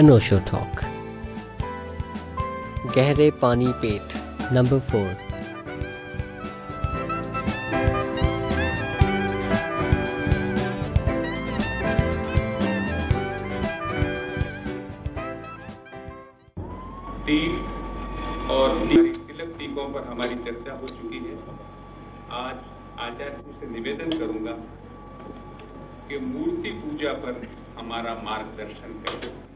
अनोशो talk गहरे पानी पेट number four तीर्थ और तिलक टीकों पर हमारी चर्चा हो चुकी है। आज आचार्य से निवेदन करूँगा कि मूर्ति पूजा पर हमारा मार्गदर्शन करें।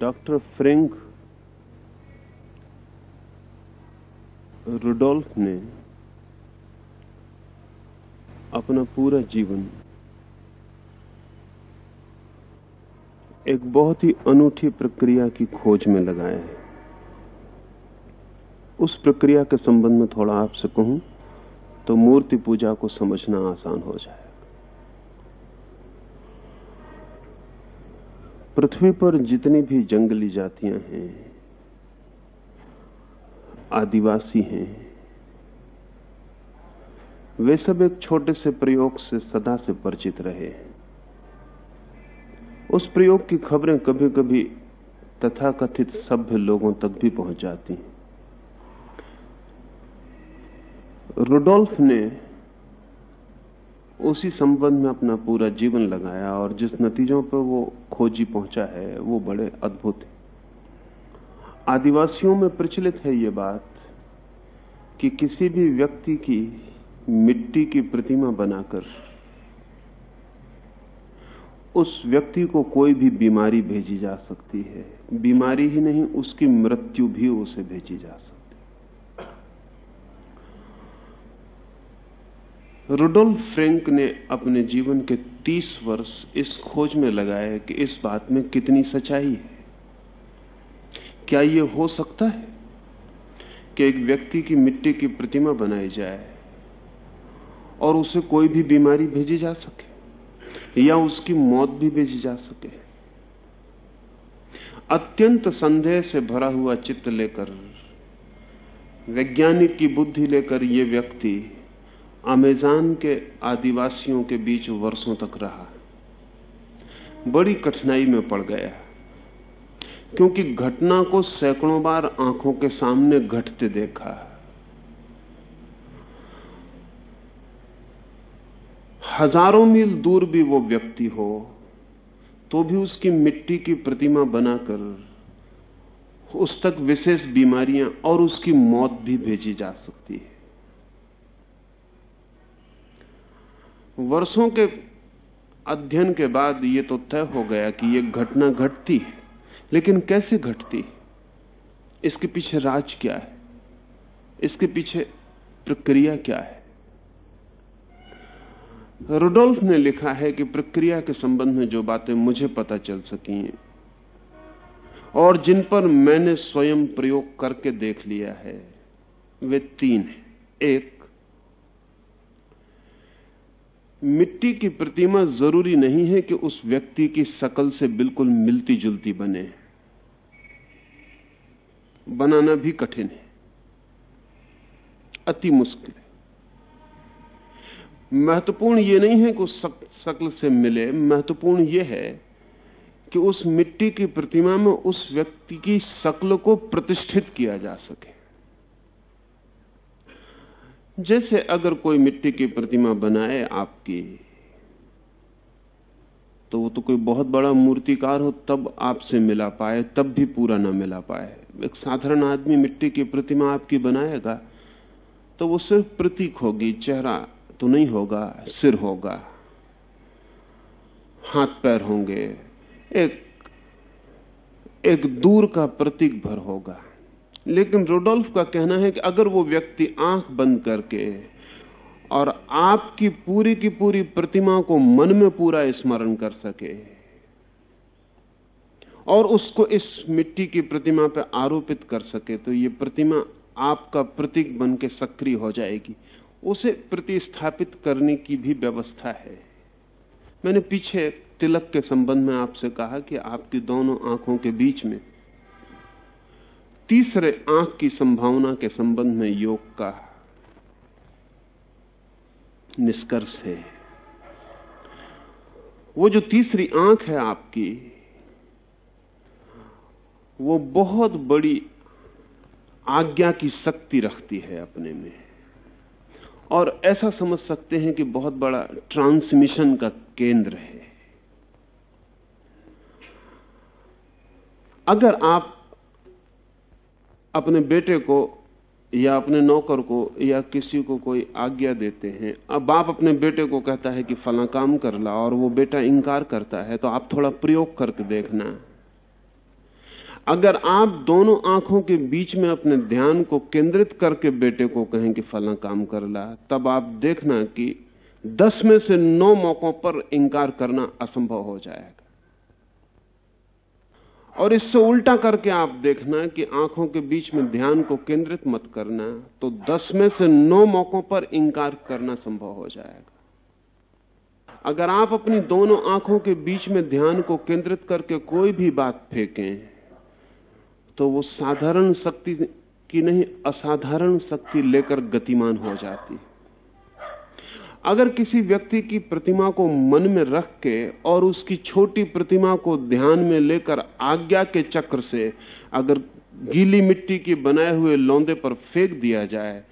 डॉक्टर फ्रेंक रुडोल्फ ने अपना पूरा जीवन एक बहुत ही अनूठी प्रक्रिया की खोज में लगाया है। उस प्रक्रिया के संबंध में थोड़ा आपसे कहूँ तो मूर्ति पूजा को समझना आसान हो जाए। पृथ्वी पर जितनी भी जंगली जातियाँ हैं, आदिवासी हैं, वे सब एक छोटे से प्रयोग से सदा से परिचित रहे उस प्रयोग की खबरें कभी कभी तथाकथित सभ्य लोगों तक भी पहुँच जाती हैं। रुडोल्फ ने उसी संबंध में अपना पूरा जीवन लगाया और जिस नतीजों पर वो खोजी पहुँचा है, वो बड़े अद्भुत है। आदिवासियों में प्रचलित है ये बात कि किसी भी व्यक्ति की मिट्टी की प्रतिमा बनाकर उस व्यक्ति को कोई भी बीमारी भेजी जा सकती है। बीमारी ही नहीं, उसकी मृत्यु भी उसे भेजी जा सकती रुडोल्फ फ्रेंक ने अपने जीवन के 30 वर्ष इस खोज में लगाए कि इस बात में कितनी सच्चाई है। क्या यह हो सकता है कि एक व्यक्ति की मिट्टी की प्रतिमा बनाई जाए और उसे कोई भी बीमारी भेजी जा सके या उसकी मौत भी भेजी जा सके? अत्यंत संदेह से भरा हुआ चित्त लेकर, वैज्ञानिक की बुद्धि लेकर यह व्यक्ति अमेजान के आदिवासियों के बीच वर्षों तक रहा। बड़ी कठिनाई में पड़ गया। क्योंकि घटना को सैकड़ों बार आँखों के सामने घटते देखा। हज़ारों मील दूर भी वो व्यक्ति हो तो भी उसकी मिट्टी की प्रतिमा बनाकर उस तक विशेष बीमारियाँ और उसकी मौत भी भेजी जा सकती है। वर्षों के अध्ययन के बाद यह तो तय हो गया कि यह घटना घटती है, लेकिन कैसे घटती इसके पीछे राज क्या है? इसके पीछे प्रक्रिया क्या है? रुडोल्फ ने लिखा है कि प्रक्रिया के संबंध में जो बातें मुझे पता चल सकी हैं, और जिन पर मैंने स्वयं प्रयोग करके देख लिया है, वे तीन हैं। एक मिट्टी की प्रतिमा ज़रूरी नहीं है कि उस व्यक्ति की शकल से बिल्कुल मिलती जुलती बने। बनाना भी कठिन है। अति मुश्किल है। महत्वपूर्ण यह नहीं है कि उस शक्ल से मिले। महत्वपूर्ण यह है कि उस मिट्टी की प्रतिमा में उस व्यक्ति की शक्ल को प्रतिष्ठित किया जा सके। जैसे अगर कोई मिट्टी की प्रतिमा बनाए आपकी तो वो तो कोई बहुत बड़ा मूर्तिकार हो, तब आपसे मिला पाए, तब भी पूरा ना मिला पाए। एक साधारण आदमी मिट्टी की प्रतिमा आपकी बनाएगा तो वो सिर्फ़ प्रतीक होगी, चेहरा तो नहीं होगा, सिर होगा, हाथ पैर होंगे, एक एक दूर का प्रतीक भर होगा। लेकिन रोडोल्फ का कहना है कि अगर वो व्यक्ति आँख बंद करके और आपकी पूरी की पूरी प्रतिमा को मन में पूरा स्मरण कर सके और उसको इस मिट्टी की प्रतिमा पर आरोपित कर सके तो ये प्रतिमा आपका प्रतीक बन के सक्रिय हो जाएगी। उसे प्रतिस्थापित करने की भी व्यवस्था है। मैंने पीछे तिलक के संबंध में आपसे कहा कि आपकी दोनों आँखों के बीच में तीसरे आँख की संभावना के संबंध में योग का निष्कर्ष है। वो जो तीसरी आँख है आपकी, वो बहुत बड़ी आज्ञा की शक्ति रखती है अपने में। और ऐसा समझ सकते हैं कि बहुत बड़ा ट्रांसमिशन का केंद्र है। अगर आप अपने बेटे को या अपने नौकर को या किसी को कोई आज्ञा देते हैं। अब बाप अपने बेटे को कहता है कि फला काम कर ला और वो बेटा इंकार करता है तो आप थोड़ा प्रयोग करके देखना। अगर आप दोनों आँखों के बीच में अपने ध्यान को केंद्रित करके बेटे को कहें कि फला काम कर ला, तब आप देखना कि दस में से नौ मौकों पर इंकार करना असंभव हो जाएगा। और इससे उल्टा करके आप देखना कि आँखों के बीच में ध्यान को केंद्रित मत करना तो दस में से नौ मौकों पर इंकार करना संभव हो जाएगा। अगर आप अपनी दोनों आँखों के बीच में ध्यान को केंद्रित करके कोई भी बात फेंकें तो वो साधारण शक्ति की नहीं, असाधारण शक्ति लेकर गतिमान हो जाती है। अगर किसी व्यक्ति की प्रतिमा को मन में रख के और उसकी छोटी प्रतिमा को ध्यान में लेकर आज्ञा के चक्र से अगर गीली मिट्टी की बनाए हुए लौंदे पर फेंक दिया जाए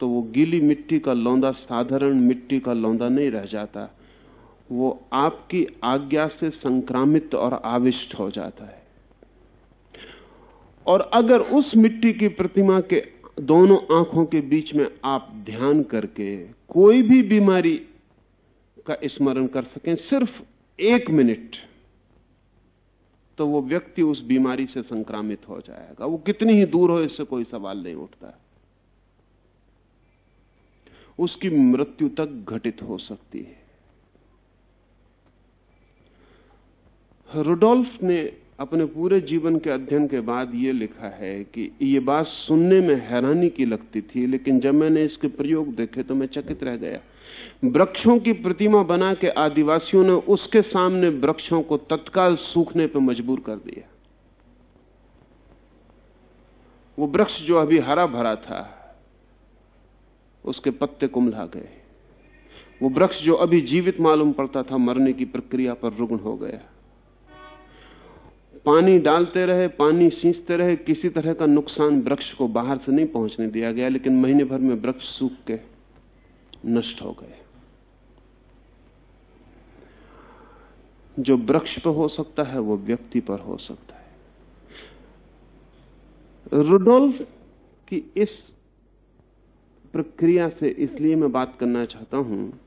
तो वो गीली मिट्टी का लौंदा, साधारण मिट्टी का लौंदा नहीं रह जाता। वो आपकी आज्ञा से संक्रामित और आविष्ट हो जाता है। और अगर उस मिट्टी की प्रतिमा के दोनों आँखों के बीच में आप ध्यान करके कोई भी बीमारी का स्मरण कर सकें, सिर्फ़ एक मिनट तो वो व्यक्ति उस बीमारी से संक्रामित हो जाएगा। वो कितनी ही दूर हो, इससे कोई सवाल नहीं उठता। उसकी मृत्यु तक घटित हो सकती है। रुडोल्फ ने अपने पूरे जीवन के अध्ययन के बाद ये लिखा है कि ये बात सुनने में हैरानी की लगती थी, लेकिन जब मैंने इसके प्रयोग देखे तो मैं चकित रह गया। वृक्षों की प्रतिमा बना के आदिवासियों ने उसके सामने वृक्षों को तत्काल सूखने पर मजबूर कर दिया। वो वृक्ष जो अभी हरा भरा था, उसके पत्ते कुमला गए। वो वृक्ष जो अभी जीवित मालूम पड़ता था, मरने की प्रक्रिया पर रुग्ण हो गया। पानी डालते रहे, पानी सींचते रहे, किसी तरह का नुकसान वृक्ष को बाहर से नहीं पहुँचने दिया गया, लेकिन महीने भर में वृक्ष सूख के नष्ट हो गए। जो वृक्ष पर हो सकता है, वो व्यक्ति पर हो सकता है। रुडोल्फ की इस प्रक्रिया से इसलिए मैं बात करना चाहता हूँ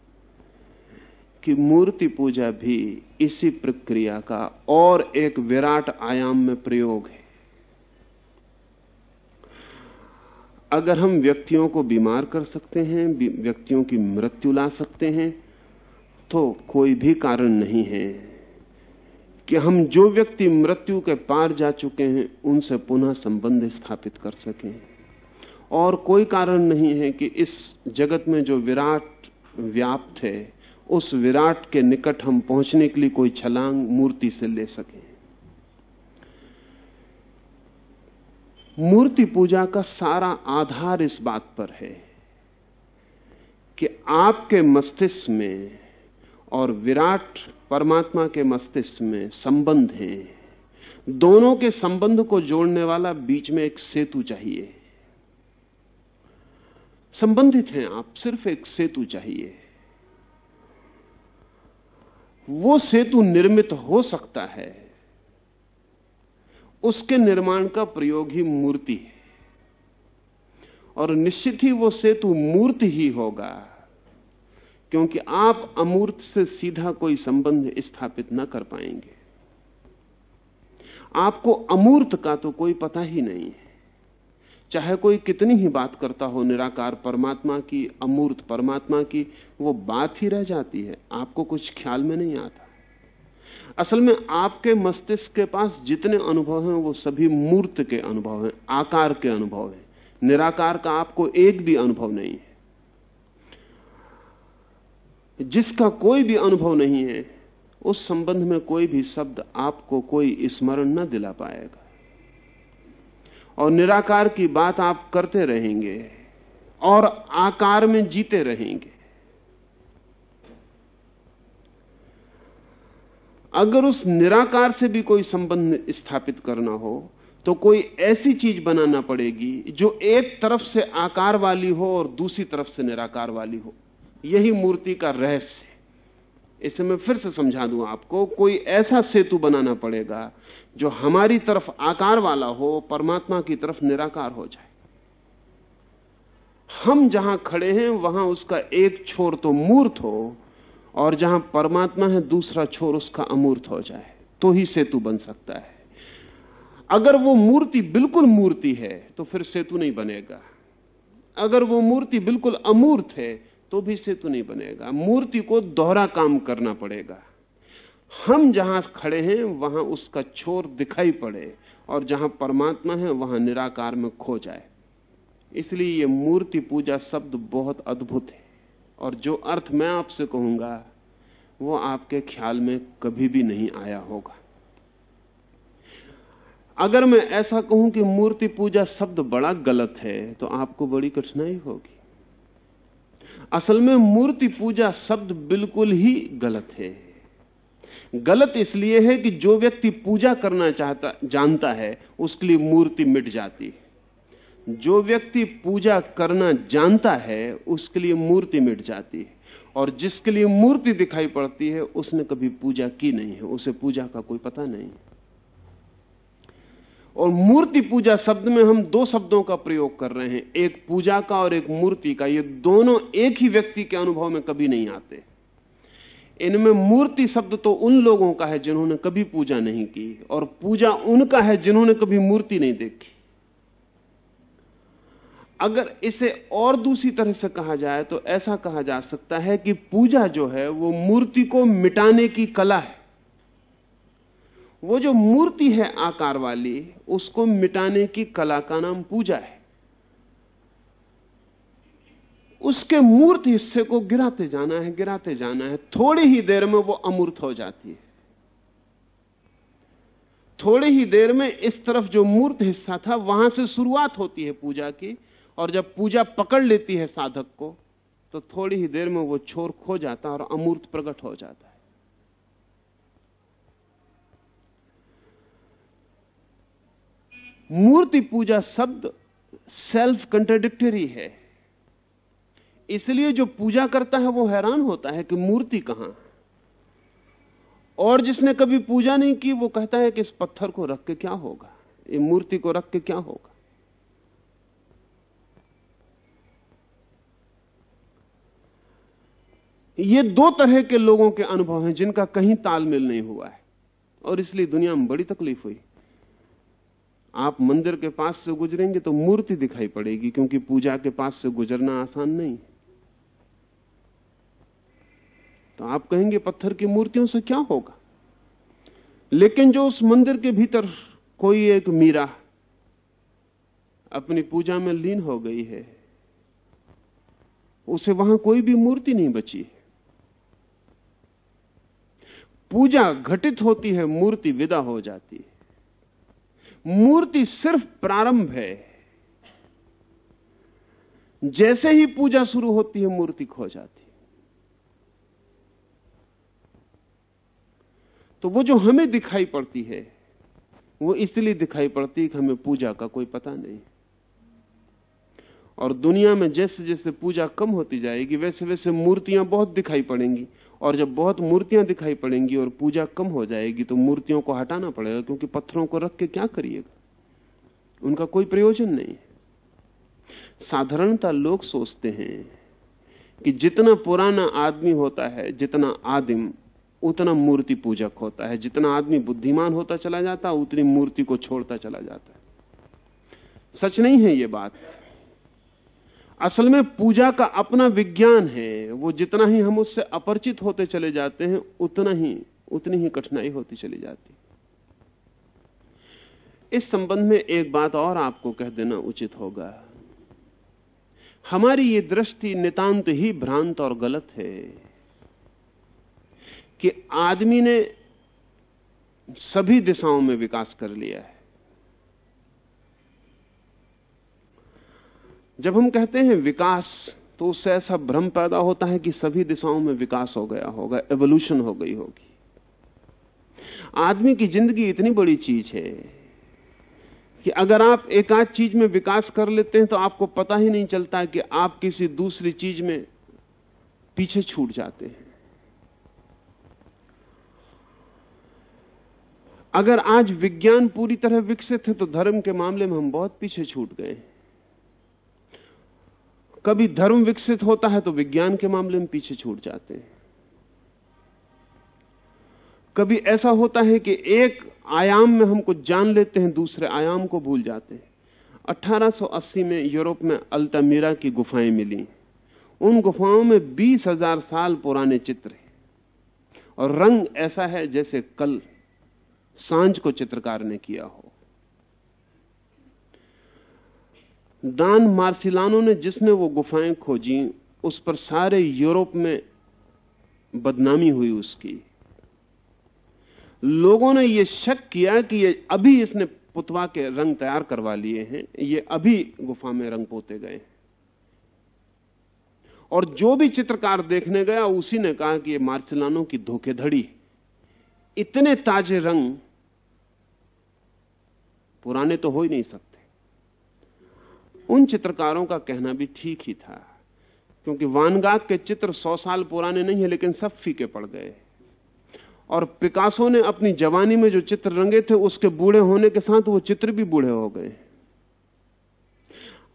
कि मूर्ति पूजा भी इसी प्रक्रिया का और एक विराट आयाम में प्रयोग है। अगर हम व्यक्तियों को बीमार कर सकते हैं व्यक्तियों की मृत्यु ला सकते हैं तो कोई भी कारण नहीं है कि हम जो व्यक्ति मृत्यु के पार जा चुके हैं, उनसे पुनः संबंध स्थापित कर सकें। और कोई कारण नहीं है कि इस जगत में जो विराट व्याप्त है उस विराट के निकट हम पहुँचने के लिए कोई छलांग मूर्ति से ले सके। मूर्ति पूजा का सारा आधार इस बात पर है कि आपके मस्तिष्क में और विराट परमात्मा के मस्तिष्क में संबंध है। दोनों के संबंध को जोड़ने वाला बीच में एक सेतु चाहिए। संबंधित हैं आप, सिर्फ़ एक सेतु चाहिए। वो सेतु निर्मित हो सकता है। उसके निर्माण का प्रयोग ही मूर्ति है। और निश्चित ही वो सेतु मूर्त ही होगा, क्योंकि आप अमूर्त से सीधा कोई संबंध स्थापित न कर पाएँगे। आपको अमूर्त का तो कोई पता ही नहीं है। चाहे कोई कितनी ही बात करता हो, निराकार परमात्मा की, अमूर्त परमात्मा की, वो बात ही रह जाती है। आपको कुछ ख्याल में नहीं आता। असल में आपके मस्तिष्क के पास जितने अनुभव हैं, वो सभी मूर्त के अनुभव हैं, आकार के अनुभव हैं। निराकार का आपको एक भी अनुभव नहीं है। जिसका कोई भी अनुभव नहीं है, उस संबंध में कोई भी शब्द आपको कोई स्मरण न दिला पाएगा। और निराकार की बात आप करते रहेंगे और आकार में जीते रहेंगे। अगर उस निराकार से भी कोई संबंध स्थापित करना हो तो कोई ऐसी चीज़ बनाना पड़ेगी जो एक तरफ़ से आकार वाली हो और दूसरी तरफ़ से निराकार वाली हो। यही मूर्ति का रहस्य इसे मैं फिर से समझा दूँ आपको, कोई ऐसा सेतु बनाना पड़ेगा जो हमारी तरफ़ आकार वाला हो, परमात्मा की तरफ़ निराकार हो जाए। हम जहाँ खड़े हैं, वहाँ उसका एक छोर तो मूर्त हो, और जहाँ परमात्मा है, दूसरा छोर उसका अमूर्त हो जाए। तो ही सेतु बन सकता है। अगर वो मूर्ति बिल्कुल मूर्ति है तो फिर सेतु नहीं बनेगा। अगर वो मूर्ति बिल्कुल अमूर्त है तो भी सेतु नहीं बनेगा। मूर्ति को दोहरा काम करना पड़ेगा। हम जहाँ खड़े हैं, वहाँ उसका छोर दिखाई पड़े और जहाँ परमात्मा है, वहाँ निराकार में खो जाए। इसलिए यह मूर्ति पूजा शब्द बहुत अद्भुत है और जो अर्थ मैं आपसे कहूँगा, वो आपके ख्याल में कभी भी नहीं आया होगा। अगर मैं ऐसा कहूँ कि मूर्ति पूजा शब्द बड़ा गलत है तो आपको बड़ी कठिनाई होगी। असल में मूर्ति पूजा शब्द बिल्कुल ही गलत है। गलत इसलिए है कि जो व्यक्ति पूजा करना चाहता, जानता है, उसके लिए मूर्ति मिट जाती है। जो व्यक्ति पूजा करना जानता है, उसके लिए मूर्ति मिट जाती है। और जिसके लिए मूर्ति दिखाई पड़ती है, उसने कभी पूजा की नहीं है। उसे पूजा का कोई पता नहीं। और मूर्ति पूजा शब्द में हम दो शब्दों का प्रयोग कर रहे हैं। एक पूजा का और एक मूर्ति का। ये दोनों एक ही व्यक्ति के अनुभव में कभी नहीं आते। इनमें मूर्ति शब्द तो उन लोगों का है जिन्होंने कभी पूजा नहीं की और पूजा उनका है जिन्होंने कभी मूर्ति नहीं देखी। अगर इसे और दूसरी तरह से कहा जाए तो ऐसा कहा जा सकता है कि पूजा जो है वो मूर्ति को मिटाने की कला है। वो जो मूर्ति है आकार वाली, उसको मिटाने की कला का नाम पूजा है। उसके मूर्त हिस्से को गिराते जाना है, गिराते जाना है। थोड़ी ही देर में वो अमूर्त हो जाती है। थोड़ी ही देर में इस तरफ़ जो मूर्त हिस्सा था, वहाँ से शुरुआत होती है पूजा की, और जब पूजा पकड़ लेती है साधक को तो थोड़ी ही देर में वो छोर खो जाता है और अमूर्त प्रकट हो जाता है। मूर्ति पूजा शब्द सेल्फ कंट्राडिक्टरी है। इसलिए जो पूजा करता है वो हैरान होता है कि मूर्ति कहाँ और जिसने कभी पूजा नहीं की, वो कहता है कि इस पत्थर को रख के क्या होगा? ये मूर्ति को रख के क्या होगा? ये दो तरह के लोगों के अनुभव हैं जिनका कहीं तालमेल नहीं हुआ है। और इसलिए दुनिया में बड़ी तकलीफ़ हुई। आप मंदिर के पास से गुजरेंगे तो मूर्ति दिखाई पड़ेगी, क्योंकि पूजा के पास से गुजरना आसान नहीं तो आप कहेंगे, पत्थर की मूर्तियों से क्या होगा? लेकिन जो उस मंदिर के भीतर कोई एक मीरा अपनी पूजा में लीन हो गई है, उसे वहाँ कोई भी मूर्ति नहीं बची है। पूजा घटित होती है, मूर्ति विदा हो जाती है। मूर्ति सिर्फ़ प्रारंभ है। जैसे ही पूजा शुरू होती है, मूर्ति खो जाती है। तो वो जो हमें दिखाई पड़ती है, वो इसलिए दिखाई पड़ती है कि हमें पूजा का कोई पता नहीं। और दुनिया में जैसे जैसे पूजा कम होती जाएगी, वैसे वैसे मूर्तियाँ बहुत दिखाई पड़ेंगी। और जब बहुत मूर्तियाँ दिखाई पड़ेंगी और पूजा कम हो जाएगी तो मूर्तियों को हटाना पड़ेगा, क्योंकि पत्थरों को रख के क्या करिएगा? उनका कोई प्रयोजन नहीं साधारणता लोग सोचते हैं कि जितना पुराना आदमी होता है, जितना आदिम उतना मूर्ति पूजक होता है। जितना आदमी बुद्धिमान होता चला जाता है उतनी मूर्ति को छोड़ता चला जाता है। सच नहीं है यह बात। असल में पूजा का अपना विज्ञान है। वो जितना ही हम उससे अपरिचित होते चले जाते हैं, उतना ही, उतनी ही कठिनाई होती चली जाती। इस संबंध में एक बात और आपको कह देना उचित होगा। हमारी ये दृष्टि नितांत ही भ्रांत और गलत है। कि आदमी ने सभी दिशाओं में विकास कर लिया है। जब हम कहते हैं विकास तो उससे ऐसा भ्रम पैदा होता है कि सभी दिशाओं में विकास हो गया होगा एवोल्यूशन हो गई होगी। आदमी की ज़िंदगी इतनी बड़ी चीज़ है कि अगर आप एक आध चीज़ में विकास कर लेते हैं तो आपको पता ही नहीं चलता कि आप किसी दूसरी चीज़ में पीछे छूट जाते हैं। अगर आज विज्ञान पूरी तरह विकसित है तो धर्म के मामले में हम बहुत पीछे छूट गए हैं। कभी धर्म विकसित होता है तो विज्ञान के मामले में पीछे छूट जाते हैं। कभी ऐसा होता है कि एक आयाम में हम कुछ जान लेते हैं, दूसरे आयाम को भूल जाते हैं। 1880 में यूरोप में अल्टामीरा की गुफाएँ मिली। उन गुफाओं में बीस हज़ार साल पुराने चित्र हैं। और रंग ऐसा है जैसे कल साँझ को चित्रकार ने किया हो। दान मार्सिलानो ने जिसने वो गुफाएँ खोजी, उस पर सारे यूरोप में बदनामी हुई उसकी। लोगों ने यह शक किया कि ये अभी इसने पुतवा के रंग तैयार करवा लिए हैं, ये अभी गुफा में रंग पोते गए और जो भी चित्रकार देखने गया, उसी ने कहा कि ये मार्सिलानो की धोखेधड़ी इतने ताजे रंग पुराने तो हो ही नहीं सकते। उन चित्रकारों का कहना भी ठीक ही था, क्योंकि वानगाग के चित्र सौ साल पुराने नहीं है, लेकिन सब फीके पड़ गए। और पिकासो ने अपनी जवानी में जो चित्र रंगे थे, उसके बूढ़े होने के साथ वो चित्र भी बूढ़े हो गए।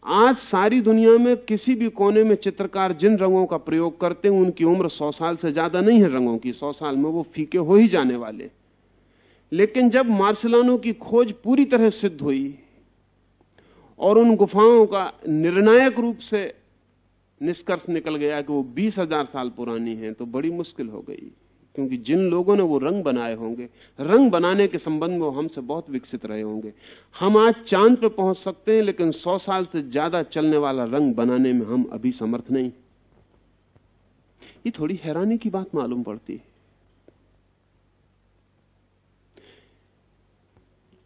आज सारी दुनिया में किसी भी कोने में चित्रकार जिन रंगों का प्रयोग करते हैं, उनकी उम्र सौ साल से ज़्यादा नहीं है रंगों की। सौ साल में वो फीके हो ही जाने वाले। लेकिन जब मार्सलानो की खोज पूरी तरह सिद्ध हुई और उन गुफाओं का निर्णायक रूप से निष्कर्ष निकल गया कि वो बीस हज़ार साल पुरानी है तो बड़ी मुश्किल हो गई। क्योंकि जिन लोगों ने वो रंग बनाए होंगे, रंग बनाने के संबंध में वो हमसे बहुत विकसित रहे होंगे। हम आज चाँद पर पहुँच सकते हैं, लेकिन सौ साल से ज़्यादा चलने वाला रंग बनाने में हम अभी समर्थ नहीं। ये थोड़ी हैरानी की बात मालूम पड़ती है।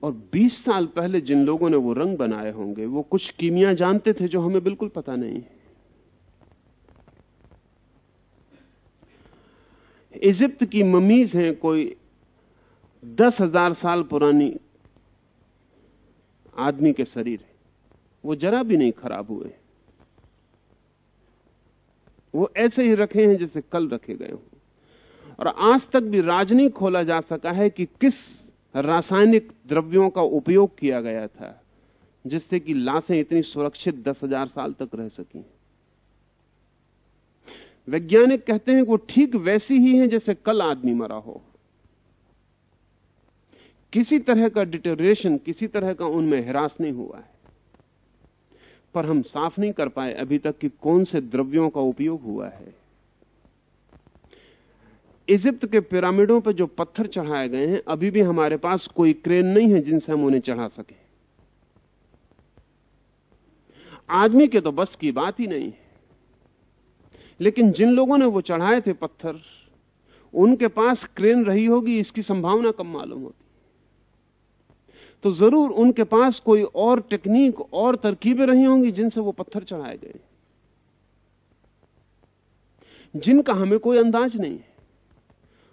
और 20 साल पहले जिन लोगों ने वो रंग बनाए होंगे, वो कुछ कीमिया जानते थे जो हमें बिल्कुल पता नहीं इजिप्त की ममीज हैं कोई दस हज़ार साल पुरानी आदमी के शरीर है। वो जरा भी नहीं खराब हुए। वो ऐसे ही रखे हैं जैसे कल रखे गए हों। और आज तक भी राज नहीं खोला जा सका है कि किस रासायनिक द्रव्यों का उपयोग किया गया था, जिससे कि लाशें इतनी सुरक्षित दस हज़ार साल तक रह सकी। वैज्ञानिक कहते हैं वो ठीक वैसी ही है जैसे कल आदमी मरा हो। किसी तरह का डिटोरेशन किसी तरह का उनमें हिरास नहीं हुआ है। पर हम साफ़ नहीं कर पाए अभी तक कि कौन से द्रव्यों का उपयोग हुआ है। इजिप्त के पिरामिडों पर जो पत्थर चढ़ाए गए हैं, अभी भी हमारे पास कोई क्रेन नहीं है जिनसे हम उन्हें चढ़ा सके। आदमी के तो बस की बात ही नहीं है। लेकिन जिन लोगों ने वो चढ़ाए थे पत्थर, उनके पास क्रेन रही होगी, इसकी संभावना कम मालूम होती? तो ज़रूर उनके पास कोई और टेक्निक, और तरकीबें रही होंगी जिनसे वो पत्थर चढ़ाए गए। जिनका हमें कोई अंदाज नहीं है,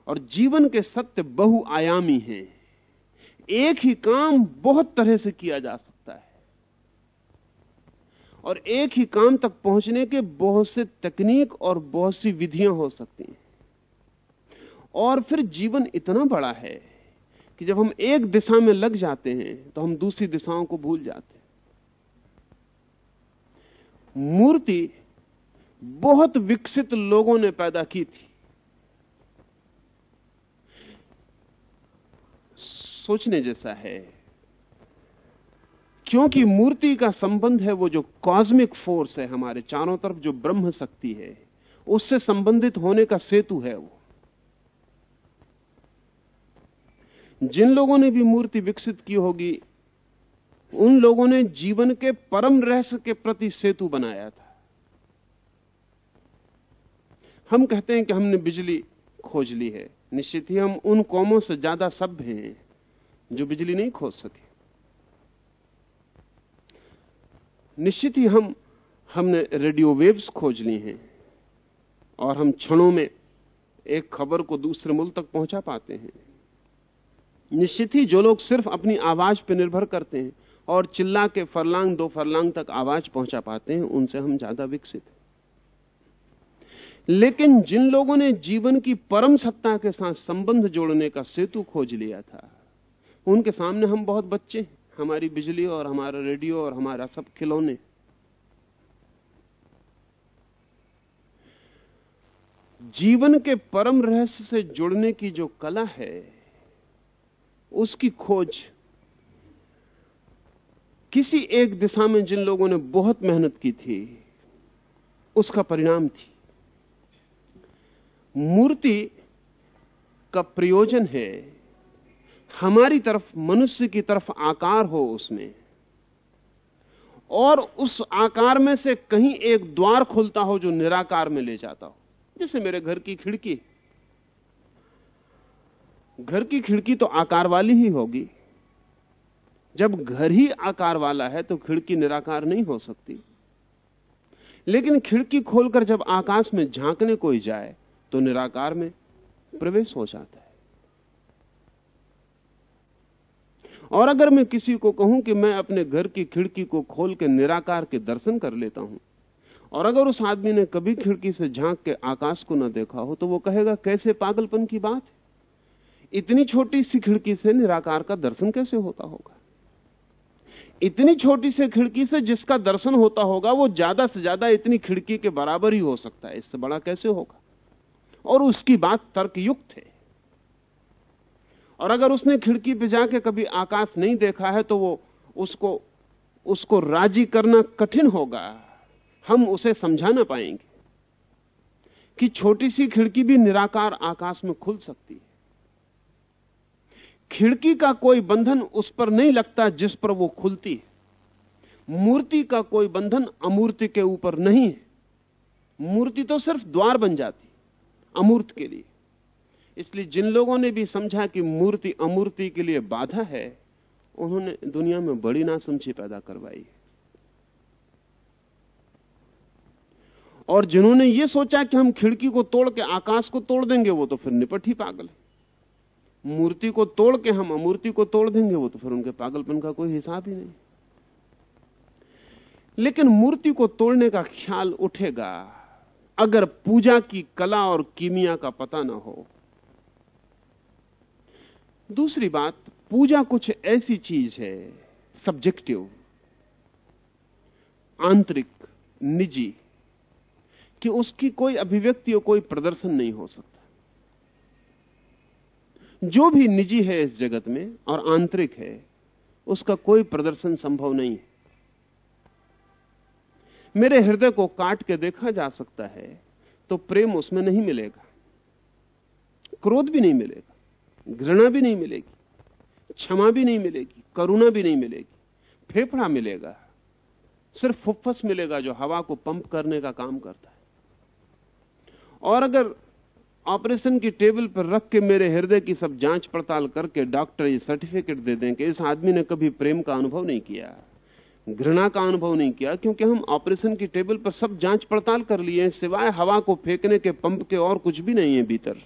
और जीवन के सत्य बहुआयामी हैं। एक ही काम बहुत तरह से किया जा सकता और एक ही काम तक पहुँचने के बहुत से तकनीक और बहुत सी विधियाँ हो सकती हैं। और फिर जीवन इतना बड़ा है कि जब हम एक दिशा में लग जाते हैं तो हम दूसरी दिशाओं को भूल जाते हैं। मूर्ति बहुत विकसित लोगों ने पैदा की थी। सोचने जैसा है क्योंकि मूर्ति का संबंध है वो जो कॉस्मिक फोर्स है हमारे चारों तरफ़, जो ब्रह्म शक्ति है, उससे संबंधित होने का सेतु है वो। जिन लोगों ने भी मूर्ति विकसित की होगी, उन लोगों ने जीवन के परम रहस्य के प्रति सेतु बनाया था। हम कहते हैं कि हमने बिजली खोज ली है। निश्चित ही हम उन कौमों से ज़्यादा सभ्य हैं, जो बिजली नहीं खोज सके। निश्चित ही हम, हमने रेडियो वेव्स खोज ली हैं और हम क्षणों में एक खबर को दूसरे मुल्क तक पहुँचा पाते हैं। निश्चित ही जो लोग सिर्फ़ अपनी आवाज़ पर निर्भर करते हैं और चिल्ला के फरलांग, दो फरलांग तक आवाज़ पहुँचा पाते हैं, उनसे हम ज़्यादा विकसित हैं। लेकिन जिन लोगों ने जीवन की परम सत्ता के साथ संबंध जोड़ने का सेतु खोज लिया था, उनके सामने हम बहुत बच्चे हैं। हमारी बिजली और हमारा रेडियो और हमारा सब खिलौने। जीवन के परम रहस्य से जुड़ने की जो कला है, उसकी खोज किसी एक दिशा में जिन लोगों ने बहुत मेहनत की थी, उसका परिणाम थी। मूर्ति का प्रयोजन है हमारी तरफ़ मनुष्य की तरफ़ आकार हो उसमें। और उस आकार में से कहीं एक द्वार खुलता हो जो निराकार में ले जाता हो। जैसे मेरे घर की खिड़की। घर की खिड़की तो आकार वाली ही होगी। जब घर ही आकार वाला है तो खिड़की निराकार नहीं हो सकती। लेकिन खिड़की खोलकर जब आकाश में झांकने कोई जाए तो निराकार में प्रवेश हो जाता है। और अगर मैं किसी को कहूँ कि मैं अपने घर की खिड़की को खोल के निराकार के दर्शन कर लेता हूँ, और अगर उस आदमी ने कभी खिड़की से झाँक के आकाश को न देखा हो तो वो कहेगा, कैसे पागलपन की बात है? इतनी छोटी सी खिड़की से निराकार का दर्शन कैसे होता होगा? इतनी छोटी सी खिड़की से जिसका दर्शन होता होगा, वो ज़्यादा से ज़्यादा इतनी खिड़की के बराबर ही हो सकता है। इससे बड़ा कैसे होगा? और उसकी बात तर्कयुक्त है। और अगर उसने खिड़की पे जाके कभी आकाश नहीं देखा है तो वो उसको उसको राज़ी करना कठिन होगा। हम उसे समझा ना पाएँगे कि छोटी सी खिड़की भी निराकार आकाश में खुल सकती है। खिड़की का कोई बंधन उस पर नहीं लगता जिस पर वो खुलती है। मूर्ति का कोई बंधन अमूर्ति के ऊपर नहीं है। मूर्ति तो सिर्फ़ द्वार बन जाती, अमूर्त के लिए। इसलिए जिन लोगों ने भी समझा कि मूर्ति अमूर्ति के लिए बाधा है, उन्होंने दुनिया में बड़ी नासमझी पैदा करवाई। और जिन्होंने यह सोचा कि हम खिड़की को तोड़ के आकाश को तोड़ देंगे, वो तो फिर निपट ही पागल है। मूर्ति को तोड़ के हम अमूर्ति को तोड़ देंगे, वो तो फिर उनके पागलपन का कोई हिसाब ही नहीं। लेकिन मूर्ति को तोड़ने का ख्याल उठेगा, अगर पूजा की कला और कीमिया का पता ना हो। दूसरी बात, पूजा कुछ ऐसी चीज़ है सब्जेक्टिव आंतरिक, निजी, कि उसकी कोई अभिव्यक्ति और कोई प्रदर्शन नहीं हो सकता। जो भी निजी है इस जगत में और आंतरिक है, उसका कोई प्रदर्शन संभव नहीं है। मेरे हृदय को काट के देखा जा सकता है तो प्रेम उसमें नहीं मिलेगा। क्रोध भी नहीं मिलेगा। घृणा भी नहीं मिलेगी, क्षमा भी नहीं मिलेगी, करुणा भी नहीं मिलेगी, फेफड़ा मिलेगा, सिर्फ़ फुफ्फस मिलेगा जो हवा को पंप करने का काम करता है। और अगर ऑपरेशन की टेबल पर रख के मेरे हृदय की सब जाँच पड़ताल करके डॉक्टर ये सर्टिफिकेट दे दें कि इस आदमी ने कभी प्रेम का अनुभव नहीं किया, घृणा का अनुभव नहीं किया, क्योंकि हम ऑपरेशन की टेबल पर सब जाँच पड़ताल कर लिए सिवाय हवा को फेंकने के, पंप के और कुछ भी नहीं है भीतर।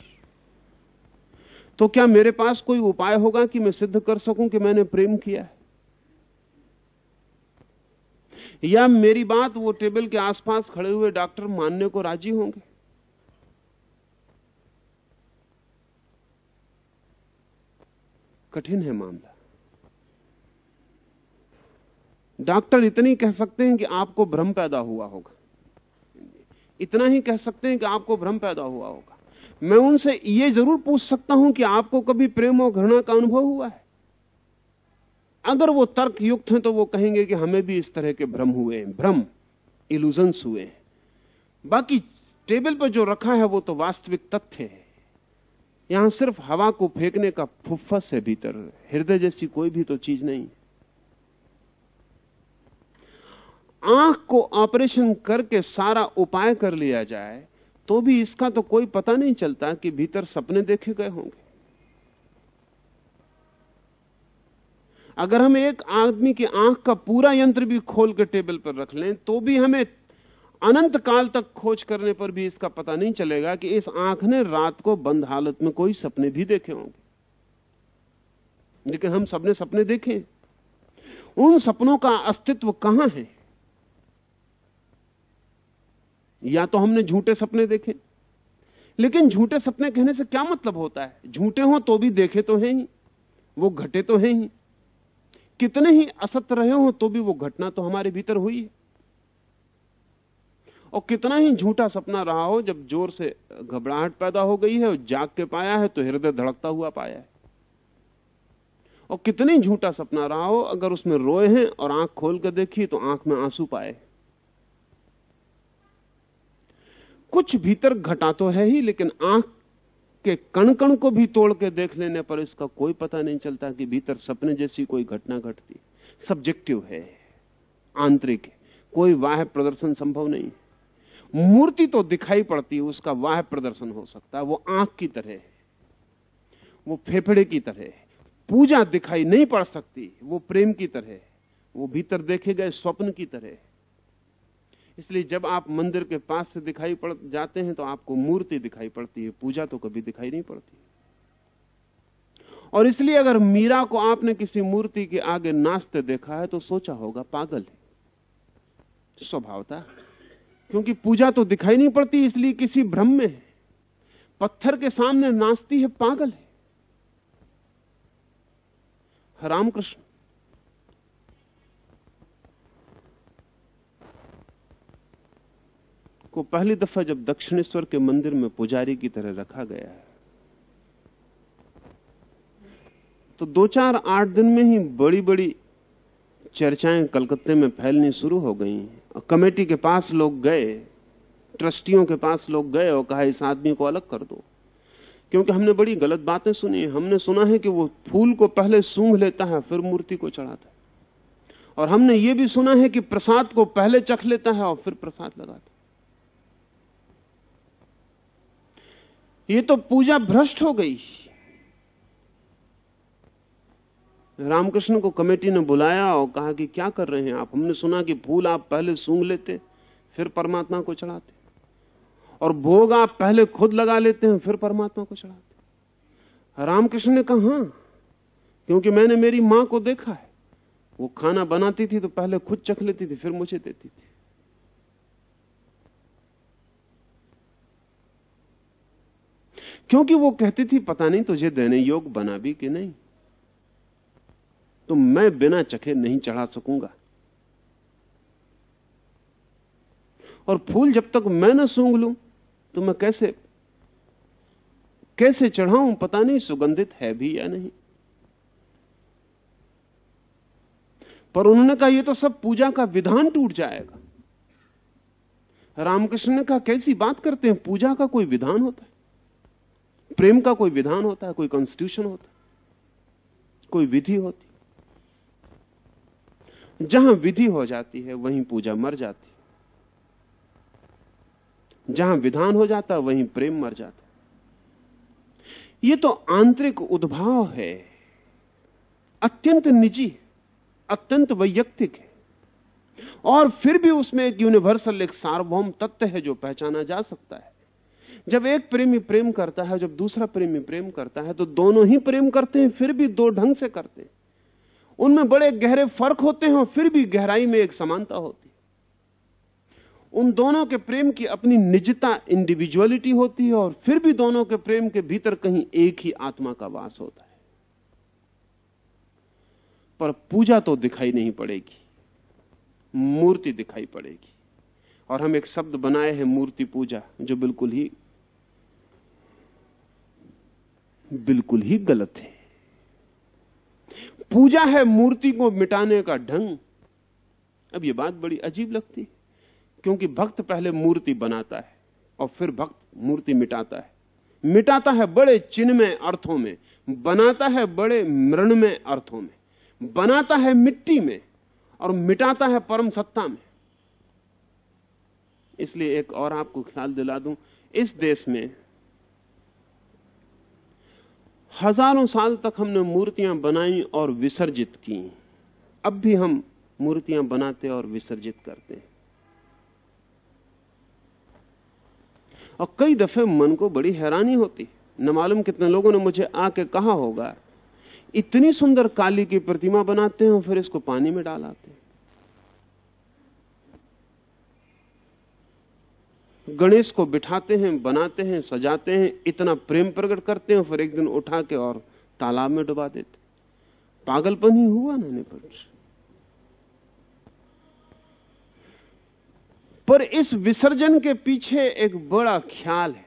तो क्या मेरे पास कोई उपाय होगा कि मैं सिद्ध कर सकूँ कि मैंने प्रेम किया है? या मेरी बात वो टेबल के आसपास खड़े हुए डॉक्टर मानने को राज़ी होंगे? कठिन है मामला। डॉक्टर इतनी कह सकते हैं कि आपको भ्रम पैदा हुआ होगा। इतना ही कह सकते हैं कि आपको भ्रम पैदा हुआ होगा। मैं उनसे यह ज़रूर पूछ सकता हूँ कि आपको कभी प्रेम और घृणा का अनुभव हुआ है? अगर वो तर्क युक्त हैं तो वो कहेंगे कि हमें भी इस तरह के भ्रम हुए हैं। भ्रम इल्यूजन्स हुए हैं। बाकी टेबल पर जो रखा है, वो तो वास्तविक तथ्य है। यहाँ सिर्फ़ हवा को फेंकने का फुफ्फस है भीतर। हृदय जैसी कोई भी तो चीज़ नहीं आँख को ऑपरेशन करके सारा उपाय कर लिया जाए तो भी इसका तो कोई पता नहीं चलता कि भीतर सपने देखे गए होंगे। अगर हम एक आदमी की आँख का पूरा यंत्र भी खोल के टेबल पर रख लें तो भी हमें अनंत काल तक खोज करने पर भी इसका पता नहीं चलेगा कि इस आँख ने रात को बंद हालत में कोई सपने भी देखे होंगे। लेकिन हम सबने सपने देखे। उन सपनों का अस्तित्व कहाँ है? या तो हमने झूठे सपने देखे। लेकिन झूठे सपने कहने से क्या मतलब होता है? झूठे हो तो भी देखे तो हैं ही, वो घटे तो हैं ही। कितने ही असत्य रहे हो तो भी वो घटना तो हमारे भीतर हुई है। और कितना ही झूठा सपना रहा हो, जब ज़ोर से घबराहट पैदा हो गई है और जाग के पाया है तो हृदय धड़कता हुआ पाया है। और कितने झूठा सपना रहा हो, अगर उसमें रोए हैं और आँख खोल कर देखी तो आँख में आँसू पाए कुछ भीतर घटा तो है ही, लेकिन आँख के कण कण को भी तोड़ के देख लेने पर इसका कोई पता नहीं चलता कि भीतर सपने जैसी कोई घटना घटती। सब्जेक्टिव है, आंतरिक है, कोई वाह प्रदर्शन संभव नहीं मूर्ति तो दिखाई पड़ती है उसका वाह प्रदर्शन हो सकता है वो आँख की तरह है, वो फेफड़े की तरह है, पूजा दिखाई नहीं पड़ सकती, वो प्रेम की तरह है, वो भीतर देखे गए स्वप्न की तरह है। इसलिए जब आप मंदिर के पास से दिखाई पड़ जाते हैं तो आपको मूर्ति दिखाई पड़ती है, पूजा तो कभी दिखाई नहीं पड़ती। और इसलिए अगर मीरा को आपने किसी मूर्ति के आगे नाचते देखा है तो सोचा होगा, पागल है। स्वभावता क्योंकि पूजा तो दिखाई नहीं पड़ती, इसलिए किसी भ्रम में है। पत्थर के सामने नाचती है, पागल है। रामकृष्ण को पहली दफ़ा जब दक्षिणेश्वर के मंदिर में पुजारी की तरह रखा गया है तो दो चार आठ दिन में ही बड़ी बड़ी चर्चाएँ कलकत्ते में फैलनी शुरू हो गई और कमेटी के पास लोग गए, ट्रस्टियों के पास लोग गए और कहा, इस आदमी को अलग कर दो। क्योंकि हमने बड़ी गलत बातें सुनी हमने सुना है कि वो फूल को पहले सूंघ लेता है, फिर मूर्ति को चढ़ाता है। और हमने ये भी सुना है कि प्रसाद को पहले चख लेता है और फिर प्रसाद लगाता ये तो पूजा भ्रष्ट हो गई। रामकृष्ण को कमेटी ने बुलाया और कहा कि क्या कर रहे हैं आप? हमने सुना कि फूल आप पहले सूंघ लेते, फिर परमात्मा को चढ़ाते। और भोग आप पहले खुद लगा लेते हैं, फिर परमात्मा को चढ़ाते। रामकृष्ण ने कहा हाँ क्योंकि मैंने मेरी माँ को देखा है। वो खाना बनाती थी तो पहले खुद चख लेती थी, फिर मुझे देती थी। क्योंकि वो कहती थी, पता नहीं तुझे देने योग बना भी कि नहीं? तो मैं बिना चखे नहीं चढ़ा सकूँगा। और फूल जब तक मैं न सूंघ लू तो मैं कैसे कैसे चढ़ाऊं, पता नहीं सुगंधित है भी या नहीं। पर उन्होंने कहा यह तो सब पूजा का विधान टूट जाएगा। रामकृष्ण ने कहा, कैसी बात करते हैं? पूजा का कोई विधान होता है? प्रेम का कोई विधान होता है, कोई कॉन्स्टिट्यूशन होता है, कोई विधि होती जहाँ विधि हो जाती है, वहीं पूजा मर जाती है। जहाँ विधान हो जाता है, वहीं प्रेम मर जाता है। यह तो आंतरिक उद्भाव है। अत्यंत निजी अत्यंत वैयक्तिक है। और फिर भी उसमें एक यूनिवर्सल एक सार्वभौम तत्व है जो पहचाना जा सकता है। जब एक प्रेमी प्रेम करता है, जब दूसरा प्रेमी प्रेम करता है तो दोनों ही प्रेम करते हैं, फिर भी दो ढंग से करते हैं। उनमें बड़े गहरे फ़र्क होते हैं और फिर भी गहराई में एक समानता होती है। उन दोनों के प्रेम की अपनी निजता इंडिविजुअलिटी होती है और फिर भी दोनों के प्रेम के भीतर कहीं एक ही आत्मा का वास होता है। पर पूजा तो दिखाई नहीं पड़ेगी, मूर्ति दिखाई पड़ेगी। और हम एक शब्द बनाए हैं, मूर्ति पूजा, जो बिल्कुल ही बिल्कुल ही गलत है। पूजा है मूर्ति को मिटाने का ढंग। अब यह बात बड़ी अजीब लगती क्योंकि भक्त पहले मूर्ति बनाता है और फिर भक्त मूर्ति मिटाता है। मिटाता है बड़े चिन्ह में अर्थों में, बनाता है बड़े मृण में अर्थों में, बनाता है मिट्टी में और मिटाता है परम सत्ता में। इसलिए एक और आपको ख्याल दिला दूँ, इस देश में हज़ारों साल तक हमने मूर्तियाँ बनाई और विसर्जित की। अब भी हम मूर्तियाँ बनाते और विसर्जित करते हैं। और कई दफे मन को बड़ी हैरानी होती। न मालूम कितने लोगों ने मुझे आके कहा होगा, इतनी सुंदर काली की प्रतिमा बनाते हैं और फिर इसको पानी में डालाते हैं। गणेश को बिठाते हैं, बनाते हैं, सजाते हैं, इतना प्रेम प्रकट करते हैं, फिर एक दिन उठा के और तालाब में डुबा देते। पागलपन ही हुआ ना निपट। पर इस विसर्जन के पीछे एक बड़ा ख्याल है।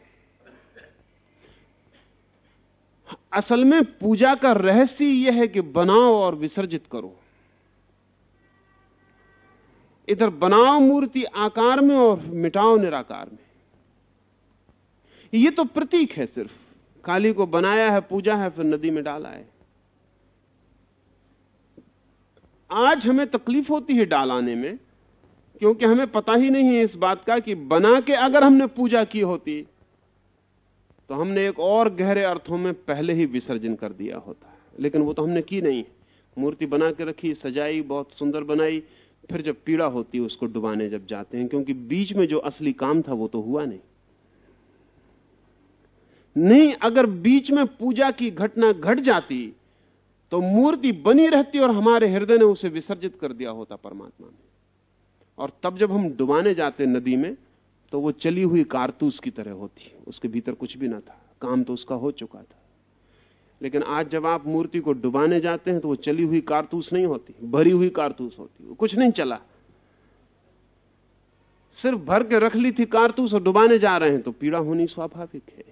असल में पूजा का रहस्य यह है कि बनाओ और विसर्जित करो। इधर बनाओ मूर्ति आकार में और मिटाओ निराकार में। यह तो प्रतीक है सिर्फ़। काली को बनाया है, पूजा है, फिर नदी में डाला है। आज हमें तकलीफ़ होती है डालाने में, क्योंकि हमें पता ही नहीं है इस बात का कि बना के अगर हमने पूजा की होती तो हमने एक और गहरे अर्थों में पहले ही विसर्जन कर दिया होता। लेकिन वो तो हमने की नहीं। मूर्ति बना के रखी, सजाई, बहुत सुंदर बनाई फिर जब पीड़ा होती है, उसको डुबाने जब जाते हैं, क्योंकि बीच में जो असली काम था वो तो हुआ नहीं। नहीं, अगर बीच में पूजा की घटना घट जाती तो मूर्ति बनी रहती और हमारे हृदय ने उसे विसर्जित कर दिया होता परमात्मा ने और तब जब हम डुबाने जाते नदी में तो वो चली हुई कारतूस की तरह होती, उसके भीतर कुछ भी ना था, काम तो उसका हो चुका था। लेकिन आज जब आप मूर्ति को डुबाने जाते हैं तो वो चली हुई कारतूस नहीं होती, भरी हुई कारतूस होती, वो कुछ नहीं चला। सिर्फ़ भर के रख ली थी कारतूस और डुबाने जा रहे हैं तो पीड़ा होनी स्वाभाविक है।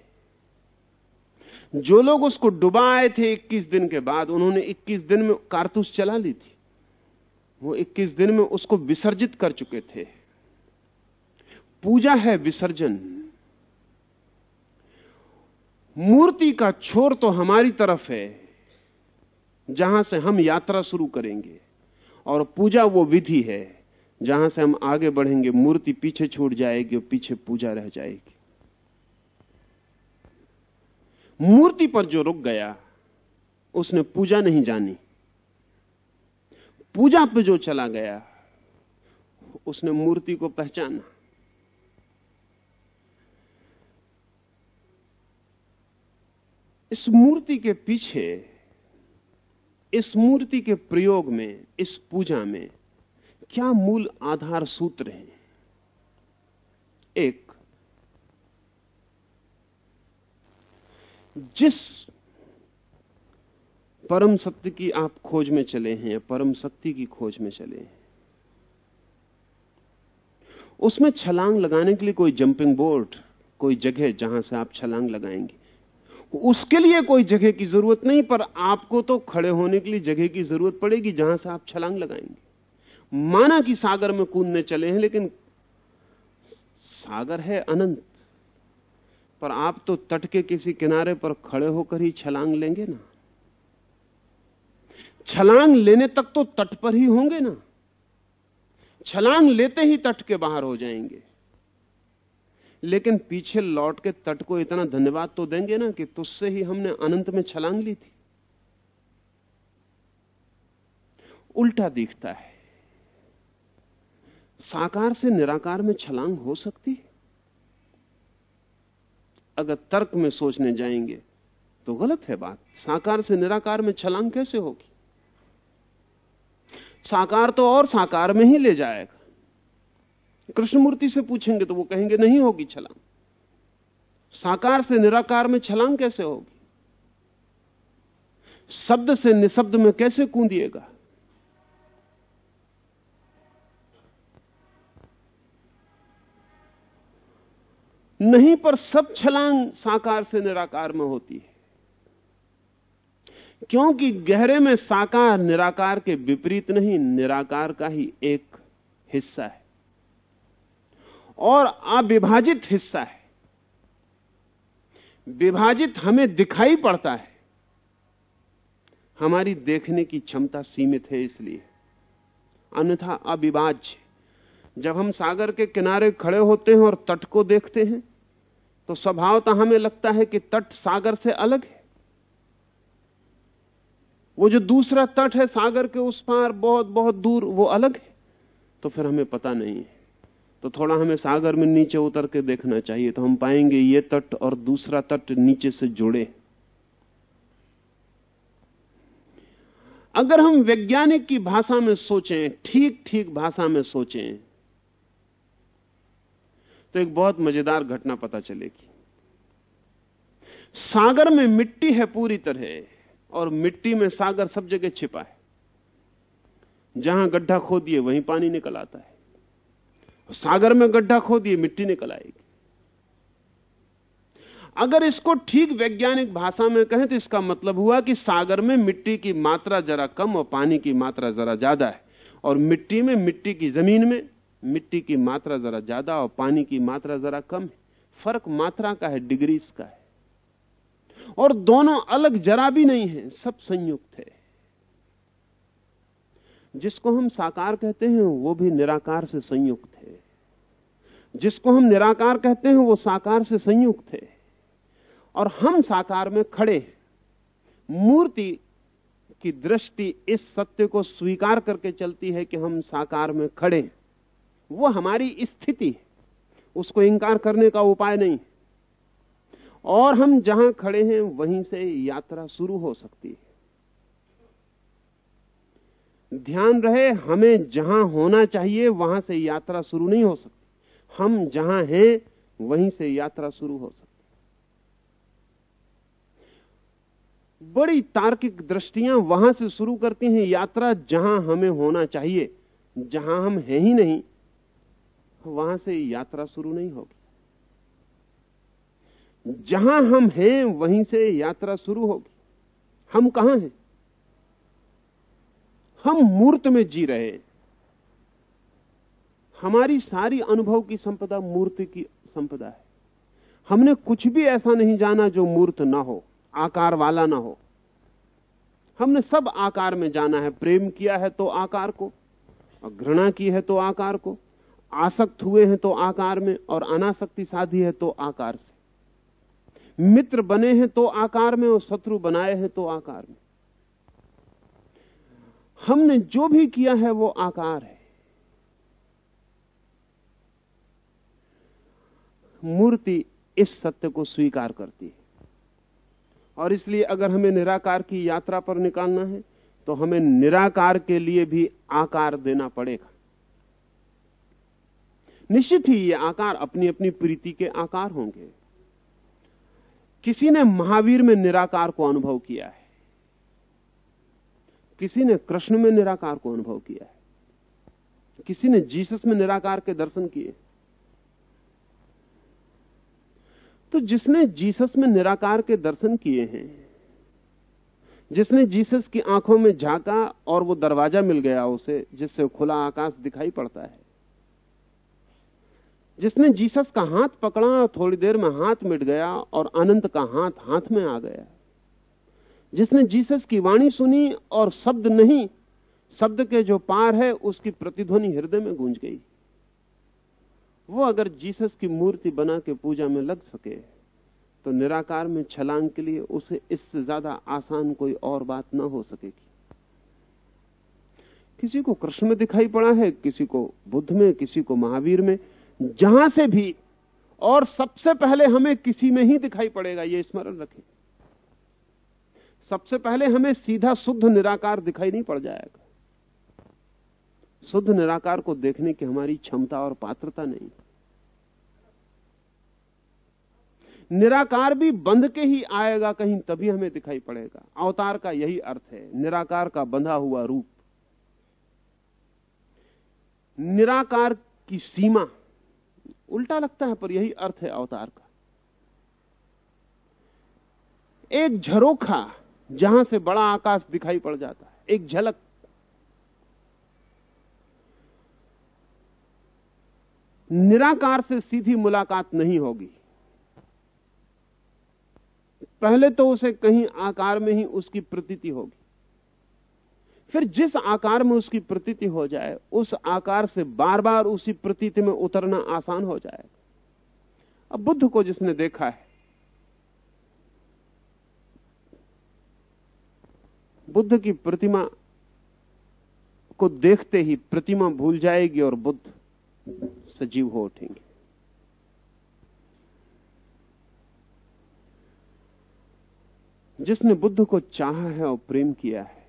जो लोग उसको डुबाए थे 21 दिन के बाद, उन्होंने 21 दिन में कारतूस चला ली थी। वो 21 दिन में उसको विसर्जित कर चुके थे। पूजा है विसर्जन। मूर्ति का छोर तो हमारी तरफ़ है, जहाँ से हम यात्रा शुरू करेंगे, और पूजा वो विधि है, जहाँ से हम आगे बढ़ेंगे, मूर्ति पीछे छूट जाएगी और पीछे पूजा रह जाएगी। मूर्ति पर जो रुक गया, उसने पूजा नहीं जानी। पूजा पे जो चला गया, उसने मूर्ति को पहचाना। इस मूर्ति के पीछे, इस मूर्ति के प्रयोग में, इस पूजा में क्या मूल आधार सूत्र हैं? एक, जिस परम सत्य की आप खोज में चले हैं परम शक्ति की खोज में चले हैं, उसमें छलांग लगाने के लिए कोई जंपिंग बोर्ड कोई जगह जहाँ से आप छलांग लगाएँगे। उसके लिए कोई जगह की ज़रूरत नहीं, पर आपको तो खड़े होने के लिए जगह की ज़रूरत पड़ेगी जहाँ से आप छलांग लगाएँगे। माना कि सागर में कूदने चले हैं, लेकिन सागर है अनंत, पर आप तो तट के किसी किनारे पर खड़े होकर ही छलांग लेंगे ना। छलांग लेने तक तो तट पर ही होंगे ना। छलांग लेते ही तट के बाहर हो जाएँगे। लेकिन पीछे लौट के तट को इतना धन्यवाद तो देंगे ना कि तुझसे ही हमने अनंत में छलांग ली थी। उल्टा दिखता है। साकार से निराकार में छलांग हो सकती अगर तर्क में सोचने जाएँगे तो गलत है बात। साकार से निराकार में छलांग कैसे होगी? साकार तो और साकार में ही ले जाएगा। कृष्णमूर्ति से पूछेंगे तो वो कहेंगे, नहीं होगी छलांग। साकार से निराकार में छलांग कैसे होगी? शब्द से निशब्द में कैसे कूदिएगा? नहीं, पर सब छलांग साकार से निराकार में होती है। क्योंकि गहरे में साकार निराकार के विपरीत नहीं, निराकार का ही एक हिस्सा है। और अविभाजित हिस्सा है। विभाजित हमें दिखाई पड़ता है। हमारी देखने की क्षमता सीमित है इसलिए। अन्यथा अविभाज्य। जब हम सागर के किनारे खड़े होते हैं और तट को देखते हैं तो स्वभावतः हमें लगता है कि तट सागर से अलग है। वो जो दूसरा तट है सागर के उस पार बहुत बहुत दूर, वो अलग है। तो फिर हमें पता नहीं है। तो थोड़ा हमें सागर में नीचे उतर के देखना चाहिए तो हम पाएँगे ये तट और दूसरा तट नीचे से जुड़े। अगर हम वैज्ञानिक की भाषा में सोचें ठीक ठीक भाषा में सोचें तो एक बहुत मज़ेदार घटना पता चलेगी। सागर में मिट्टी है पूरी तरह, और मिट्टी में सागर सब जगह छिपा है। जहाँ गड्ढा खोदिए, वहीं पानी निकल आता है। सागर में गड्ढा खोदिए मिट्टी निकल आएगी। अगर इसको ठीक वैज्ञानिक भाषा में कहें तो इसका मतलब हुआ कि सागर में मिट्टी की मात्रा जरा कम और पानी की मात्रा जरा ज़्यादा है। और मिट्टी में, मिट्टी की ज़मीन में, मिट्टी की मात्रा जरा ज़्यादा और पानी की मात्रा जरा कम है। फ़र्क मात्रा का है, डिग्रीज का है। और दोनों अलग जरा भी नहीं है, सब संयुक्त है। जिसको हम साकार कहते हैं, वो भी निराकार से संयुक्त है। जिसको हम निराकार कहते हैं, वो साकार से संयुक्त है। और हम साकार में खड़े मूर्ति की दृष्टि इस सत्य को स्वीकार करके चलती है कि हम साकार में खड़े वो हमारी स्थिति उसको इंकार करने का उपाय नहीं और हम जहाँ खड़े हैं, वहीं से यात्रा शुरू हो सकती है। ध्यान रहे, हमें जहाँ होना चाहिए, वहाँ से यात्रा शुरू नहीं हो सकती। हम जहाँ हैं, वहीं से यात्रा शुरू हो सकती। बड़ी तार्किक दृष्टियाँ वहाँ से शुरू करती हैं, यात्रा जहाँ हमें होना चाहिए। जहाँ हम हैं ही नहीं, वहाँ से यात्रा शुरू नहीं होगी। जहाँ हम हैं, वहीं से यात्रा शुरू होगी। हम कहाँ हैं? हम मूर्त में जी रहे। हमारी सारी अनुभव की संपदा मूर्त की संपदा है। हमने कुछ भी ऐसा नहीं जाना जो मूर्त ना हो, आकार वाला ना हो। हमने सब आकार में जाना है। प्रेम किया है तो आकार को, और घृणा की है तो आकार को, आसक्त हुए हैं तो आकार में, और अनासक्ति साधी है तो आकार से। मित्र बने हैं तो आकार में, और शत्रु बनाए हैं तो आकार में। हमने जो भी किया है वो आकार है। मूर्ति इस सत्य को स्वीकार करती है। और इसलिए अगर हमें निराकार की यात्रा पर निकालना है तो हमें निराकार के लिए भी आकार देना पड़ेगा। निश्चित ही ये आकार अपनी अपनी प्रीति के आकार होंगे। किसी ने महावीर में निराकार को अनुभव किया है। किसी ने कृष्ण में निराकार को अनुभव किया है। किसी ने जीसस में निराकार के दर्शन किए। तो जिसने जीसस में निराकार के दर्शन किए हैं, जिसने जीसस की आँखों में झांका और वो दरवाज़ा मिल गया उसे, जिससे खुला आकाश दिखाई पड़ता है, जिसने जीसस का हाथ पकड़ा, थोड़ी देर में हाथ मिट गया और अनंत का हाथ हाथ में आ गया। जिसने जीसस की वाणी सुनी और शब्द नहीं, शब्द के जो पार है, उसकी प्रतिध्वनि हृदय में गूंज गई। वो अगर जीसस की मूर्ति बना के पूजा में लग सके तो निराकार में छलांग के लिए उसे इससे ज़्यादा आसान कोई और बात ना हो सकेगी। किसी को कृष्ण में दिखाई पड़ा है, किसी को बुद्ध में, किसी को महावीर में, जहाँ से भी, और सबसे पहले हमें किसी में ही दिखाई पड़ेगा यह स्मरण रखें। सबसे पहले हमें सीधा शुद्ध निराकार दिखाई नहीं पड़ जाएगा। शुद्ध निराकार को देखने की हमारी क्षमता और पात्रता नहीं। निराकार भी बंध के ही आएगा कहीं तभी हमें दिखाई पड़ेगा। अवतार का यही अर्थ है, निराकार का बंधा हुआ रूप। निराकार की सीमा, उल्टा लगता है पर यही अर्थ है अवतार का। एक झरोखा जहाँ से बड़ा आकाश दिखाई पड़ जाता है, एक झलक। निराकार से सीधी मुलाकात नहीं होगी। पहले तो उसे कहीं आकार में ही उसकी प्रतीति होगी। फिर जिस आकार में उसकी प्रतीति हो जाए, उस आकार से बार बार उसी प्रतीति में उतरना आसान हो जाएगा अब बुद्ध को जिसने देखा है बुद्ध की प्रतिमा को देखते ही प्रतिमा भूल जाएगी और बुद्ध सजीव हो उठेंगे। जिसने बुद्ध को चाहा है और प्रेम किया है,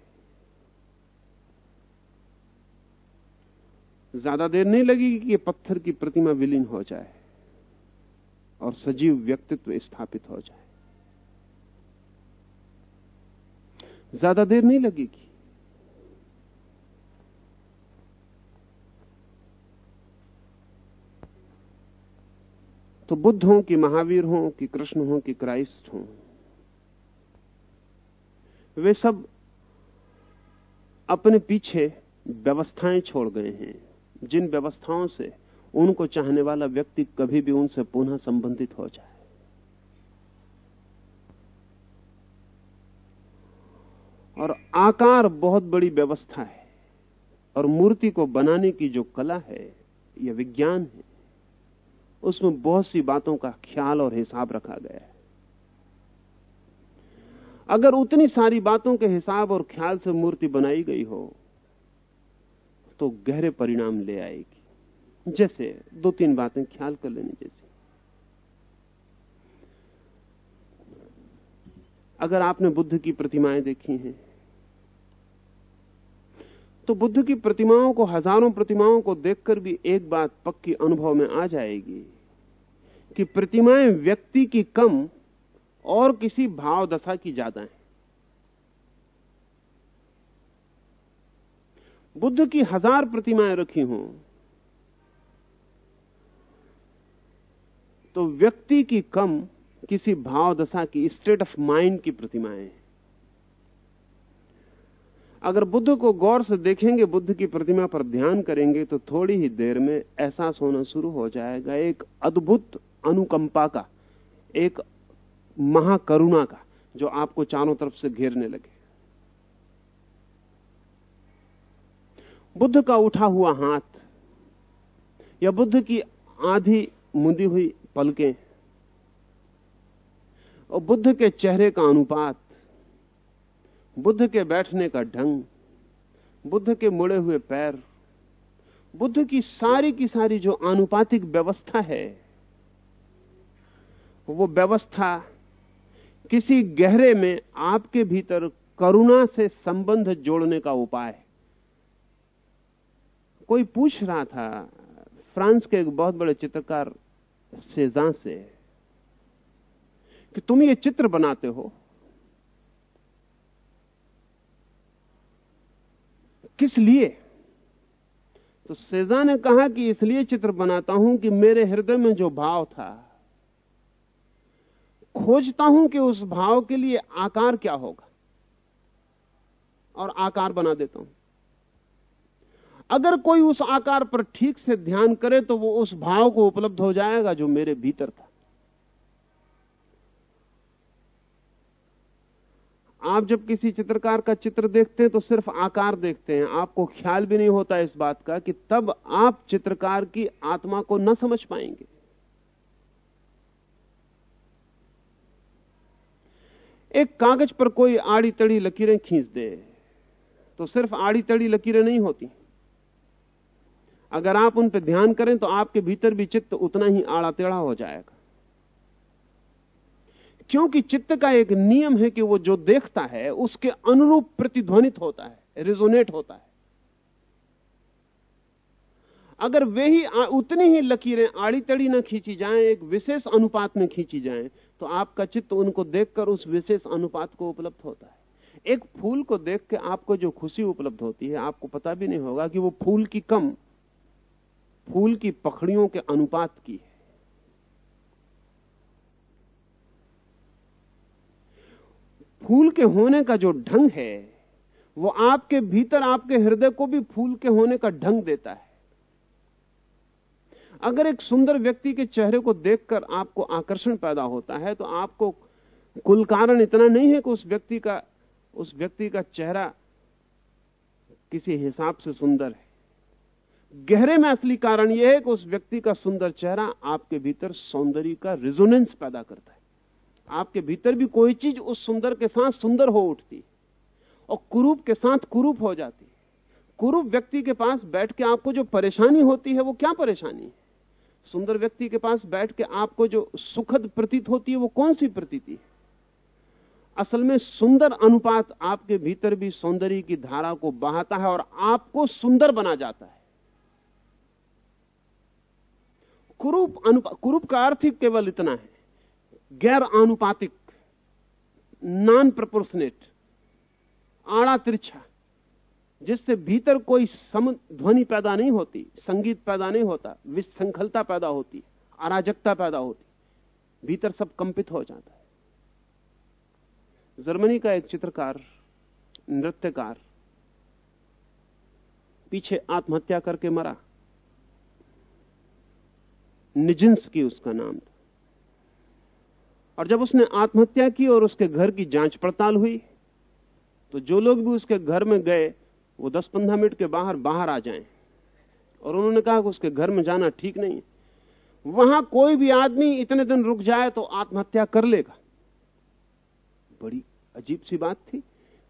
ज़्यादा देर नहीं लगेगी कि पत्थर की प्रतिमा विलीन हो जाए और सजीव व्यक्तित्व स्थापित हो जाए। ज़्यादा देर नहीं लगेगी। तो बुद्ध हो कि महावीर हो, कि कृष्ण हो, कि क्राइस्ट हो, वे सब अपने पीछे व्यवस्थाएँ छोड़ गए हैं। जिन व्यवस्थाओं से उनको चाहने वाला व्यक्ति कभी भी उनसे पुनः संबंधित हो जाए। और आकार बहुत बड़ी व्यवस्था है और मूर्ति को बनाने की जो कला है, यह विज्ञान है, उसमें बहुत सी बातों का ख्याल और हिसाब रखा गया है। अगर उतनी सारी बातों के हिसाब और ख्याल से मूर्ति बनाई गई हो तो गहरे परिणाम ले आएगी। जैसे दो तीन बातें ख्याल कर लेने जैसे। अगर आपने बुद्ध की प्रतिमाएँ देखी हैं तो बुद्ध की प्रतिमाओं को, हज़ारों प्रतिमाओं को देखकर भी एक बात पक्की अनुभव में आ जाएगी कि प्रतिमाएँ व्यक्ति की कम और किसी भाव दशा की ज़्यादा है। बुद्ध की हज़ार प्रतिमाएँ रखी हों तो व्यक्ति की कम किसी भाव दशा की स्टेट ऑफ़ माइंड की प्रतिमाएँ अगर बुद्ध को गौर से देखेंगे, बुद्ध की प्रतिमा पर ध्यान करेंगे तो थोड़ी ही देर में एहसास होना शुरू हो जाएगा, एक अद्भुत अनुकंपा का, एक महाकरुणा का, जो आपको चारों तरफ़ से घेरने लगे। बुद्ध का उठा हुआ हाथ, या बुद्ध की आधी मुंदी हुई पलकें, और बुद्ध के चेहरे का अनुपात बुद्ध के बैठने का ढंग, बुद्ध के मुड़े हुए पैर, बुद्ध की सारी की सारी जो आनुपातिक व्यवस्था है, वो व्यवस्था किसी गहरे में आपके भीतर करुणा से संबंध जोड़ने का उपाय है। कोई पूछ रहा था, फ्रांस के एक बहुत बड़े चित्रकार सेजा से, कि तुम ये चित्र बनाते हो? किस लिए? तो सेजा ने कहा कि इसलिए चित्र बनाता हूँ कि मेरे हृदय में जो भाव था, खोजता हूँ कि उस भाव के लिए आकार क्या होगा। और आकार बना देता हूँ। अगर कोई उस आकार पर ठीक से ध्यान करे तो वो उस भाव को उपलब्ध हो जाएगा जो मेरे भीतर था। आप जब किसी चित्रकार का चित्र देखते हैं तो सिर्फ़ आकार देखते हैं। आपको ख्याल भी नहीं होता इस बात का कि तब आप चित्रकार की आत्मा को न समझ पाएँगे। एक कागज़ पर कोई आड़ी तड़ी लकीरें खींच दे तो सिर्फ़ आड़ी तड़ी लकीरें नहीं होती। अगर आप उन पर ध्यान करें तो आपके भीतर भी चित्त उतना ही आड़ा टेढ़ा हो जाएगा। क्योंकि चित्त का एक नियम है कि वो जो देखता है, उसके अनुरूप प्रतिध्वनित होता है रिजोनेट होता है। अगर वे ही उतनी ही लकीरें आड़ी तड़ी ना खींची जाएँ, एक विशेष अनुपात में खींची जाएँ तो आपका चित्त उनको देखकर उस विशेष अनुपात को उपलब्ध होता है। एक फूल को देख के आपको जो खुशी उपलब्ध होती है, आपको पता भी नहीं होगा कि वो फूल की कम, फूल की पखड़ियों के अनुपात की है। फूल के होने का जो ढंग है, वो आपके भीतर आपके हृदय को भी फूल के होने का ढंग देता है। अगर एक सुंदर व्यक्ति के चेहरे को देखकर आपको आकर्षण पैदा होता है तो आपको कुल कारण इतना नहीं है कि उस व्यक्ति का, उस व्यक्ति का चेहरा किसी हिसाब से सुंदर है। गहरे में असली कारण यह है कि उस व्यक्ति का सुंदर चेहरा आपके भीतर सौंदर्य का रिजोनेंस पैदा करता है। आपके भीतर भी कोई चीज़ उस सुंदर के साथ सुंदर हो उठती और कुरूप के साथ कुरूप हो जाती कुरूप व्यक्ति के पास बैठ के आपको जो परेशानी होती है, वो क्या परेशानी सुंदर व्यक्ति के पास बैठ के आपको जो सुखद प्रतीत होती है, वो कौन सी प्रतीति है? असल में सुंदर अनुपात आपके भीतर भी सौंदर्य की धारा को बहाता है और आपको सुंदर बना जाता है। कुरूप अनुपात कुरूप का अर्थ ही केवल इतना है। गैर आनुपातिक नॉन प्रपोर्शनेट आड़ा तिरछा, जिससे भीतर कोई सम ध्वनि पैदा नहीं होती, संगीत पैदा नहीं होता विसंखलता पैदा होती, अराजकता पैदा होती, भीतर सब कंपित हो जाता है। जर्मनी का एक चित्रकार, नृत्यकार, पीछे आत्महत्या करके मरा। निजिंस की उसका नाम था। और जब उसने आत्महत्या की और उसके घर की जाँच पड़ताल हुई तो जो लोग भी उसके घर में गए, वो 10-15 मिनट के बाहर बाहर आ जाएँ। और उन्होंने कहा कि उसके घर में जाना ठीक नहीं वहाँ कोई भी आदमी इतने दिन रुक जाए तो आत्महत्या कर लेगा। बड़ी अजीब सी बात थी।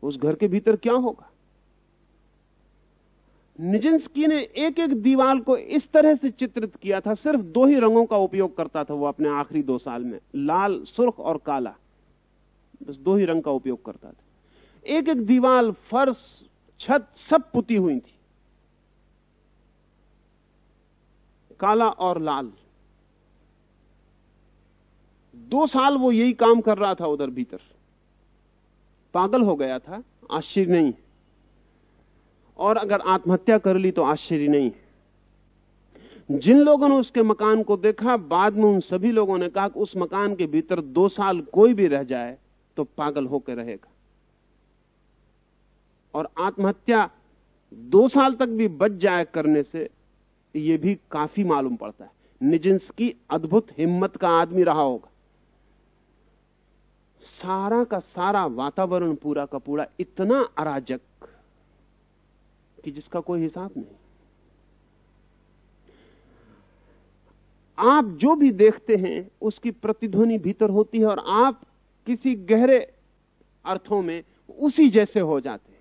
उस घर के भीतर क्या होगा? निजिंस्की ने एक एक दीवार को इस तरह से चित्रित किया था, सिर्फ़ दो ही रंगों का उपयोग करता था वो अपने आखिरी दो साल में। लाल, सुर्ख और काला। बस दो ही रंग का उपयोग करता था। एक एक दीवार फर्श, छत सब पुती हुई थी। काला और लाल। दो साल वो यही काम कर रहा था उधर भीतर। पागल हो गया था, आश्चर्य नहीं और अगर आत्महत्या कर ली तो आश्चर्य नहीं जिन लोगों ने उसके मकान को देखा, बाद में उन सभी लोगों ने कहा कि उस मकान के भीतर दो साल कोई भी रह जाए तो पागल होकर रहेगा। और आत्महत्या दो साल तक भी बच जाए करने से यह भी काफ़ी मालूम पड़ता है। निजिंस की अद्भुत हिम्मत का आदमी रहा होगा। सारा का सारा वातावरण पूरा का पूरा इतना अराजक कि जिसका कोई हिसाब नहीं। आप जो भी देखते हैं, उसकी प्रतिध्वनि भीतर होती है और आप किसी गहरे अर्थों में उसी जैसे हो जाते हैं।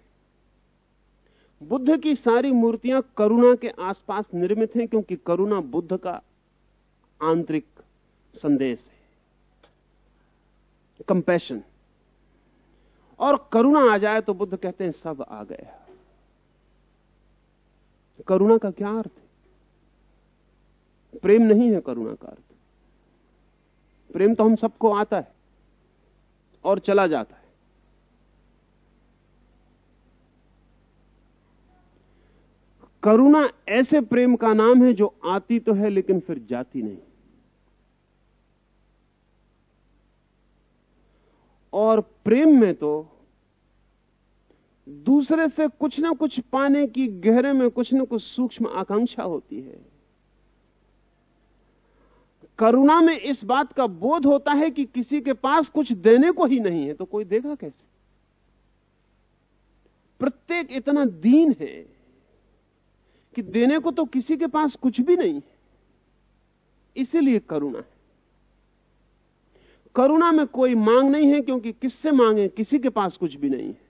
बुद्ध की सारी मूर्तियाँ करुणा के आसपास निर्मित हैं क्योंकि करुणा बुद्ध का आंतरिक संदेश है। कंपैशन और करुणा आ जाए तो बुद्ध कहते हैं, सब आ गया। करुणा का क्या अर्थ है? प्रेम नहीं है करुणा का अर्थ। प्रेम तो हम सबको आता है और चला जाता है। करुणा ऐसे प्रेम का नाम है जो आती तो है लेकिन फिर जाती नहीं। और प्रेम में तो दूसरे से कुछ ना कुछ पाने की गहरे में कुछ ना कुछ सूक्ष्म आकांक्षा होती है। करुणा में इस बात का बोध होता है कि किसी के पास कुछ देने को ही नहीं है तो कोई देगा कैसे? प्रत्येक इतना दीन है कि देने को तो किसी के पास कुछ भी नहीं है। इसीलिए करुणा है। करुणा में कोई मांग नहीं है, क्योंकि किससे मांगे? किसी के पास कुछ भी नहीं है।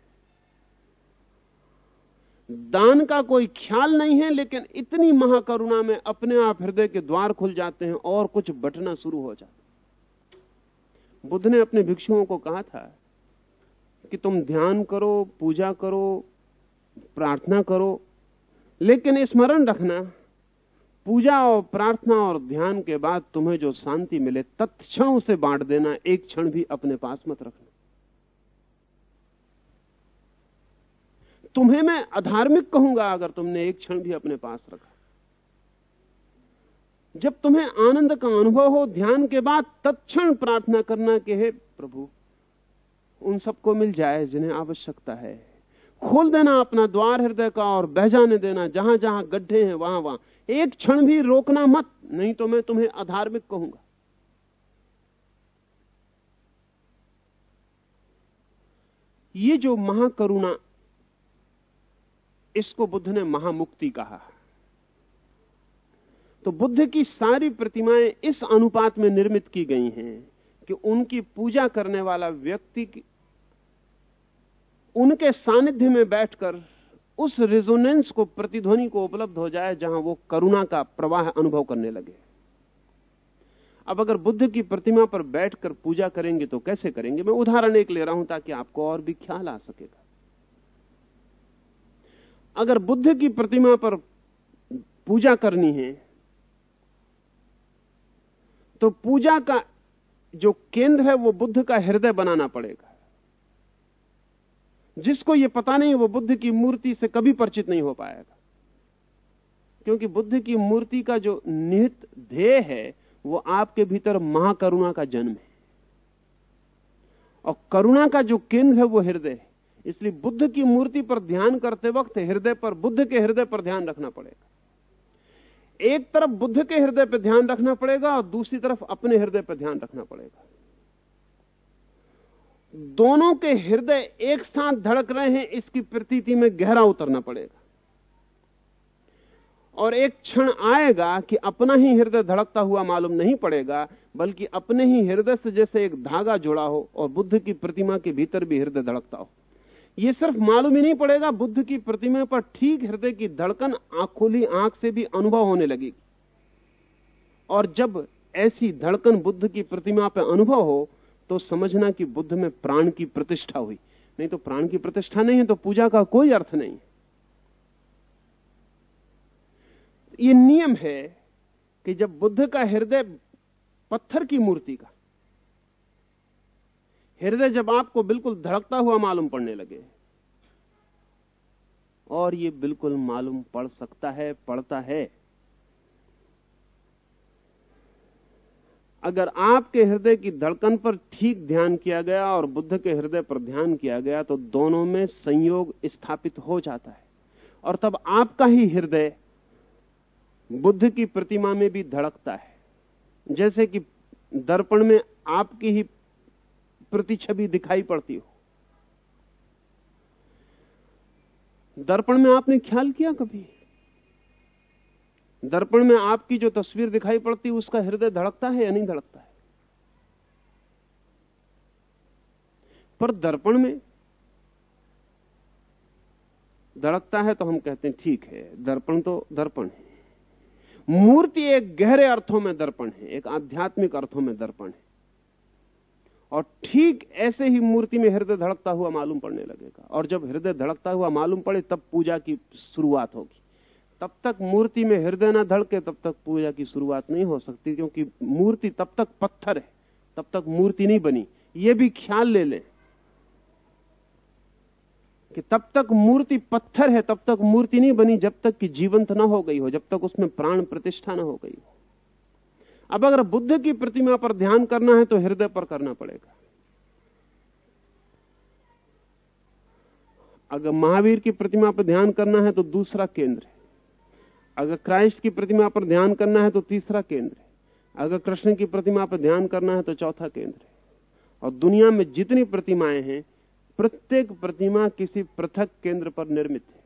दान का कोई ख्याल नहीं है, लेकिन इतनी महाकरुणा में अपने आप हृदय के द्वार खुल जाते हैं और कुछ बटना शुरू हो जाता बुद्ध ने अपने भिक्षुओं को कहा था कि तुम ध्यान करो, पूजा करो, प्रार्थना करो, लेकिन स्मरण रखना, पूजा और प्रार्थना और ध्यान के बाद तुम्हें जो शांति मिले, तत्क्षण उसे बांट देना, एक क्षण भी अपने पास मत रखना। तुम्हें मैं अधार्मिक कहूँगा अगर तुमने एक क्षण भी अपने पास रखा। जब तुम्हें आनंद का अनुभव हो ध्यान के बाद, तत्क्षण प्रार्थना करना कि हे प्रभु, उन सबको मिल जाए जिन्हें आवश्यकता है। खोल देना अपना द्वार हृदय का और बह जाने देना जहाँ जहाँ गड्ढे हैं वहाँ वहाँ एक क्षण भी रोकना मत, नहीं तो मैं तुम्हें अधार्मिक कहूँगा। ये जो महाकरुणा इसको बुद्ध ने महामुक्ति कहा। तो बुद्ध की सारी प्रतिमाएँ इस अनुपात में निर्मित की गई हैं कि उनकी पूजा करने वाला व्यक्ति उनके सानिध्य में बैठकर उस रेजोनेंस को, प्रतिध्वनि को उपलब्ध हो जाए जहाँ वो करुणा का प्रवाह अनुभव करने लगे। अब अगर बुद्ध की प्रतिमा पर बैठकर पूजा करेंगे तो कैसे करेंगे? मैं उदाहरण एक ले रहा हूँ ताकि आपको और भी ख्याल आ सकेगा। अगर बुद्ध की प्रतिमा पर पूजा करनी है तो पूजा का जो केंद्र है, वो बुद्ध का हृदय बनाना पड़ेगा। जिसको ये पता नहीं, वो बुद्ध की मूर्ति से कभी परिचित नहीं हो पाएगा। क्योंकि बुद्ध की मूर्ति का जो निहित ध्येय है, वो आपके भीतर महाकरुणा का जन्म है। और करुणा का जो केंद्र है, वो हृदय है। इसलिए बुद्ध की मूर्ति पर ध्यान करते वक्त हृदय पर, बुद्ध के हृदय पर ध्यान रखना पड़ेगा। एक तरफ़ बुद्ध के हृदय पर ध्यान रखना पड़ेगा और दूसरी तरफ़ अपने हृदय पर ध्यान रखना पड़ेगा। दोनों के हृदय एक साथ धड़क रहे हैं, इसकी प्रतीति में गहरा उतरना पड़ेगा। और एक क्षण आएगा कि अपना ही हृदय धड़कता हुआ मालूम नहीं पड़ेगा, बल्कि अपने ही हृदय से जैसे एक धागा जुड़ा हो और बुद्ध की प्रतिमा के भीतर भी हृदय धड़कता हो। यह सिर्फ़ मालूम ही नहीं पड़ेगा बुद्ध की प्रतिमा पर ठीक हृदय की धड़कन आंखोली आँख से भी अनुभव होने लगेगी। और जब ऐसी धड़कन बुद्ध की प्रतिमा पर अनुभव हो तो समझना कि बुद्ध में प्राण की प्रतिष्ठा हुई। नहीं तो प्राण की प्रतिष्ठा नहीं है तो पूजा का कोई अर्थ नहीं ये नियम है कि जब बुद्ध का हृदय पत्थर की मूर्ति का हृदय जब आपको बिल्कुल धड़कता हुआ मालूम पड़ने लगे, और ये बिल्कुल मालूम पड़ सकता है, पड़ता है। अगर आपके हृदय की धड़कन पर ठीक ध्यान किया गया और बुद्ध के हृदय पर ध्यान किया गया तो दोनों में संयोग स्थापित हो जाता है। और तब आपका ही हृदय बुद्ध की प्रतिमा में भी धड़कता है। जैसे कि दर्पण में आपकी ही प्रतिछवि दिखाई पड़ती हो। दर्पण में आपने ख्याल किया कभी? दर्पण में आपकी जो तस्वीर दिखाई पड़ती है उसका हृदय धड़कता है या नहीं धड़कता है? पर दर्पण में धड़कता है तो हम कहते हैं, ठीक है, दर्पण तो दर्पण है। मूर्ति एक गहरे अर्थों में दर्पण है, एक आध्यात्मिक अर्थों में दर्पण है। और ठीक ऐसे ही मूर्ति में हृदय धड़कता हुआ मालूम पड़ने लगेगा। और जब हृदय धड़कता हुआ मालूम पड़े, तब पूजा की शुरुआत होगी। तब तक मूर्ति में हृदय ना धड़के, तब तक पूजा की शुरुआत नहीं हो सकती, क्योंकि मूर्ति तब तक पत्थर है, तब तक मूर्ति नहीं बनी। ये भी ख्याल ले लें कि तब तक मूर्ति पत्थर है, तब तक मूर्ति नहीं बनी, जब तक कि जीवंत ना हो गई हो, जब तक उसमें प्राण प्रतिष्ठा ना हो गई हो। अब अगर बुद्ध की प्रतिमा पर ध्यान करना है तो हृदय पर करना पड़ेगा। अगर महावीर की प्रतिमा पर ध्यान करना है तो दूसरा केंद्र है। अगर क्राइस्ट की प्रतिमा पर ध्यान करना है तो तीसरा केंद्र है। अगर कृष्ण की प्रतिमा पर ध्यान करना है तो चौथा केंद्र है। और दुनिया में जितनी प्रतिमाएँ हैं, प्रत्येक प्रतिमा किसी पृथक केंद्र पर निर्मित है।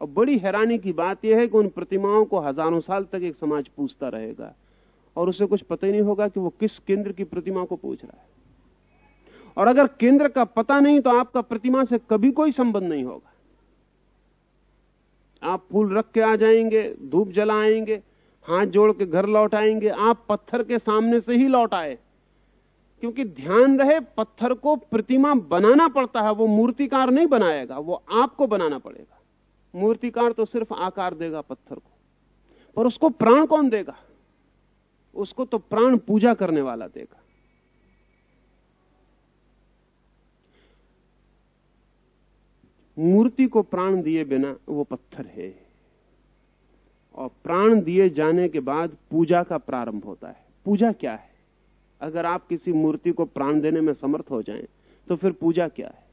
और बड़ी हैरानी की बात यह है कि उन प्रतिमाओं को हज़ारों साल तक एक समाज पूछता रहेगा। और उसे कुछ पता ही नहीं होगा कि वो किस केंद्र की प्रतिमा को पूछ रहा है। और अगर केंद्र का पता नहीं तो आपका प्रतिमा से कभी कोई संबंध नहीं होगा। आप फूल रख के आ जाएँगे, धूप जलाएँगे, हाथ जोड़ के घर लौट आएँगे, आप पत्थर के सामने से ही लौट आए। क्योंकि ध्यान रहे, पत्थर को प्रतिमा बनाना पड़ता है, वो मूर्तिकार नहीं बनाएगा, वो आपको बनाना पड़ेगा। मूर्तिकार तो सिर्फ़ आकार देगा पत्थर को, पर उसको प्राण कौन देगा? उसको तो प्राण पूजा करने वाला देगा। मूर्ति को प्राण दिए बिना वो पत्थर है। और प्राण दिए जाने के बाद पूजा का प्रारंभ होता है। पूजा क्या है? अगर आप किसी मूर्ति को प्राण देने में समर्थ हो जाएँ तो फिर पूजा क्या है?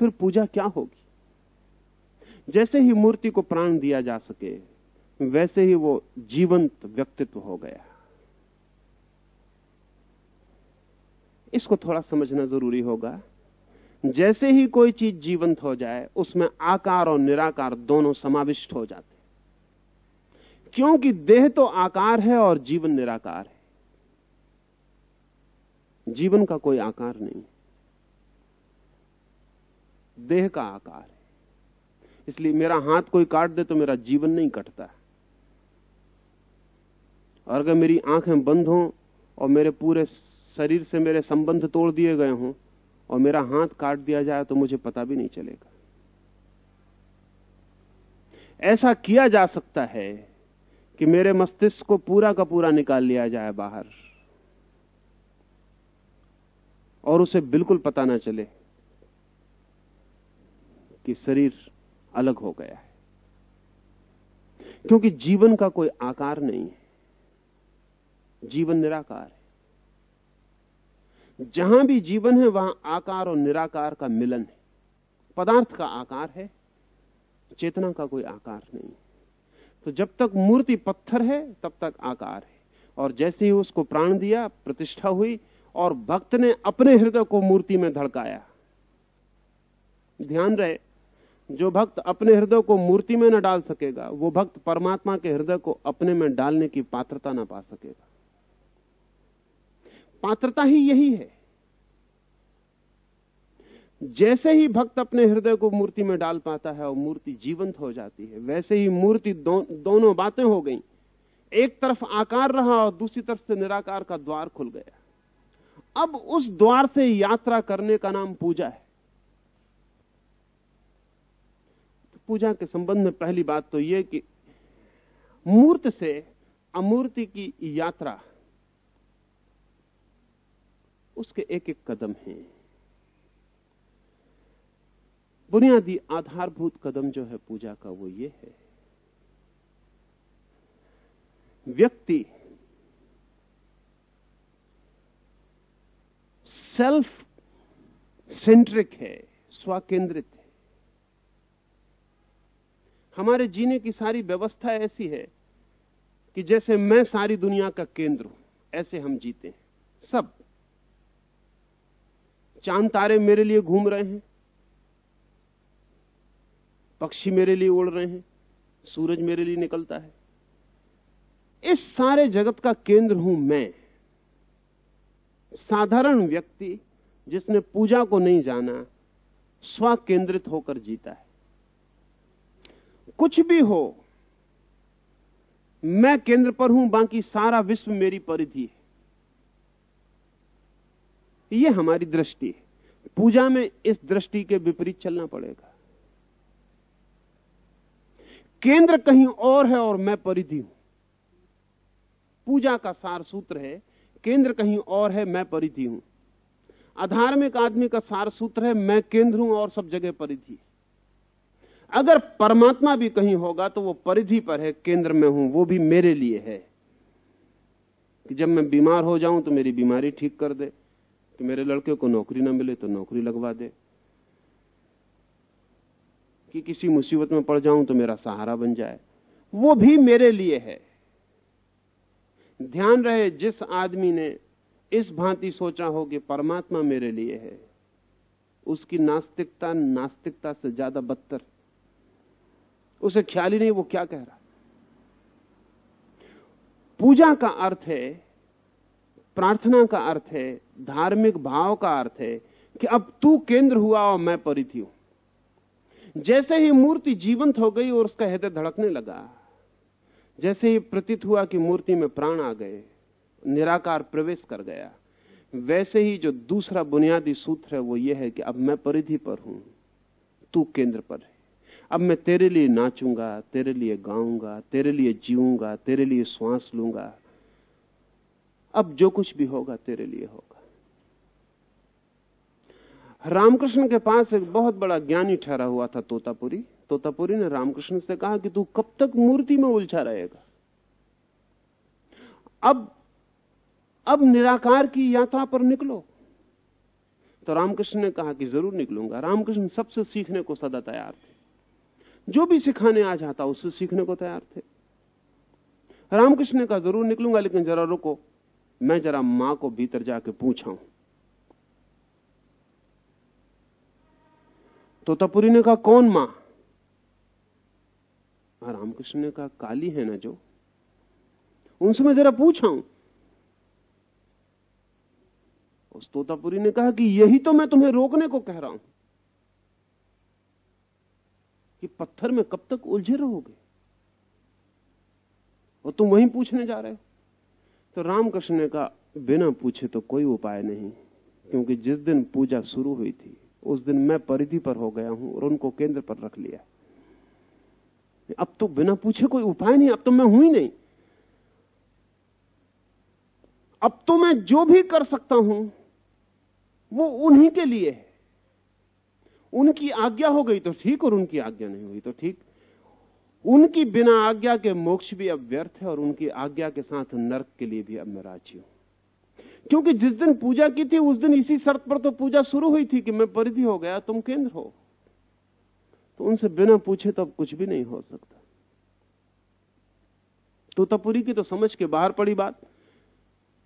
फिर पूजा क्या होगी? जैसे ही मूर्ति को प्राण दिया जा सके वैसे ही वो जीवंत व्यक्तित्व हो गया। इसको थोड़ा समझना ज़रूरी होगा। जैसे ही कोई चीज़ जीवंत हो जाए, उसमें आकार और निराकार दोनों समाविष्ट हो जाते क्योंकि देह तो आकार है और जीवन निराकार है। जीवन का कोई आकार नहीं। देह का आकार है। इसलिए मेरा हाथ कोई काट दे तो मेरा जीवन नहीं कटता। और अगर मेरी आँखें बंद हों और मेरे पूरे शरीर से मेरे संबंध तोड़ दिए गए हों और मेरा हाथ काट दिया जाए तो मुझे पता भी नहीं चलेगा। ऐसा किया जा सकता है कि मेरे मस्तिष्क को पूरा का पूरा निकाल लिया जाए बाहर और उसे बिल्कुल पता ना चले कि शरीर अलग हो गया है। क्योंकि जीवन का कोई आकार नहीं है। जीवन निराकार है। जहाँ भी जीवन है, वहाँ आकार और निराकार का मिलन है। पदार्थ का आकार है, चेतना का कोई आकार नहीं। तो जब तक मूर्ति पत्थर है, तब तक आकार है। और जैसे ही उसको प्राण दिया, प्रतिष्ठा हुई, और भक्त ने अपने हृदय को मूर्ति में धड़काया। ध्यान रहे, जो भक्त अपने हृदय को मूर्ति में न डाल सकेगा, वो भक्त परमात्मा के हृदय को अपने में डालने की पात्रता न पा सकेगा। पात्रता ही यही है। जैसे ही भक्त अपने हृदय को मूर्ति में डाल पाता है और मूर्ति जीवंत हो जाती है वैसे ही मूर्ति दो, दोनों बातें हो गई। एक तरफ़ आकार रहा और दूसरी तरफ़ से निराकार का द्वार खुल गया। अब उस द्वार से यात्रा करने का नाम पूजा है। तो पूजा के संबंध में पहली बात तो यह कि मूर्त से अमूर्ति की यात्रा उसके एक एक कदम हैं। बुनियादी आधारभूत कदम जो है पूजा का वो ये है। व्यक्ति सेल्फ सेंट्रिक है, स्वकेंद्रित है। हमारे जीने की सारी व्यवस्था ऐसी है कि जैसे मैं सारी दुनिया का केंद्र हूँ, ऐसे हम जीते हैं। सब। चाँद तारे मेरे लिए घूम रहे हैं, पक्षी मेरे लिए उड़ रहे हैं, सूरज मेरे लिए निकलता है। इस सारे जगत का केंद्र हूँ मैं। साधारण व्यक्ति जिसने पूजा को नहीं जाना स्व केंद्रित होकर जीता है। कुछ भी हो, मैं केंद्र पर हूँ, बाकी सारा विश्व मेरी परिधि है। यह हमारी दृष्टि है। पूजा में इस दृष्टि के विपरीत चलना पड़ेगा। केंद्र कहीं और है और मैं परिधि हूँ। पूजा का सार सूत्र है, केंद्र कहीं और है, मैं परिधि हूँ। अधार्मिक आदमी का सार सूत्र है, मैं केंद्र हूँ और सब जगह परिधि अगर परमात्मा भी कहीं होगा तो वो परिधि पर है, केंद्र में हूँ, वो भी मेरे लिए है। कि जब मैं बीमार हो जाऊँ तो मेरी बीमारी ठीक कर दे। कि मेरे लड़के को नौकरी ना मिले तो नौकरी लगवा दे। कि किसी मुसीबत में पड़ जाऊँ तो मेरा सहारा बन जाए। वो भी मेरे लिए है। ध्यान रहे, जिस आदमी ने इस भांति सोचा हो कि परमात्मा मेरे लिए है, उसकी नास्तिकता नास्तिकता से ज़्यादा बदतर। उसे ख्याल ही नहीं, वो क्या कह रहा? पूजा का अर्थ है प्रार्थना का अर्थ है, धार्मिक भाव का अर्थ है कि अब तू केंद्र हुआ और मैं परिधि हूँ। जैसे ही मूर्ति जीवंत हो गई और उसका हृदय धड़कने लगा, जैसे ही प्रतीत हुआ कि मूर्ति में प्राण आ गए, निराकार प्रवेश कर गया, वैसे ही जो दूसरा बुनियादी सूत्र है वो ये है कि अब मैं परिधि पर हूँ, तू केंद्र पर है। अब मैं तेरे लिए नाचूँगा, तेरे लिए गाऊँगा, तेरे लिए जीऊँगा, तेरे लिए श्वास लूँगा अब जो कुछ भी होगा तेरे लिए होगा। रामकृष्ण के पास एक बहुत बड़ा ज्ञानी ठहरा हुआ था तोतापुरी। तोतापुरी ने रामकृष्ण से कहा कि तू कब तक मूर्ति में उलझा रहेगा। अब अब निराकार की यात्रा पर निकलो। तो रामकृष्ण ने कहा कि ज़रूर निकलूँगा। रामकृष्ण सबसे सीखने को सदा तैयार थे। जो भी सिखाने आ जाता उससे सीखने को तैयार थे। रामकृष्ण ने कहा, ज़रूर निकलूँगा, लेकिन जरा रुको। मैं जरा माँ को भीतर जाके पूछाऊं। तो तपुरी ने कहा, कौन माँ? रामकृष्ण ने कहा, काली है ना जो? उनसे मैं जरा पूछा हूँ उस तोतापुरी ने कहा कि यही तो मैं तुम्हें रोकने को कह रहा हूँ कि पत्थर में कब तक उलझे रहोगे? और तुम वहीं पूछने जा रहे हो? तो रामकृष्ण ने कहा, बिना पूछे तो कोई उपाय नहीं, क्योंकि जिस दिन पूजा शुरू हुई थी, उस दिन मैं परिधि पर हो गया हूँ और उनको केंद्र पर रख लिया। अब तो बिना पूछे कोई उपाय नहीं, अब तो मैं हूँ ही नहीं। अब तो मैं जो भी कर सकता हूँ, वो उन्हीं के लिए है। उनकी आज्ञा हो गई तो ठीक, और उनकी आज्ञा नहीं हुई तो ठीक। उनकी बिना आज्ञा के मोक्ष भी अब व्यर्थ है और उनकी आज्ञा के साथ नरक के लिए भी अब मैं राज़ी हूँ। क्योंकि जिस दिन पूजा की थी, उस दिन इसी शर्त पर तो पूजा शुरू हुई थी कि मैं परिधि हो गया, तुम केंद्र हो। तो उनसे बिना पूछे तो अब कुछ भी नहीं हो सकता। तोतापुरी की तो समझ के बाहर पड़ी बात।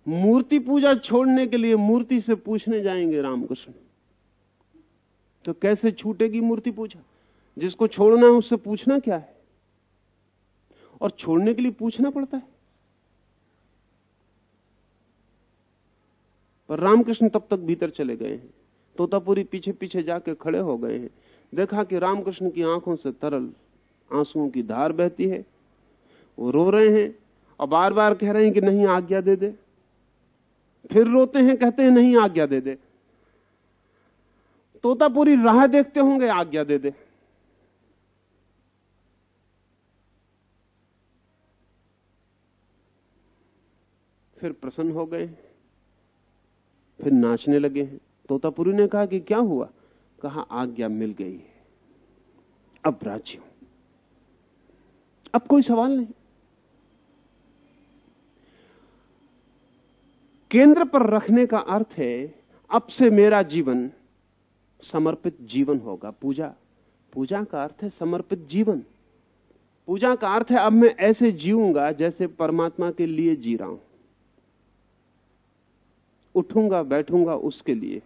मूर्ति पूजा छोड़ने के लिए मूर्ति से पूछने जाएँगे रामकृष्ण। तो कैसे छूटेगी मूर्ति पूजा? जिसको छोड़ना है, उससे पूछना क्या है? और छोड़ने के लिए पूछना पड़ता है। पर रामकृष्ण तब तक भीतर चले गए हैं। तोतापुरी पीछे पीछे जाके खड़े हो गए हैं। देखा कि रामकृष्ण की आँखों से तरल आंसुओं की धार बहती है। वो रो रहे हैं और बार बार कह रहे हैं कि नहीं, आज्ञा दे दे। फिर रोते हैं, कहते हैं, नहीं, आज्ञा दे दे। तोतापुरी राह देखते होंगे, आज्ञा दे दे। फिर प्रसन्न हो गए, फिर नाचने लगे। हैं तोतापुरी ने कहा कि क्या हुआ? कहा, आज्ञा मिल गई है। अब राज्य अब कोई सवाल नहीं। केंद्र पर रखने का अर्थ है, अब से मेरा जीवन समर्पित जीवन होगा। पूजा पूजा का अर्थ है समर्पित जीवन। पूजा का अर्थ है, अब मैं ऐसे जीऊँगा जैसे परमात्मा के लिए जी रहा हूँ। उठूँगा, बैठूँगा उसके लिए।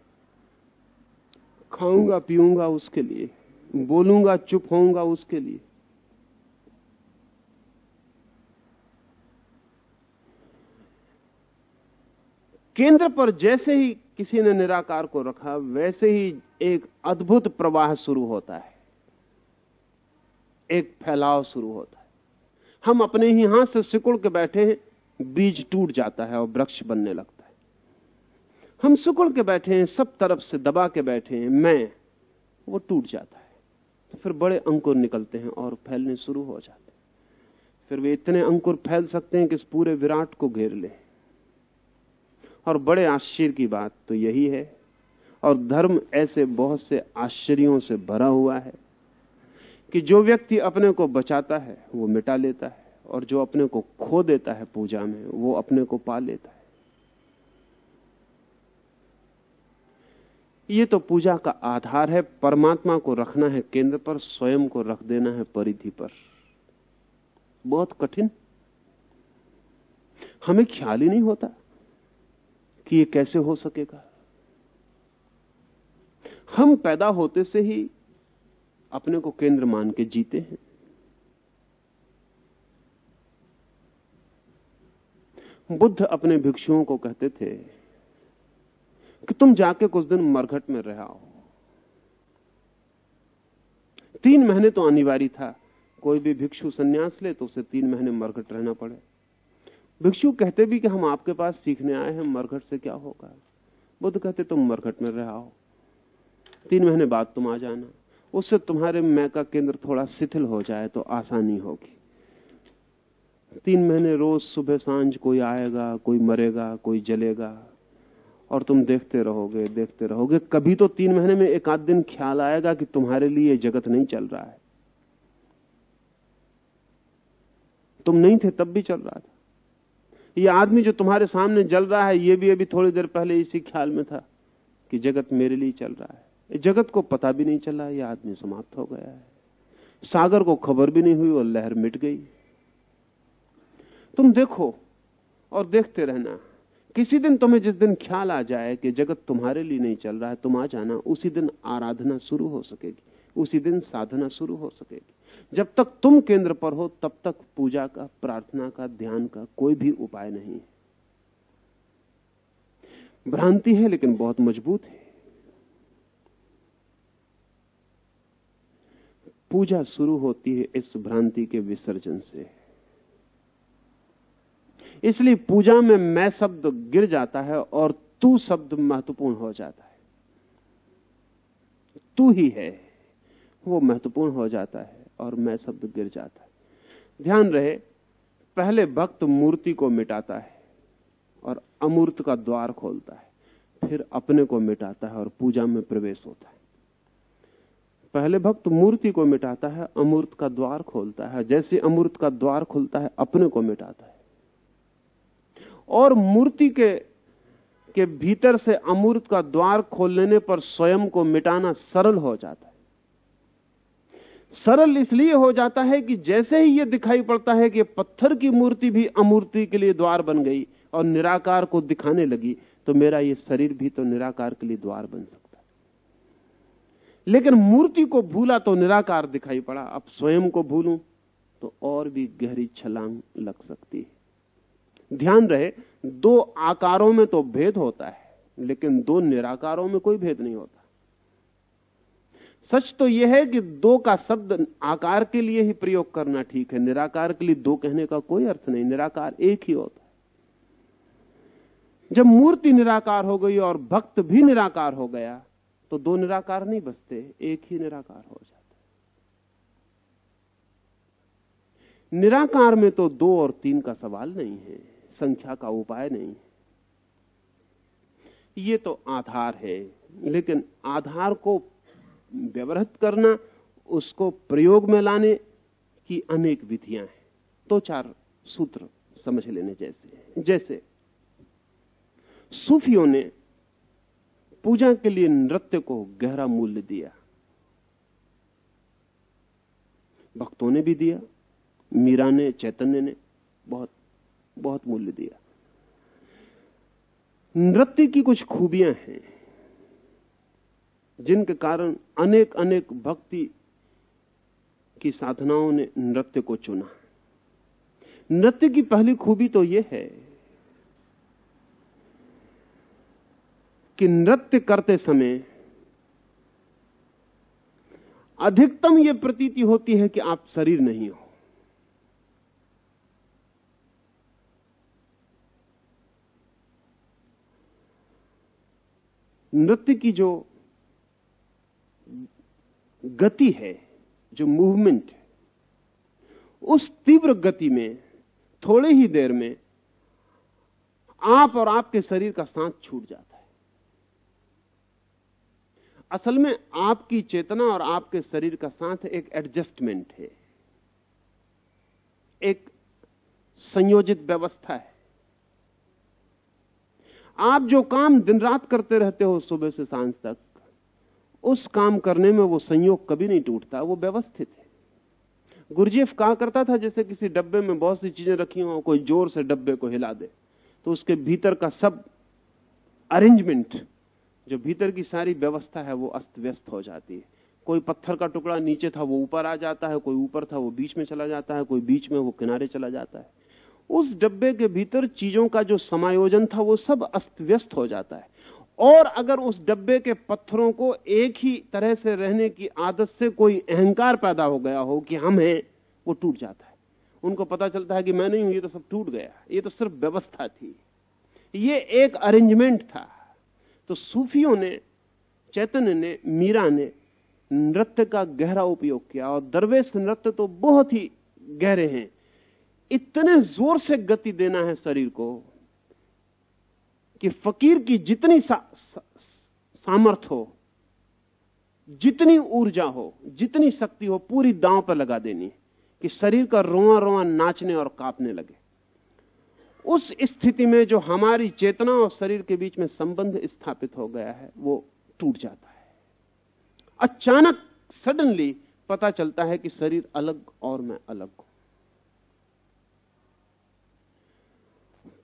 खाऊँगा, पीऊँगा उसके लिए। बोलूँगा, चुप होऊँगा उसके लिए। केंद्र पर जैसे ही किसी ने निराकार को रखा, वैसे ही एक अद्भुत प्रवाह शुरू होता है। एक फैलाव शुरू होता है। हम अपने ही हाथ से सिकुड़ के बैठे हैं, बीज टूट जाता है और वृक्ष बनने लगता है। हम सिकुड़ के बैठे हैं, सब तरफ़ से दबा के बैठे हैं, मैं, वो टूट जाता है। तो फिर बड़े अंकुर निकलते हैं और फैलने शुरू हो जाते हैं। फिर वे इतने अंकुर फैल सकते हैं कि इस पूरे विराट को घेर ले। और बड़े आश्चर्य की बात तो यही है, और धर्म ऐसे बहुत से आश्चर्यों से भरा हुआ है, कि जो व्यक्ति अपने को बचाता है, वो मिटा लेता है, और जो अपने को खो देता है पूजा में, वो अपने को पा लेता है। ये तो पूजा का आधार है, परमात्मा को रखना है केंद्र पर, स्वयं को रख देना है परिधि पर। बहुत कठिन। हमें ख्याल ही नहीं होता कि ये कैसे हो सकेगा। हम पैदा होते से ही अपने को केंद्र मान के जीते हैं। बुद्ध अपने भिक्षुओं को कहते थे कि तुम जाके कुछ दिन मरघट में रहो तीन महीने तो अनिवार्य था। कोई भी भिक्षु संन्यास ले तो उसे तीन महीने मरघट रहना पड़े। भिक्षु कहते भी कि हम आपके पास सीखने आए हैं, मरघट से क्या होगा? बुद्ध कहते, तुम मरघट में रहो तीन महीने बाद तुम आ जाना। उससे तुम्हारे मैं का केंद्र थोड़ा शिथिल हो जाए तो आसानी होगी। तीन महीने रोज सुबह साँझ कोई आएगा, कोई मरेगा, कोई जलेगा। और तुम देखते रहोगे देखते रहोगे। कभी तो तीन महीने में एक आध दिन ख्याल आएगा कि तुम्हारे लिए जगत नहीं चल रहा है। तुम नहीं थे, तब भी चल रहा था। ये आदमी जो तुम्हारे सामने जल रहा है, ये भी अभी थोड़ी देर पहले इसी ख्याल में था कि जगत मेरे लिए चल रहा है। जगत को पता भी नहीं चला यह आदमी समाप्त हो गया है। सागर को खबर भी नहीं हुई और लहर मिट गई। तुम देखो और देखते रहना। किसी दिन तुम्हें जिस दिन ख्याल आ जाए कि जगत तुम्हारे लिए नहीं चल रहा है, तुम आ जाना, उसी दिन आराधना शुरू हो सकेगी, उसी दिन साधना शुरू हो सकेगी। जब तक तुम केंद्र पर हो, तब तक पूजा का, प्रार्थना का, ध्यान का कोई भी उपाय नहीं है। भ्रांति है, लेकिन बहुत मज़बूत है। पूजा शुरू होती है इस भ्रांति के विसर्जन से। इसलिए पूजा में मैं शब्द गिर जाता है और तू शब्द महत्वपूर्ण हो जाता है। तू ही है, वो महत्वपूर्ण हो जाता है और मैं शब्द गिर जाता है। ध्यान रहे, पहले भक्त मूर्ति को मिटाता है और अमूर्त का द्वार खोलता है, फिर अपने को मिटाता है और पूजा में प्रवेश होता है। पहले भक्त मूर्ति को मिटाता है, अमूर्त का द्वार खोलता है, जैसे अमूर्त का द्वार खुलता है, अपने को मिटाता है। और मूर्ति के के भीतर से अमूर्त का द्वार खोल लेने पर स्वयं को मिटाना सरल हो जाता है। सरल इसलिए हो जाता है कि जैसे ही यह दिखाई पड़ता है कि पत्थर की मूर्ति भी अमूर्ति के लिए द्वार बन गई और निराकार को दिखाने लगी तो मेरा यह शरीर भी तो निराकार के लिए द्वार बन सकता है। लेकिन मूर्ति को भूला तो निराकार दिखाई पड़ा। अब स्वयं को भूलूं तो और भी गहरी छलांग लग सकती है। ध्यान रहे, दो आकारों में तो भेद होता है, लेकिन दो निराकारों में कोई भेद नहीं होता। सच तो यह है कि दो का शब्द आकार के लिए ही प्रयोग करना ठीक है, निराकार के लिए दो कहने का कोई अर्थ नहीं, निराकार एक ही होता है। जब मूर्ति निराकार हो गई और भक्त भी निराकार हो गया तो दो निराकार नहीं बचते, एक ही निराकार हो जाता निराकार में तो दो और तीन का सवाल नहीं है। संख्या का उपाय नहीं। ये तो आधार है, लेकिन आधार को व्यवहित करना, उसको प्रयोग में लाने की अनेक विधियाँ हैं। तो चार सूत्र समझ लेने जैसे जैसे, सूफियों ने पूजा के लिए नृत्य को गहरा मूल्य दिया। भक्तों ने भी दिया, मीरा ने, चैतन्य ने बहुत बहुत मूल्य दिया। नृत्य की कुछ खूबियाँ हैं, जिनके कारण अनेक अनेक भक्ति की साधनाओं ने नृत्य को चुना। नृत्य की पहली खूबी तो यह है कि नृत्य करते समय अधिकतम यह प्रतीति होती है कि आप शरीर नहीं हो। नृत्य की जो गति है, जो मूवमेंट है, उस तीव्र गति में, थोड़े ही देर में, आप और आपके शरीर का सांस छूट जाता है। असल में आपकी चेतना और आपके शरीर का सांस एक एडजस्टमेंट है। एक संयोजित व्यवस्था है। आप जो काम दिन रात करते रहते हो सुबह से साँझ तक, उस काम करने में वो संयोग कभी नहीं टूटता, वो व्यवस्थित है। गुरजेफ कहा करता था जैसे किसी डब्बे में बहुत सी चीज़ें रखी हो, कोई ज़ोर से डब्बे को हिला दे तो उसके भीतर का सब अरेंजमेंट जो भीतर की सारी व्यवस्था है, वो अस्त व्यस्त हो जाती है। कोई पत्थर का टुकड़ा नीचे था, वो ऊपर आ जाता है, कोई ऊपर था, वो बीच में चला जाता है, कोई बीच में वो किनारे चला जाता है। उस डब्बे के भीतर चीज़ों का जो समायोजन था, वो सब अस्त व्यस्त हो जाता है। और अगर उस डब्बे के पत्थरों को एक ही तरह से रहने की आदत से कोई अहंकार पैदा हो गया हो कि हम हैं, वो टूट जाता है। उनको पता चलता है कि मैं नहीं हूँ, ये तो सब टूट गया। ये तो सिर्फ़ व्यवस्था थी। ये एक अरेंजमेंट था। तो सूफियों ने, चैतन्य ने, मीरा ने नृत्य का गहरा उपयोग किया। और दरवेश नृत्य तो बहुत ही गहरे हैं। इतने ज़ोर से गति देना है शरीर को कि फकीर की जितनी सा, सा, सामर्थ हो जितनी ऊर्जा हो जितनी शक्ति हो पूरी दांव पर लगा देनी कि शरीर का रोआ रोआ नाचने और कांपने लगे। उस स्थिति में जो हमारी चेतना और शरीर के बीच में संबंध स्थापित हो गया है वो टूट जाता है। अचानक सडनली पता चलता है कि शरीर अलग और मैं अलग हूँ।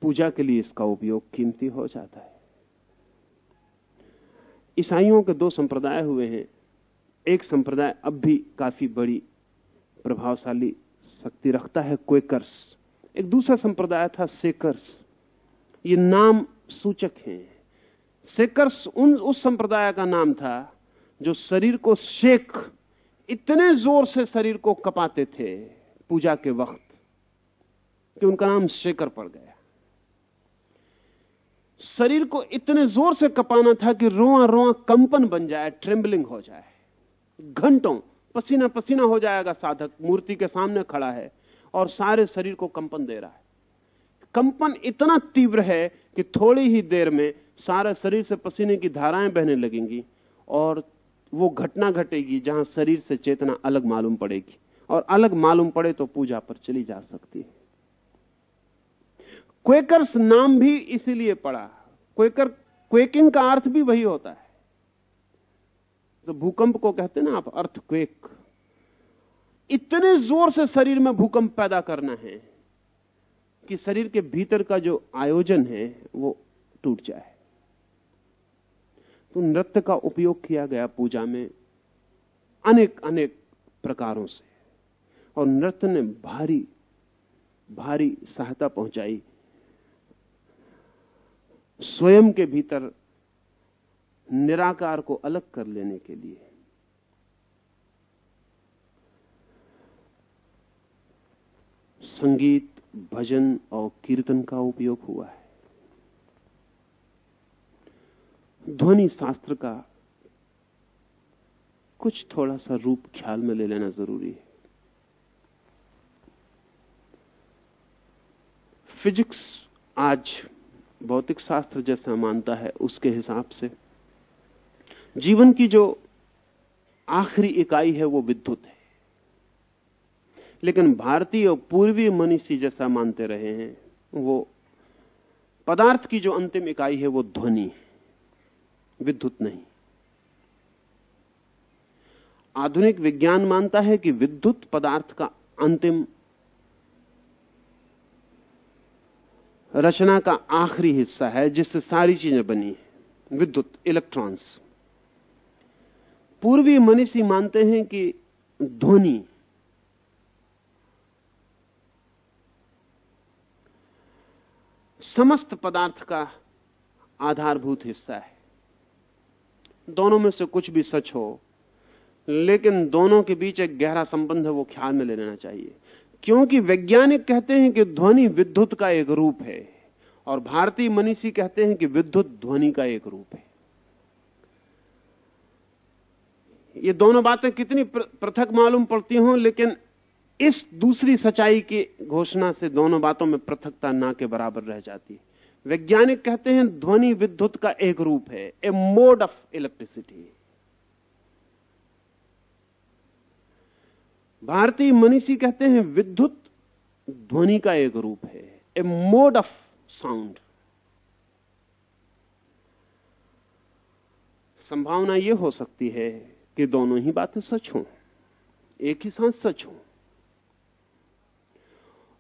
पूजा के लिए इसका उपयोग कीमती हो जाता है। ईसाइयों के दो संप्रदाय हुए हैं। एक संप्रदाय अब भी काफ़ी बड़ी, प्रभावशाली शक्ति रखता है क्वेकर्स एक दूसरा संप्रदाय था सेकर्स ये नाम सूचक हैं। सेकर्स उन, उस संप्रदाय का नाम था जो शरीर को शेख इतने ज़ोर से शरीर को कपाते थे पूजा के वक्त कि उनका नाम शेकर पड़ गया। शरीर को इतने ज़ोर से कपाना था कि रोआ रोआ कंपन बन जाए ट्रेम्बलिंग हो जाए। घंटों पसीना पसीना हो जाएगा साधक, मूर्ति के सामने खड़ा है और सारे शरीर को कंपन दे रहा है। कंपन इतना तीव्र है कि थोड़ी ही देर में सारा शरीर से पसीने की धाराएँ बहने लगेंगी और वो घटना घटेगी जहाँ शरीर से चेतना अलग मालूम पड़ेगी और अलग मालूम पड़े तो पूजा पर चली जा सकती है। क्वेकर्स नाम भी इसीलिए पड़ा। क्वेकर, क्वेकिंग का अर्थ भी वही होता है। तो भूकंप को कहते ना आप अर्थ क्वेक इतने ज़ोर से शरीर में भूकंप पैदा करना है कि शरीर के भीतर का जो आयोजन है, वो टूट जाए। तो नृत्य का उपयोग किया गया पूजा में अनेक अनेक प्रकारों से। और नृत्य ने भारी भारी सहायता पहुंचाई। स्वयं के भीतर निराकार को अलग कर लेने के लिए। संगीत, भजन और कीर्तन का उपयोग हुआ है। ध्वनि शास्त्र का कुछ थोड़ा सा रूप ख्याल में ले लेना ज़रूरी है। फिजिक्स आज भौतिक शास्त्र जैसा मानता है उसके हिसाब से। जीवन की जो आखिरी इकाई है वो विद्युत है। लेकिन भारतीय और पूर्वी मनीषी जैसा मानते रहे हैं, वो पदार्थ की जो अंतिम इकाई है वो ध्वनि है, विद्युत नहीं। आधुनिक विज्ञान मानता है कि विद्युत पदार्थ का अंतिम रचना का आखिरी हिस्सा है, जिससे सारी चीज़ें बनी है। विद्युत इलेक्ट्रॉन्स पूर्वी मनीषी मानते हैं कि ध्वनि समस्त पदार्थ का आधारभूत हिस्सा है। दोनों में से कुछ भी सच हो, लेकिन दोनों के बीच एक गहरा संबंध है, वो ख्याल में ले लेना चाहिए। क्योंकि वैज्ञानिक कहते हैं कि ध्वनि विद्युत का एक रूप है, और भारतीय मनीषी कहते हैं कि विद्युत ध्वनि का एक रूप है। ये दोनों बातें कितनी पृथक मालूम पड़ती हों, लेकिन इस दूसरी सच्चाई की घोषणा से दोनों बातों में पृथकता ना के बराबर रह जाती है। वैज्ञानिक कहते हैं ध्वनि विद्युत का एक रूप है ए मोड ऑफ़ इलेक्ट्रिसिटी भारतीय मनीषी कहते हैं, विद्युत ध्वनि का एक रूप है ए मोड ऑफ़ साउंड संभावना यह हो सकती है कि दोनों ही बातें सच हों, एक ही साथ सच हो।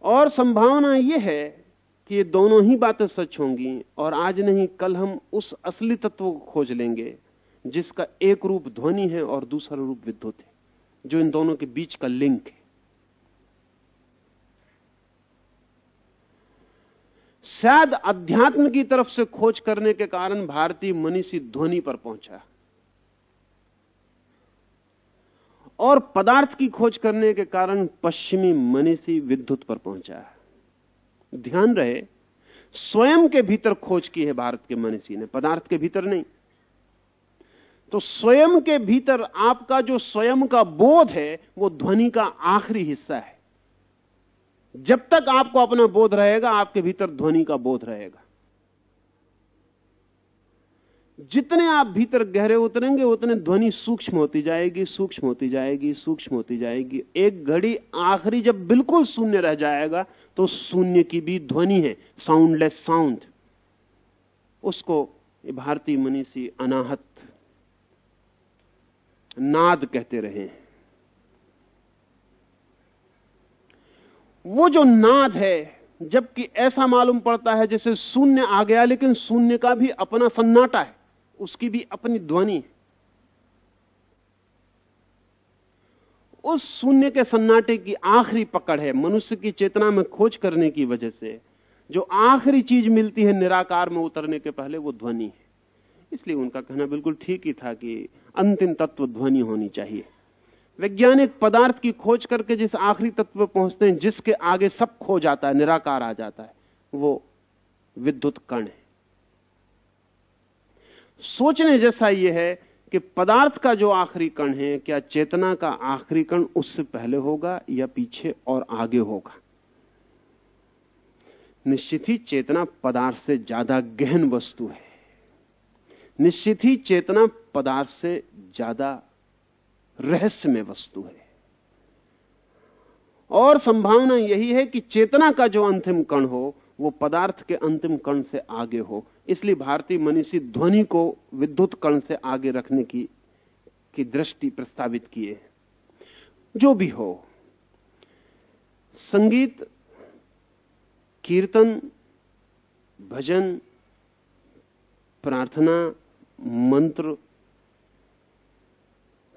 और संभावना यह है कि ये दोनों ही बातें सच होंगी, और आज नहीं, कल हम उस असली तत्व को खोज लेंगे, जिसका एक रूप ध्वनि है और दूसरा रूप विद्युत है। जो इन दोनों के बीच का लिंक है। शायद अध्यात्म की तरफ़ से खोज करने के कारण भारतीय मनीषी ध्वनि पर पहुँचा। और पदार्थ की खोज करने के कारण पश्चिमी मनीषी विद्युत पर पहुँचा। ध्यान रहे, स्वयं के भीतर खोज की है भारत के मनीषी ने पदार्थ के भीतर नहीं। तो स्वयं के भीतर आपका जो स्वयं का बोध है, वो ध्वनि का आखिरी हिस्सा है। जब तक आपको अपना बोध रहेगा, आपके भीतर ध्वनि का बोध रहेगा। जितने आप भीतर गहरे उतरेंगे, उतने ध्वनि सूक्ष्म होती जाएगी, सूक्ष्म होती जाएगी, सूक्ष्म होती जाएगी। एक घड़ी आखिरी जब बिल्कुल शून्य रह जाएगा तो शून्य की भी ध्वनि है साउंडलेस साउंड उसको भारतीय मनीषी अनाहत नाद कहते रहे हैं। वो जो नाद है, जबकि ऐसा मालूम पड़ता है जैसे शून्य आ गया, लेकिन शून्य का भी अपना सन्नाटा है, उसकी भी अपनी ध्वनि उस शून्य के सन्नाटे की आखिरी पकड़ है मनुष्य की चेतना में खोज करने की वजह से। जो आखिरी चीज़ मिलती है निराकार में उतरने के पहले वो ध्वनि है। इसलिए उनका कहना बिल्कुल ठीक ही था कि अंतिम तत्व ध्वनि होनी चाहिए। वैज्ञानिक पदार्थ की खोज करके जिस आखिरी तत्व पर पहुँचते हैं, जिसके आगे सब खो जाता है, निराकार आ जाता है, वो विद्युत कण है। सोचने जैसा यह है कि पदार्थ का जो आखिरी कण है, क्या चेतना का आखिरी कण उससे पहले होगा या पीछे और आगे होगा? निश्चित ही चेतना पदार्थ से ज़्यादा गहन वस्तु है। निश्चित ही चेतना पदार्थ से ज़्यादा रहस्यमय वस्तु है। और संभावना यही है कि चेतना का जो अंतिम कण हो, वो पदार्थ के अंतिम कण से आगे हो। इसलिए भारतीय मनीषी ध्वनि को विद्युत कण से आगे रखने की की दृष्टि प्रस्तावित किए जो भी हो, संगीत, कीर्तन, भजन, प्रार्थना मंत्र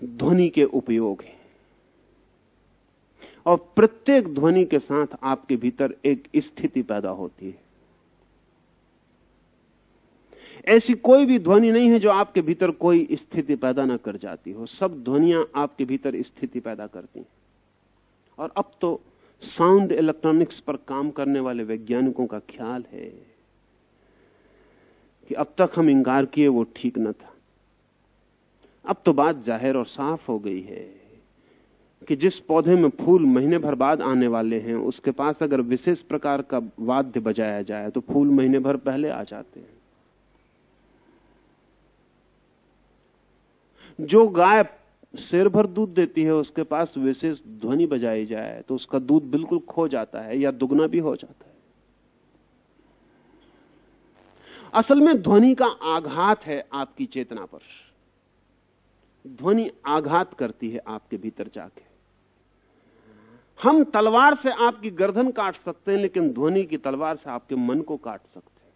ध्वनि के उपयोग है। और प्रत्येक ध्वनि के साथ आपके भीतर एक स्थिति पैदा होती है। ऐसी कोई भी ध्वनि नहीं है जो आपके भीतर कोई स्थिति पैदा ना कर जाती हो। सब ध्वनियाँ आपके भीतर स्थिति पैदा करती हैं। और अब तो साउंड इलेक्ट्रॉनिक्स पर काम करने वाले वैज्ञानिकों का ख्याल है। कि अब तक हम इंकार किए, वो ठीक न था। अब तो बात ज़ाहिर और साफ़ हो गई है कि जिस पौधे में फूल महीने भर बाद आने वाले हैं, उसके पास अगर विशेष प्रकार का वाद्य बजाया जाए तो फूल महीने भर पहले आ जाते हैं। जो गाय शेर भर दूध देती है, उसके पास विशेष ध्वनि बजाई जाए तो उसका दूध बिल्कुल खो जाता है या दुगना भी हो जाता है। असल में ध्वनि का आघात है आपकी चेतना पर। ध्वनि आघात करती है आपके भीतर जाके। हम तलवार से आपकी गर्दन काट सकते हैं, लेकिन ध्वनि की तलवार से आपके मन को काट सकते हैं।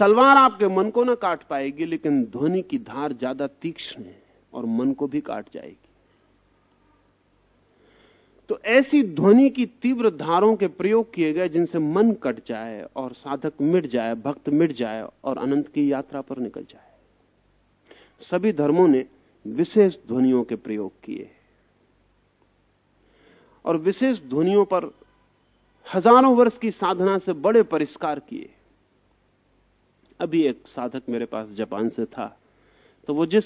तलवार आपके मन को ना काट पाएगी, लेकिन ध्वनि की धार ज़्यादा तीक्ष्ण है और मन को भी काट जाएगी। तो ऐसी ध्वनि की तीव्र धारों के प्रयोग किए गए जिनसे मन कट जाए और साधक मिट जाए, भक्त मिट जाए और अनंत की यात्रा पर निकल जाए। सभी धर्मों ने विशेष ध्वनियों के प्रयोग किए और विशेष ध्वनियों पर हज़ारों वर्ष की साधना से बड़े परिष्कार किए। अभी एक साधक मेरे पास जापान से था तो वो जिस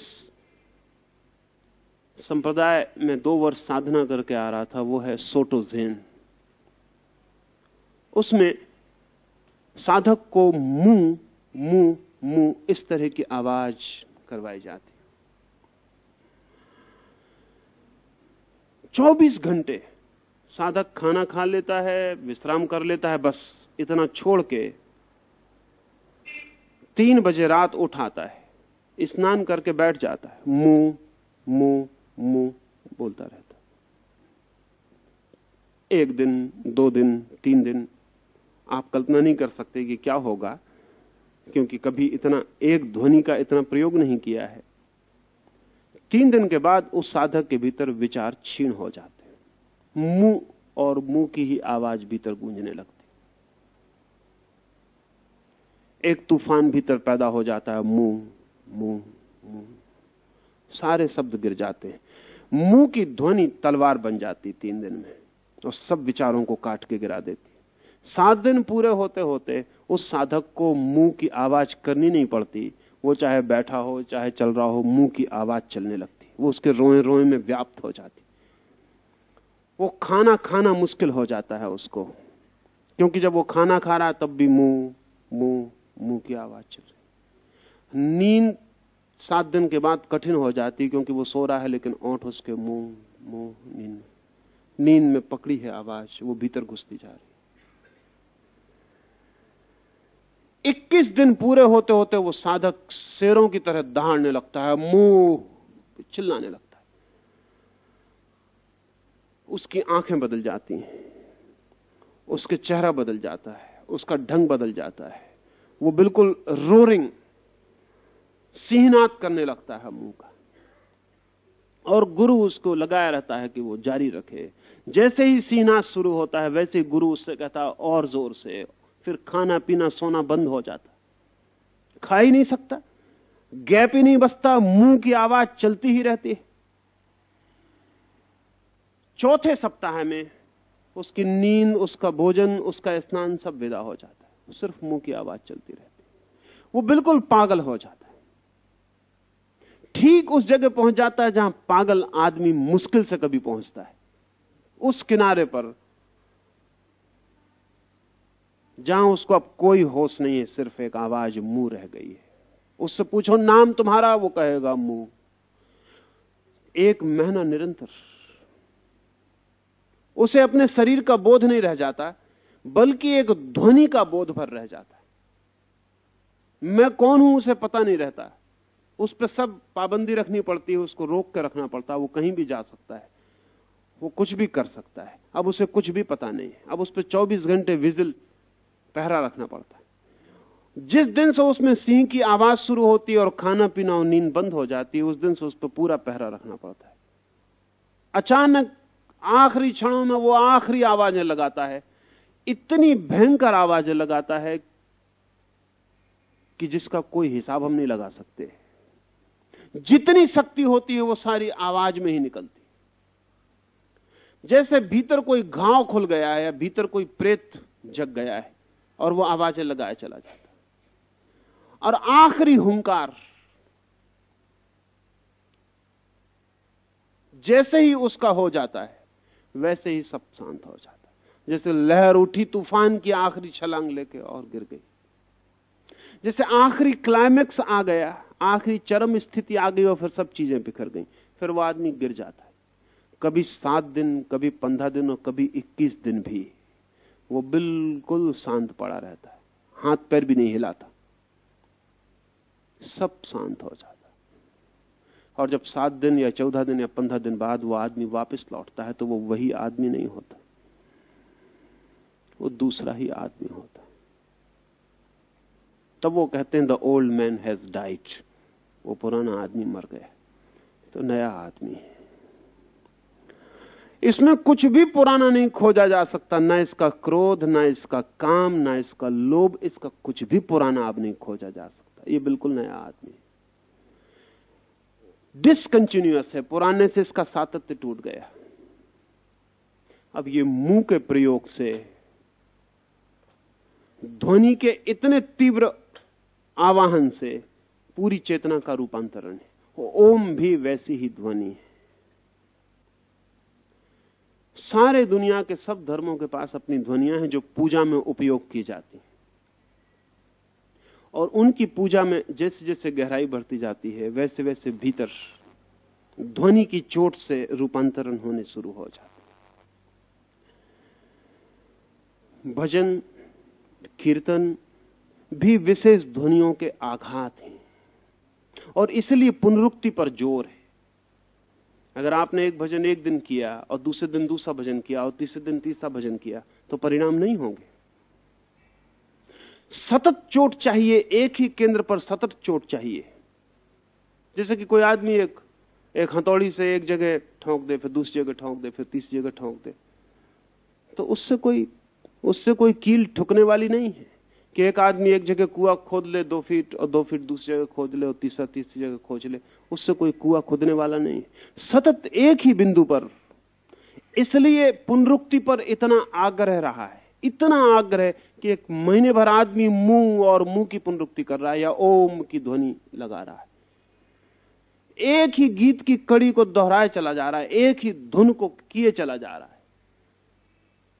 संप्रदाय में दो वर्ष साधना करके आ रहा था, वो है सोटो जेन। उसमें साधक को मुँह मुँह मुँह इस तरह की आवाज़ करवाई जाती। 24 घंटे साधक खाना खा लेता है, विश्राम कर लेता है, बस इतना छोड़ के तीन बजे रात उठाता है, स्नान करके बैठ जाता है। मुँह मुँह मुँह बोलता रहता। एक दिन, दो दिन, तीन दिन आप कल्पना नहीं कर सकते कि क्या होगा, क्योंकि कभी इतना एक ध्वनि का इतना प्रयोग नहीं किया है। तीन दिन के बाद उस साधक के भीतर विचार क्षीण हो जाते हैं। मुँह और मुँह की ही आवाज़ भीतर गूंजने लगती। एक तूफ़ान भीतर पैदा हो जाता है, मुँह मुँह मुँह। सारे शब्द गिर जाते हैं। मुँह की ध्वनि तलवार बन जाती तीन दिन में और सब विचारों को काट के गिरा देती। सात दिन पूरे होते होते उस साधक को मुँह की आवाज़ करनी नहीं पड़ती। वो चाहे बैठा हो, चाहे चल रहा हो, मुँह की आवाज़ चलने लगती। वो उसके रोए रोए में व्याप्त हो जाती। वो खाना खाना मुश्किल हो जाता है उसको, क्योंकि जब वो खाना खा रहा तब भी मुँह मुँह मुँह की आवाज़ चल रही। नींद सात दिन के बाद कठिन हो जाती क्योंकि वो सो रहा है, लेकिन ओंठ उसके मुँह मुँह, नींद नींद में पकड़ी है आवाज़, वो भीतर घुसती जा रही 21 दिन पूरे होते होते वो साधक शेरों की तरह दहाड़ने लगता है, मुँह चिल्लाने लगता है। उसकी आँखें बदल जाती हैं, उसके चेहरा बदल जाता है, उसका ढंग बदल जाता है, वो बिल्कुल रोरिंग सिंहनाद करने लगता है मुँह का। और गुरु उसको लगाया रहता है कि वो जारी रखे। जैसे ही सीनाद शुरू होता है, वैसे गुरु उससे कहता है, और ज़ोर से। फिर खाना पीना सोना बंद हो जाता खा ही नहीं सकता। गैप ही नहीं बसता। मुँह की आवाज़ चलती ही रहती है। चौथे सप्ताह में उसकी नींद, उसका भोजन, उसका स्नान सब विदा हो जाता है। सिर्फ़ मुँह की आवाज़ चलती रहती है। वो बिल्कुल पागल हो जाता ठीक उस जगह पहुँच जाता है जहाँ पागल आदमी मुश्किल से कभी पहुँचता है। उस किनारे पर, जहाँ उसको अब कोई होश नहीं है, सिर्फ़ एक आवाज़ मुँह रह गई है। उससे पूछो, नाम तुम्हारा? वो कहेगा, मुँह। एक महीना निरंतर। उसे अपने शरीर का बोध नहीं रह जाता, बल्कि एक ध्वनि का बोध भर रह जाता है। मैं कौन हूँ उसे पता नहीं रहता। उस पर सब पाबंदी रखनी पड़ती है, उसको रोक कर रखना पड़ता है, वो कहीं भी जा सकता है। वो कुछ भी कर सकता है। अब उसे कुछ भी पता नहीं है। अब उस पर 24 घंटे विजिल पहरा रखना पड़ता है। जिस दिन से उसमें सिंह की आवाज़ शुरू होती है और खाना पीना और नींद बंद हो जाती है, उस दिन से उस पर पूरा पहरा रखना पड़ता है। अचानक आखिरी क्षणों में वो आखिरी आवाज़ें लगाता है। इतनी भयंकर आवाज़ें लगाता है कि जिसका कोई हिसाब हम नहीं लगा सकते। जितनी शक्ति होती है वो सारी आवाज़ में ही निकलती जैसे भीतर कोई घाव खुल गया है भीतर कोई प्रेत जग गया है और वो आवाज़ें लगाए चला जाता और आखिरी हुंकार, जैसे ही उसका हो जाता है, वैसे ही सब शांत हो जाता है। जैसे लहर उठी, तूफ़ान की आखिरी छलांग लेके और गिर गई। जैसे आखिरी क्लाइमेक्स आ गया आखिरी चरम स्थिति आ गई और फिर सब चीज़ें बिखर गई। फिर वो आदमी गिर जाता है। कभी सात दिन, कभी पंद्रह दिन और कभी इक्कीस दिन भी वो बिल्कुल शांत पड़ा रहता है। हाथ पैर भी नहीं हिलाता। सब शांत हो जाता और जब सात दिन या चौदह दिन या पंद्रह दिन बाद वो आदमी वापस लौटता है तो वो वही आदमी नहीं होता। वो दूसरा ही आदमी होता तब वो कहते हैं the old man has died वो पुराना आदमी मर गया तो नया आदमी है। इसमें कुछ भी पुराना नहीं खोजा जा सकता। ना इसका क्रोध, ना इसका काम, ना इसका लोभ, इसका कुछ भी पुराना अब नहीं खोजा जा सकता। ये बिल्कुल नया आदमी डिसकंटिन्यूस है। पुराने से इसका सातत्य टूट गया। अब ये मुँह के प्रयोग से ध्वनि के इतने तीव्र आवाहन से पूरी चेतना का रूपांतरण है। ओम भी वैसी ही ध्वनि है। सारे दुनिया के सब धर्मों के पास अपनी ध्वनियाँ हैं जो पूजा में उपयोग की जाती हैं। और उनकी पूजा में जैसे जैसे गहराई बढ़ती जाती है वैसे वैसे भीतर ध्वनि की चोट से रूपांतरण होने शुरू हो जाता भजन, कीर्तन भी विशेष ध्वनियों के आघात हैं। और इसलिए पुनरुक्ति पर ज़ोर है। अगर आपने एक भजन एक दिन किया और दूसरे दिन दूसरा भजन किया और तीसरे दिन तीसरा भजन किया तो परिणाम नहीं होंगे। सतत चोट चाहिए, एक ही केंद्र पर सतत चोट चाहिए। जैसे कि कोई आदमी एक एक हथौड़ी से एक जगह ठोंक दे, फिर दूसरी जगह ठोंक दे, फिर तीसरी जगह ठोंक दे तो उससे कोई उससे कोई कील ठुकने वाली नहीं है। कि एक आदमी एक जगह कुआ खोद ले, दो फीट और दो फीट दूसरी जगह खोद ले और तीसरा, तीसरी जगह खोज ले, उससे कोई कुआ खोदने वाला नहीं। सतत एक ही बिंदु पर। इसलिए पुनरुक्ति पर इतना आग्रह रहा है। इतना आग्रह कि एक महीने भर आदमी मुँह और मुँह की पुनरुक्ति कर रहा है या ओम की ध्वनि लगा रहा है। एक ही गीत की कड़ी को दोहराए चला जा रहा है, एक ही धुन को किए चला जा रहा है।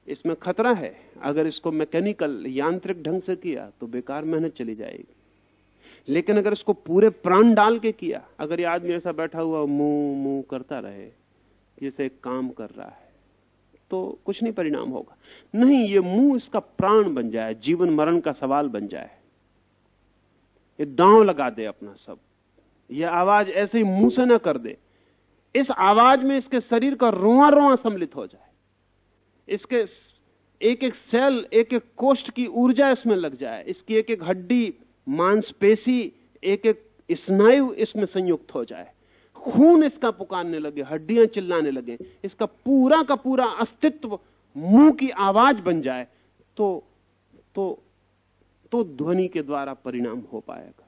इसमें खतरा है। अगर इसको मैकेनिकल, यांत्रिक ढंग से किया तो बेकार मेहनत चली जाएगी। लेकिन अगर इसको पूरे प्राण डाल के किया, अगर ये आदमी ऐसा बैठा हुआ मुँह मुँह करता रहे, जैसे काम कर रहा है तो कुछ नहीं परिणाम होगा। नहीं, ये मुँह इसका प्राण बन जाए, जीवन मरण का सवाल बन जाए। ये दांव लगा दे अपना सब। यह आवाज़ ऐसे ही मुँह से ना कर दे। इस आवाज़ में इसके शरीर का रोआ रोआ सम्मिलित हो जाए। इसके एक एक सेल, एक एक कोष्ठ की ऊर्जा इसमें लग जाए। इसकी एक एक हड्डी, मांसपेशी, एक एक स्नायु इसमें संयुक्त हो जाए। खून इसका पुकारने लगे, हड्डियाँ चिल्लाने लगे। इसका पूरा का पूरा अस्तित्व मुँह की आवाज़ बन जाए तो तो तो ध्वनि के द्वारा परिणाम हो पाएगा।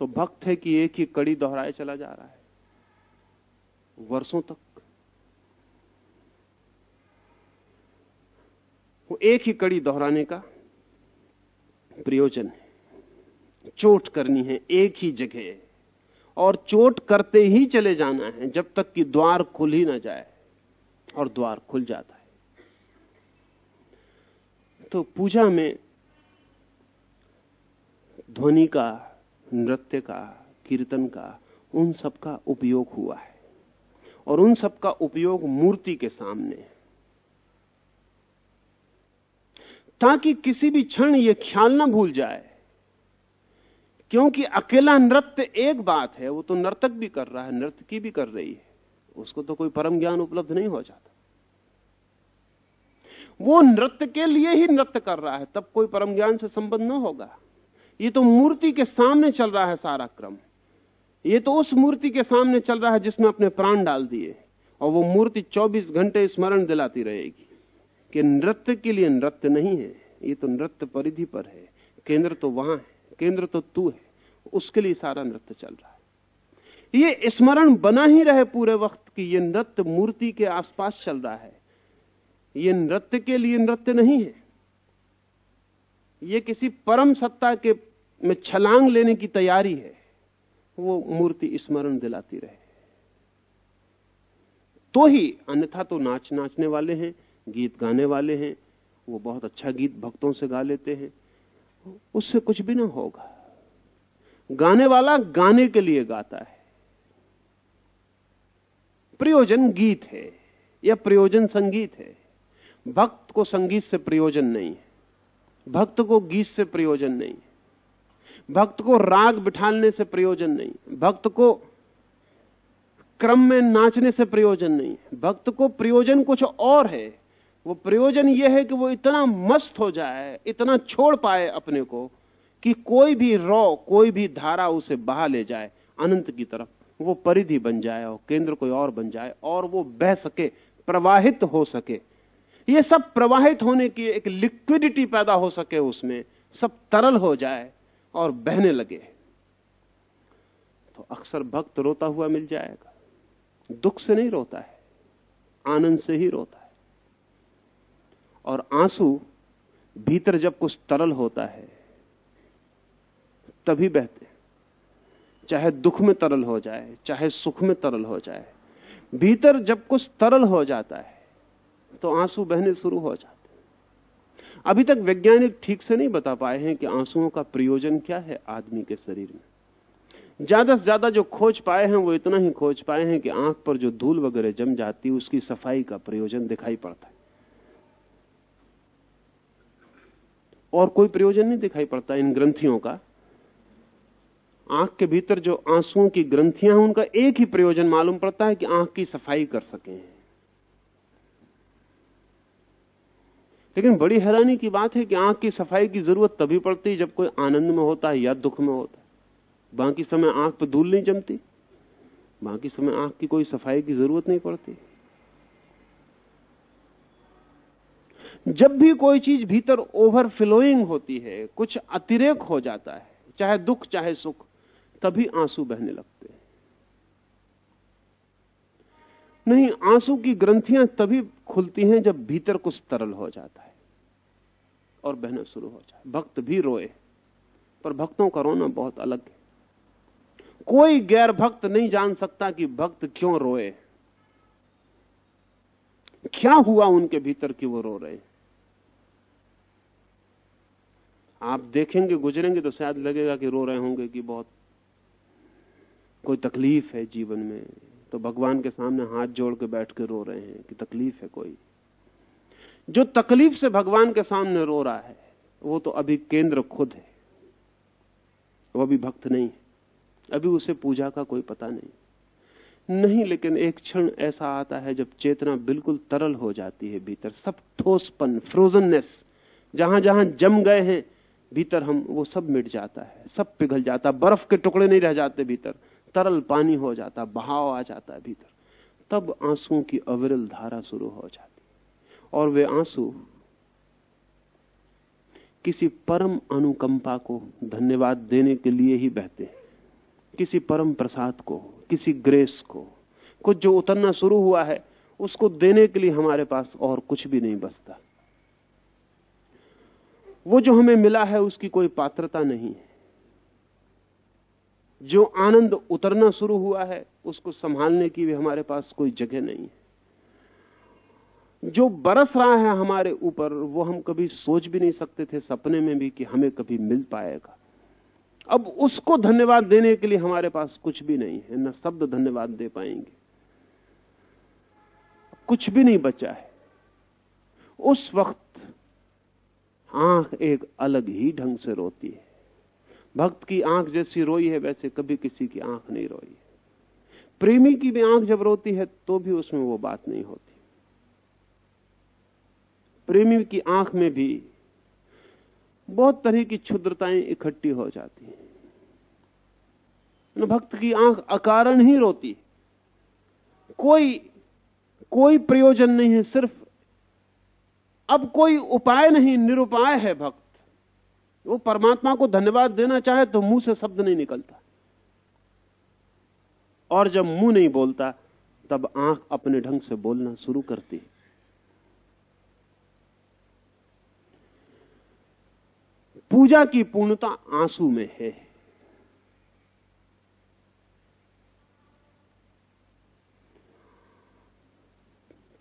तो भक्त है कि एक ही कड़ी दोहराए चला जा रहा है। वर्षों तक वो एक ही कड़ी दोहराने का प्रयोजन है। चोट करनी है एक ही जगह। और चोट करते ही चले जाना है, जब तक कि द्वार खुल ही ना जाए और द्वार खुल जाता है। तो पूजा में ध्वनि का, नृत्य का, कीर्तन का, उन सब का उपयोग हुआ है। और उन सब का उपयोग मूर्ति के सामने है। ताकि किसी भी क्षण यह ख्याल ना भूल जाए। क्योंकि अकेला नृत्य एक बात है, वो तो नर्तक भी कर रहा है, नृत्य की भी कर रही है। उसको तो कोई परम ज्ञान उपलब्ध नहीं हो जाता। वो नृत्य के लिए ही नृत्य कर रहा है, तब कोई परम ज्ञान से संबंध न होगा। ये तो मूर्ति के सामने चल रहा है सारा क्रम। ये तो उस मूर्ति के सामने चल रहा है जिसमें अपने प्राण डाल दिए, और वो मूर्ति 24 घंटे स्मरण दिलाती रहेगी। कि नृत्य के लिए नृत्य नहीं है, ये तो नृत्य परिधि पर है। केंद्र तो वहाँ है, केंद्र तो तू है, उसके लिए सारा नृत्य चल रहा है। ये स्मरण बना ही रहे पूरे वक्त कि ये नृत्य मूर्ति के आसपास चल रहा है। ये नृत्य के लिए नृत्य नहीं है। ये किसी परम सत्ता के में छलांग लेने की तैयारी है। वो मूर्ति स्मरण दिलाती रहे। तो ही अन्यथा तो नाच नाचने वाले हैं गीत गाने वाले हैं, वो बहुत अच्छा गीत भक्तों से गा लेते हैं। उससे कुछ भी ना होगा। गाने वाला गाने के लिए गाता है। प्रयोजन गीत है, या प्रयोजन संगीत है। भक्त को संगीत से प्रयोजन नहीं है। भक्त को गीत से प्रयोजन नहीं है। भक्त को राग बिठाने से प्रयोजन नहीं भक्त को क्रम में नाचने से प्रयोजन नहीं भक्त को प्रयोजन कुछ और है। वो प्रयोजन यह है कि वो इतना मस्त हो जाए, इतना छोड़ पाए अपने को, कि कोई भी रॉ, कोई भी धारा उसे बहा ले जाए, अनंत की तरफ़। वो परिधि बन जाए और केंद्र कोई और बन जाए और वो बह सके, प्रवाहित हो सके। ये सब प्रवाहित होने की एक लिक्विडिटी पैदा हो सके उसमें, सब तरल हो जाए और बहने लगे। तो अक्सर भक्त रोता हुआ मिल जाएगा। दुख से नहीं रोता है, आनंद से ही रोता है। और आँसू भीतर जब कुछ तरल होता है, तभी बहते चाहे दुख में तरल हो जाए, चाहे सुख में तरल हो जाए, भीतर जब कुछ तरल हो जाता है तो आँसू बहने शुरू हो जाते अभी तक वैज्ञानिक ठीक से नहीं बता पाए हैं कि आंसुओं का प्रयोजन क्या है आदमी के शरीर में। ज़्यादा से ज़्यादा जो खोज पाए हैं, वो इतना ही खोज पाए हैं कि आँख पर जो धूल वगैरह जम जाती है, उसकी सफ़ाई का प्रयोजन दिखाई पड़ता है। और कोई प्रयोजन नहीं दिखाई पड़ता इन ग्रंथियों का। आँख के भीतर जो आंसुओं की ग्रंथियाँ हैं, उनका एक ही प्रयोजन मालूम पड़ता है कि आँख की सफ़ाई कर सकें। लेकिन बड़ी हैरानी की बात है कि आँख की सफ़ाई की ज़रूरत तभी पड़ती है जब कोई आनंद में होता है या दुख में होता है। बाकी समय आँख पर धूल नहीं जमती, बाकी समय आँख की कोई सफ़ाई की ज़रूरत नहीं पड़ती। जब भी कोई चीज़ भीतर ओवरफ्लोइंग होती है, कुछ अतिरेक हो जाता है, चाहे दुख, चाहे सुख, तभी आँसू बहने लगते हैं। नहीं, आँसू की ग्रंथियाँ तभी खुलती हैं जब भीतर कुछ तरल हो जाता है और बहना शुरू हो जाए भक्त भी रोए, पर भक्तों का रोना बहुत अलग है। कोई गैर भक्त नहीं जान सकता कि भक्त क्यों रोए। क्या हुआ उनके भीतर कि वो रो रहे? आप देखेंगे, गुजरेंगे तो शायद लगेगा कि रो रहे होंगे कि बहुत कोई तकलीफ़ है जीवन में। तो भगवान के सामने हाथ जोड़ के बैठ के रो रहे हैं कि तकलीफ़ है कोई। जो तकलीफ़ से भगवान के सामने रो रहा है, वो तो अभी केंद्र खुद है। वो अभी भक्त नहीं है। अभी उसे पूजा का कोई पता नहीं। नहीं, लेकिन एक क्षण ऐसा आता है जब चेतना बिल्कुल तरल हो जाती है भीतर। सब ठोसपन, फ्रोजननेस जहाँ जहाँ जम गए हैं भीतर हम, वो सब मिट जाता है, सब पिघल जाता है, बर्फ़ के टुकड़े नहीं रह जाते भीतर, तरल पानी हो जाता, बहाव आ जाता है भीतर। तब आंसुओं की अविरल धारा शुरू हो जाती और वे आँसू किसी परम अनुकंपा को धन्यवाद देने के लिए ही बहते हैं। किसी परम प्रसाद को, किसी ग्रेस को, कुछ जो उतरना शुरू हुआ है, उसको देने के लिए हमारे पास और कुछ भी नहीं बचता। वो जो हमें मिला है उसकी कोई पात्रता नहीं है। जो आनंद उतरना शुरू हुआ है, उसको संभालने की भी हमारे पास कोई जगह नहीं है। जो बरस रहा है हमारे ऊपर, वो हम कभी सोच भी नहीं सकते थे, सपने में भी कि हमें कभी मिल पाएगा। अब उसको धन्यवाद देने के लिए हमारे पास कुछ भी नहीं है, न शब्द धन्यवाद दे पाएँगे। कुछ भी नहीं बचा है। उस वक्त आँख एक अलग ही ढंग से रोती है। भक्त की आँख जैसी रोई है, वैसे कभी किसी की आँख नहीं रोई प्रेमी की भी आँख जब रोती है तो भी उसमें वो बात नहीं होती। प्रेमी की आँख में भी बहुत तरह की क्षुद्रताएँ इकट्ठी हो जाती हैं। भक्त की आँख अकारण ही रोती कोई कोई प्रयोजन नहीं है, सिर्फ़ अब कोई उपाय नहीं, निरुपाय है भक्त। वो परमात्मा को धन्यवाद देना चाहे तो मुँह से शब्द नहीं निकलता। और जब मुँह नहीं बोलता, तब आँख अपने ढंग से बोलना शुरू करती है। पूजा की पूर्णता आँसू में है।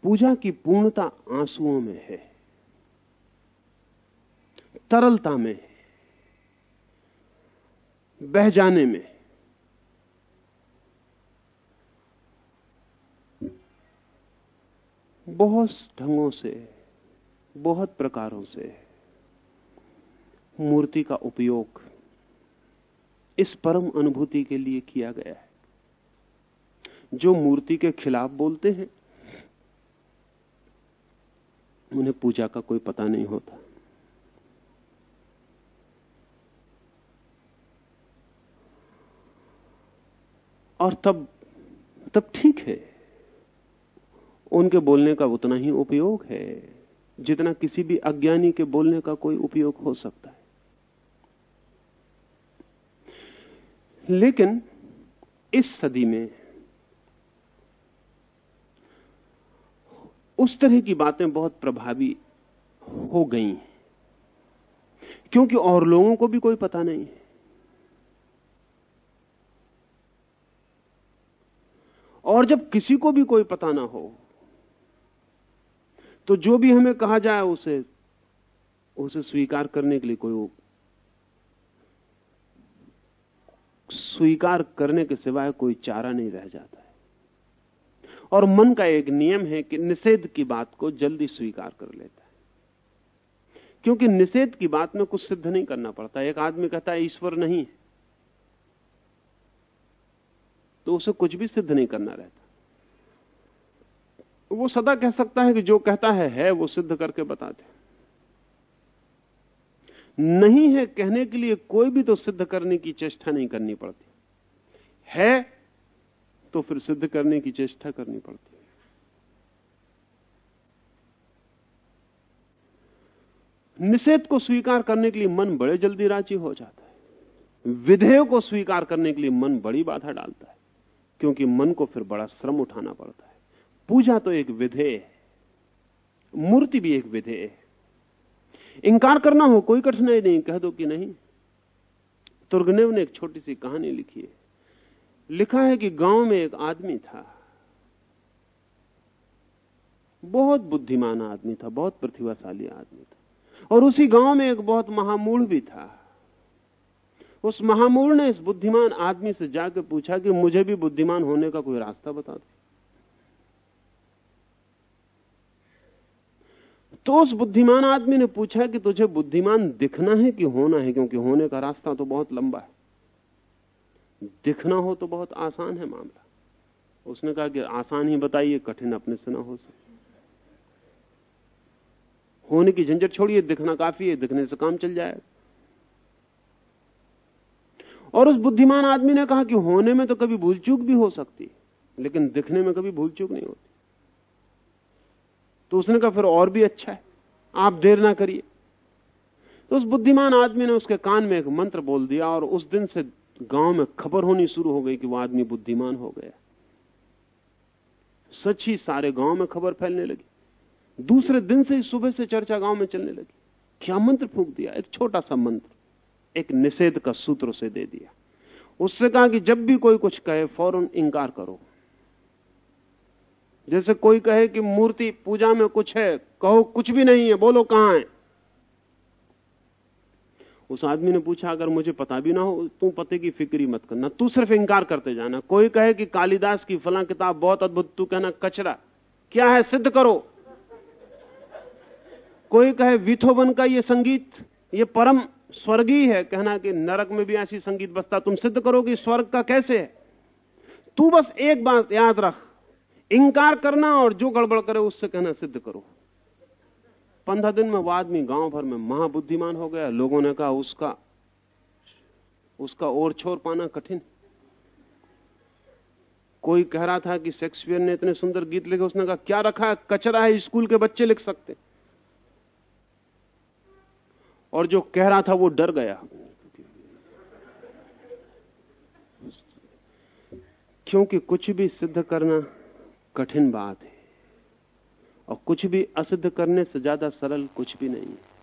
पूजा की पूर्णता आंसुओं में है। तरलता में, बह जाने में, बहुत ढंगों से, बहुत प्रकारों से मूर्ति का उपयोग इस परम अनुभूति के लिए किया गया है। जो मूर्ति के खिलाफ बोलते हैं, उन्हें पूजा का कोई पता नहीं होता। और तब तब ठीक है। उनके बोलने का उतना ही उपयोग है, जितना किसी भी अज्ञानी के बोलने का कोई उपयोग हो सकता है। लेकिन इस सदी में उस तरह की बातें बहुत प्रभावी हो गई क्योंकि और लोगों को भी कोई पता नहीं है। और जब किसी को भी कोई पता ना हो तो जो भी हमें कहा जाए उसे उसे स्वीकार करने के लिए कोई स्वीकार करने के सिवाय कोई चारा नहीं रह जाता है। और मन का एक नियम है कि निषेध की बात को जल्दी स्वीकार कर लेता है। क्योंकि निषेध की बात में कुछ सिद्ध नहीं करना पड़ता। एक आदमी कहता है, ईश्वर नहीं है। तो उसे कुछ भी सिद्ध नहीं करना रहता। वो सदा कह सकता है कि जो कहता है है, वो सिद्ध करके बता दे। नहीं है कहने के लिए कोई भी तो सिद्ध करने की चेष्टा नहीं करनी पड़ती। है तो फिर सिद्ध करने की चेष्टा करनी पड़ती। निषेध को स्वीकार करने के लिए मन बड़े जल्दी राज़ी हो जाता है। विधेय को स्वीकार करने के लिए मन बड़ी बाधा डालता है। क्योंकि मन को फिर बड़ा श्रम उठाना पड़ता है। पूजा तो एक विधेय है। मूर्ति भी एक विधेय है। इंकार करना हो, कोई कठिनाई नहीं, कह दो कि नहीं। तुर्गनेव ने एक छोटी सी कहानी लिखी है। लिखा है कि गाँव में एक आदमी था। बहुत बुद्धिमान आदमी था, बहुत प्रतिभाशाली आदमी था। और उसी गाँव में एक बहुत महामूढ़ भी था। उस महामूर ने इस बुद्धिमान आदमी से जाकर पूछा कि मुझे भी बुद्धिमान होने का कोई रास्ता बता दो। तो उस बुद्धिमान आदमी ने पूछा कि तुझे बुद्धिमान दिखना है कि होना है? क्योंकि होने का रास्ता तो बहुत लंबा है। दिखना हो तो बहुत आसान है मामला। उसने कहा कि आसान ही बताइए, कठिन अपने से ना हो सके। होने की झंझट छोड़िए, दिखना काफ़ी है, दिखने से काम चल जाएगा। और उस बुद्धिमान आदमी ने कहा कि होने में तो कभी भूल चूक भी हो सकती, लेकिन दिखने में कभी भूल चूक नहीं होती। तो उसने कहा, फिर और भी अच्छा है, आप देर ना करिए। तो उस बुद्धिमान आदमी ने उसके कान में एक मंत्र बोल दिया और उस दिन से गाँव में खबर होनी शुरू हो गई कि वह आदमी बुद्धिमान हो गया। सच ही सारे गाँव में खबर फैलने लगी। दूसरे दिन से ही सुबह से चर्चा गाँव में चलने लगी। क्या मंत्र फूक दिया? एक छोटा सा मंत्र। एक निषेध का सूत्र उसे दे दिया। उससे कहा कि जब भी कोई कुछ कहे, फ़ौरन इंकार करो। जैसे कोई कहे कि मूर्ति पूजा में कुछ है, कहो कुछ भी नहीं है, बोलो कहाँ है? उस आदमी ने पूछा, अगर मुझे पता भी ना हो, तू पते की फिक्री मत करना तू सिर्फ़ इंकार करते जाना। कोई कहे कि कालिदास की फला किताब बहुत अद्भुत, तू कहना, कचरा। क्या है, सिद्ध करो। कोई कहे, विथोबन का ये संगीत, ये परम स्वर्गीय है, कहना कि नरक में भी ऐसी संगीत बसता, तुम सिद्ध करो कि स्वर्ग का कैसे है? तू बस एक बात याद रख इंकार करना और जो गड़बड़ करे उससे कहना सिद्ध करो। पंद्रह दिन में वो आदमी गाँव भर में महाबुद्धिमान हो गया, लोगों ने कहा, उसका उसका और छोर पाना कठिन। कोई कह रहा था कि शेक्सपियर ने इतने सुंदर गीत लिखे, उसने कहा, क्या रखा है? कचरा है, स्कूल के बच्चे लिख सकते और जो कह रहा था वो डर गया। क्योंकि कुछ भी सिद्ध करना कठिन बात है और कुछ भी असिद्ध करने से ज़्यादा सरल कुछ भी नहीं है।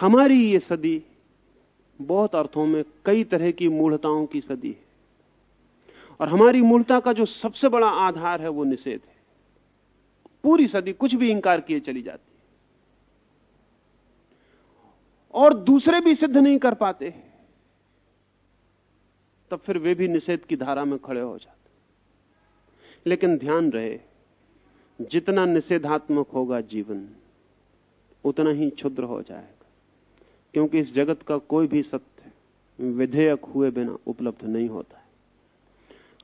हमारी ये सदी बहुत अर्थों में कई तरह की मूढ़ताओं की सदी है और हमारी मूढ़ता का जो सबसे बड़ा आधार है वो निषेध है। पूरी सदी कुछ भी इंकार किए चली जाती है और दूसरे भी सिद्ध नहीं कर पाते तब फिर वे भी निषेध की धारा में खड़े हो जाते लेकिन ध्यान रहे, जितना निषेधात्मक होगा जीवन, उतना ही क्षुद्र हो जाएगा। क्योंकि इस जगत का कोई भी सत्य विधेयक हुए बिना उपलब्ध नहीं होता है।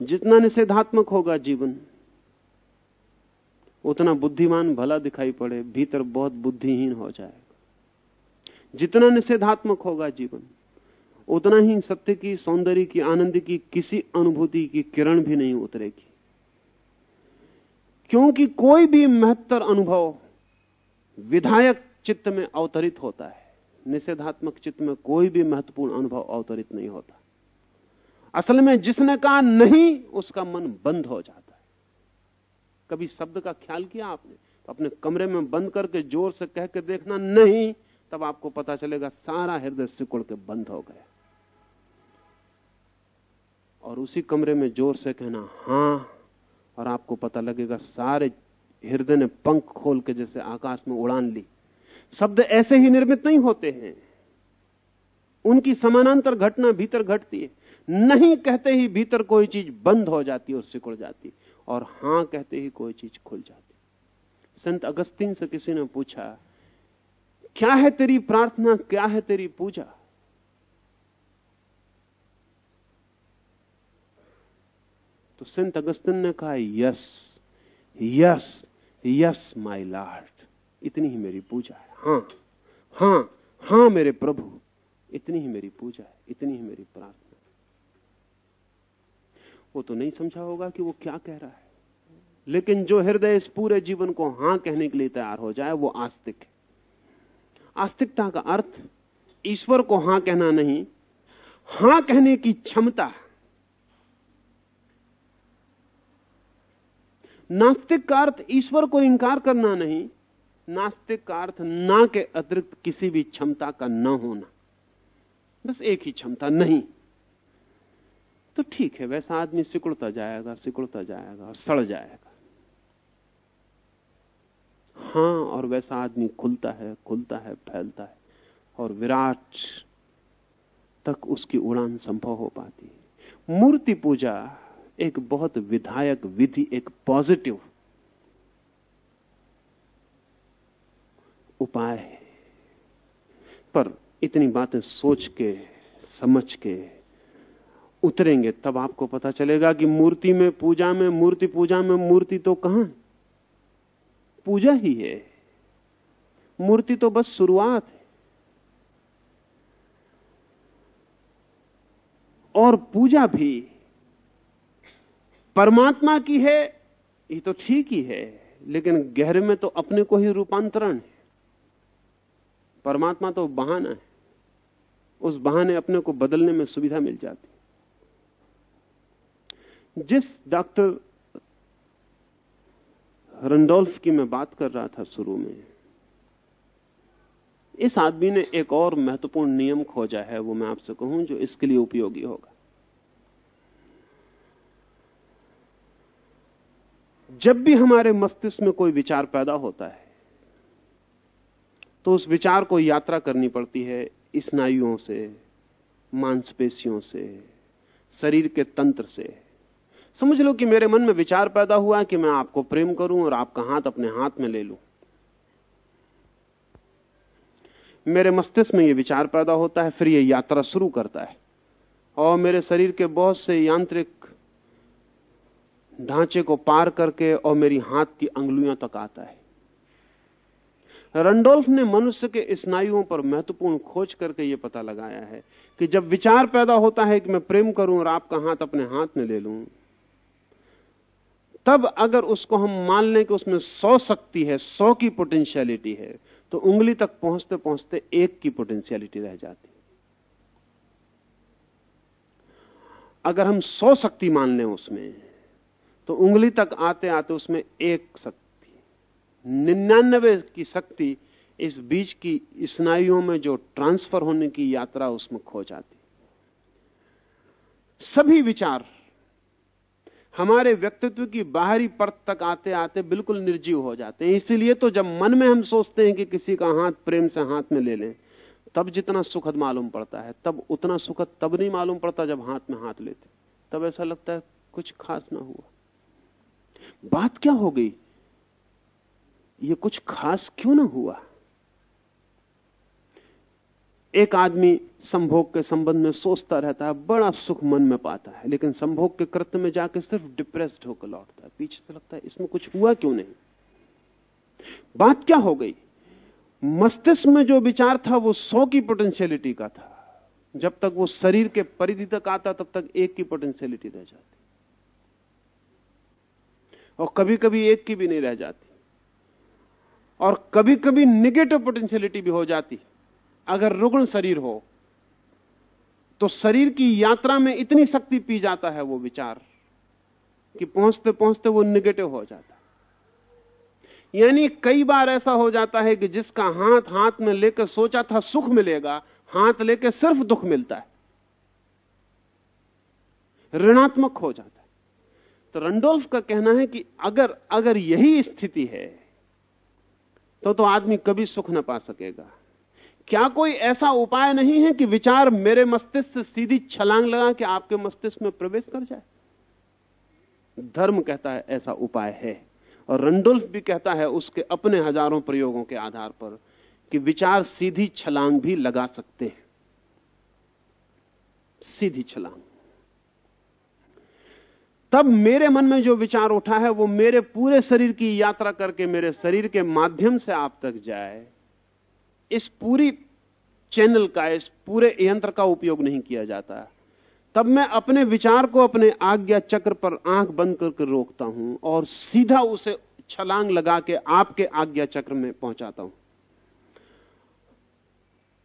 जितना निषेधात्मक होगा जीवन, उतना बुद्धिमान भला दिखाई पड़े, भीतर बहुत बुद्धिहीन हो जाएगा। जितना निषेधात्मक होगा जीवन, उतना ही सत्य की, सौंदर्य की, आनंद की किसी अनुभूति की किरण भी नहीं उतरेगी। क्योंकि कोई भी महत्तर अनुभव विधायक चित्त में अवतरित होता है, निषेधात्मक चित्त में कोई भी महत्वपूर्ण अनुभव अवतरित नहीं होता। असल में जिसने कहा नहीं, उसका मन बंद हो जाता है। कभी शब्द का ख्याल किया आपने? तो अपने कमरे में बंद करके ज़ोर से कह के देखना, नहीं तब आपको पता चलेगा सारा हृदय सिकुड़ के बंद हो गया। और उसी कमरे में ज़ोर से कहना, हाँ। और आपको पता लगेगा सारे हृदय ने पंख खोल के जैसे आकाश में उड़ान ली। शब्द ऐसे ही निर्मित नहीं होते हैं। उनकी समानांतर घटना भीतर घटती है। नहीं कहते ही भीतर कोई चीज़ बंद हो जाती और सिकुड़ जाती। और हाँ कहते ही कोई चीज़ खुल जाती। संत अगस्तीन से किसी ने पूछा क्या है तेरी प्रार्थना? क्या है तेरी पूजा? तो संत अगस्तिन ने कहा, yes yes yes, my lord, इतनी ही मेरी पूजा है। हाँ हाँ हाँ, मेरे प्रभु, इतनी ही मेरी पूजा है, इतनी ही मेरी प्रार्थना वो तो नहीं समझा होगा कि वो क्या कह रहा है। लेकिन जो हृदय इस पूरे जीवन को हाँ कहने के लिए तैयार हो जाए, वो आस्तिक है। आस्तिकता का अर्थ, ईश्वर को हाँ कहना नहीं, हाँ कहने की क्षमता। नास्तिक का अर्थ, ईश्वर को इंकार करना नहीं, नास्तिक का अर्थ ना के अतिरिक्त किसी भी क्षमता का न होना। बस एक ही क्षमता, नहीं। तो ठीक है, वैसा आदमी सिकुड़ता जाएगा सिकुड़ता जाएगा, सड़ जाएगा। हाँ, और वैसा आदमी खुलता है खुलता है, फैलता है, और विराट तक उसकी उड़ान संभव हो पाती है। मूर्ति पूजा एक बहुत विधायक विधि, एक पॉजिटिव उपाय है। पर इतनी बातें सोच के, समझ के उतरेंगे, तब आपको पता चलेगा कि मूर्ति में पूजा में, मूर्ति पूजा में मूर्ति तो कहाँ पूजा ही है। मूर्ति तो बस शुरुआत है। और पूजा भी परमात्मा की है, ये तो ठीक ही है, लेकिन गहरे में तो अपने को ही रूपांतरण है। परमात्मा तो बहाना है। उस बहाने अपने को बदलने में सुविधा मिल जाती। जिस डॉक्टर रंडोल्फ की मैं बात कर रहा था शुरू में। इस आदमी ने एक और महत्वपूर्ण नियम खोजा है, वो मैं आपसे कहूँ, जो इसके लिए उपयोगी होगा। जब भी हमारे मस्तिष्क में कोई विचार पैदा होता है तो उस विचार को यात्रा करनी पड़ती है स्नायुओं से, मांसपेशियों से, शरीर के तंत्र से। समझ लो कि मेरे मन में विचार पैदा हुआ कि मैं आपको प्रेम करूँ और आपका हाथ अपने हाथ में ले लूँ। मेरे मस्तिष्क में यह विचार पैदा होता है, फिर यह यात्रा शुरू करता है। और मेरे शरीर के बहुत से यांत्रिक ढांचे को पार करके और मेरी हाथ की अंगुलियों तक आता है। रंडोल्फ ने मनुष्य के स्नायुओं पर महत्वपूर्ण खोज करके यह पता लगाया है कि जब विचार पैदा होता है कि मैं प्रेम करूँ और आपका हाथ अपने हाथ में ले लूँ तब अगर उसको हम मान लें कि उसमें सौ शक्ति है, सौ की पोटेंशियलिटी है तो उंगली तक पहुँचते पहुँचते एक की पोटेंशियलिटी रह जाती अगर हम सौ शक्ति मान लें उसमें तो उंगली तक आते आते उसमें एक शक्ति, निन्यानवे की शक्ति इस बीच की स्नायुओं में जो ट्रांसफ़र होने की यात्रा उसमें खो जाती सभी विचार हमारे व्यक्तित्व की बाहरी परत तक आते आते बिल्कुल निर्जीव हो जाते हैं। इसीलिए तो जब मन में हम सोचते हैं कि किसी का हाथ प्रेम से हाथ में ले लें, तब जितना सुखद मालूम पड़ता है, तब उतना सुखद तब नहीं मालूम पड़ता जब हाथ में हाथ लेते तब ऐसा लगता है कुछ खास ना हुआ। बात क्या हो गई? ये कुछ खास क्यों ना हुआ? एक आदमी संभोग के संबंध में सोचता रहता है, बड़ा सुख मन में पाता है, लेकिन संभोग के कृत्य में जाकर सिर्फ़ डिप्रेस्ड होकर लौटता है। पीछे से लगता है, इसमें कुछ हुआ क्यों नहीं? बात क्या हो गई? मस्तिष्क में जो विचार था, वो सौ की पोटेंशियलिटी का था। जब तक वो शरीर के परिधि तक आता, तब तक एक की पोटेंशियलिटी रह जाती। और कभी कभी एक की भी नहीं रह जाती। और कभी कभी निगेटिव पोटेंशियलिटी भी हो जाती। अगर रुग्ण शरीर हो तो शरीर की यात्रा में इतनी शक्ति पी जाता है वो विचार, कि पहुँचते पहुँचते वो निगेटिव हो जाता है। यानी कई बार ऐसा हो जाता है कि जिसका हाथ हाथ में लेकर सोचा था सुख मिलेगा, हाथ लेकर सिर्फ़ दुख मिलता है। ऋणात्मक हो जाता है। तो रंडोल्फ का कहना है कि अगर अगर यही स्थिति है तो तो आदमी कभी सुख न पा सकेगा। क्या कोई ऐसा उपाय नहीं है कि विचार मेरे मस्तिष्क से सीधी छलांग लगा के आपके मस्तिष्क में प्रवेश कर जाए? धर्म कहता है ऐसा उपाय है, और रंडोल्फ भी कहता है उसके अपने हज़ारों प्रयोगों के आधार पर कि विचार सीधी छलांग भी लगा सकते हैं। सीधी छलांग। तब मेरे मन में जो विचार उठा है, वो मेरे पूरे शरीर की यात्रा करके, मेरे शरीर के माध्यम से आप तक जाए। इस पूरी चैनल का, इस पूरे यंत्र का उपयोग नहीं किया जाता। तब मैं अपने विचार को अपने आज्ञा चक्र पर आँख बंद करके रोकता हूँ और सीधा उसे छलांग लगा के आपके आज्ञा चक्र में पहुंचाता हूँ।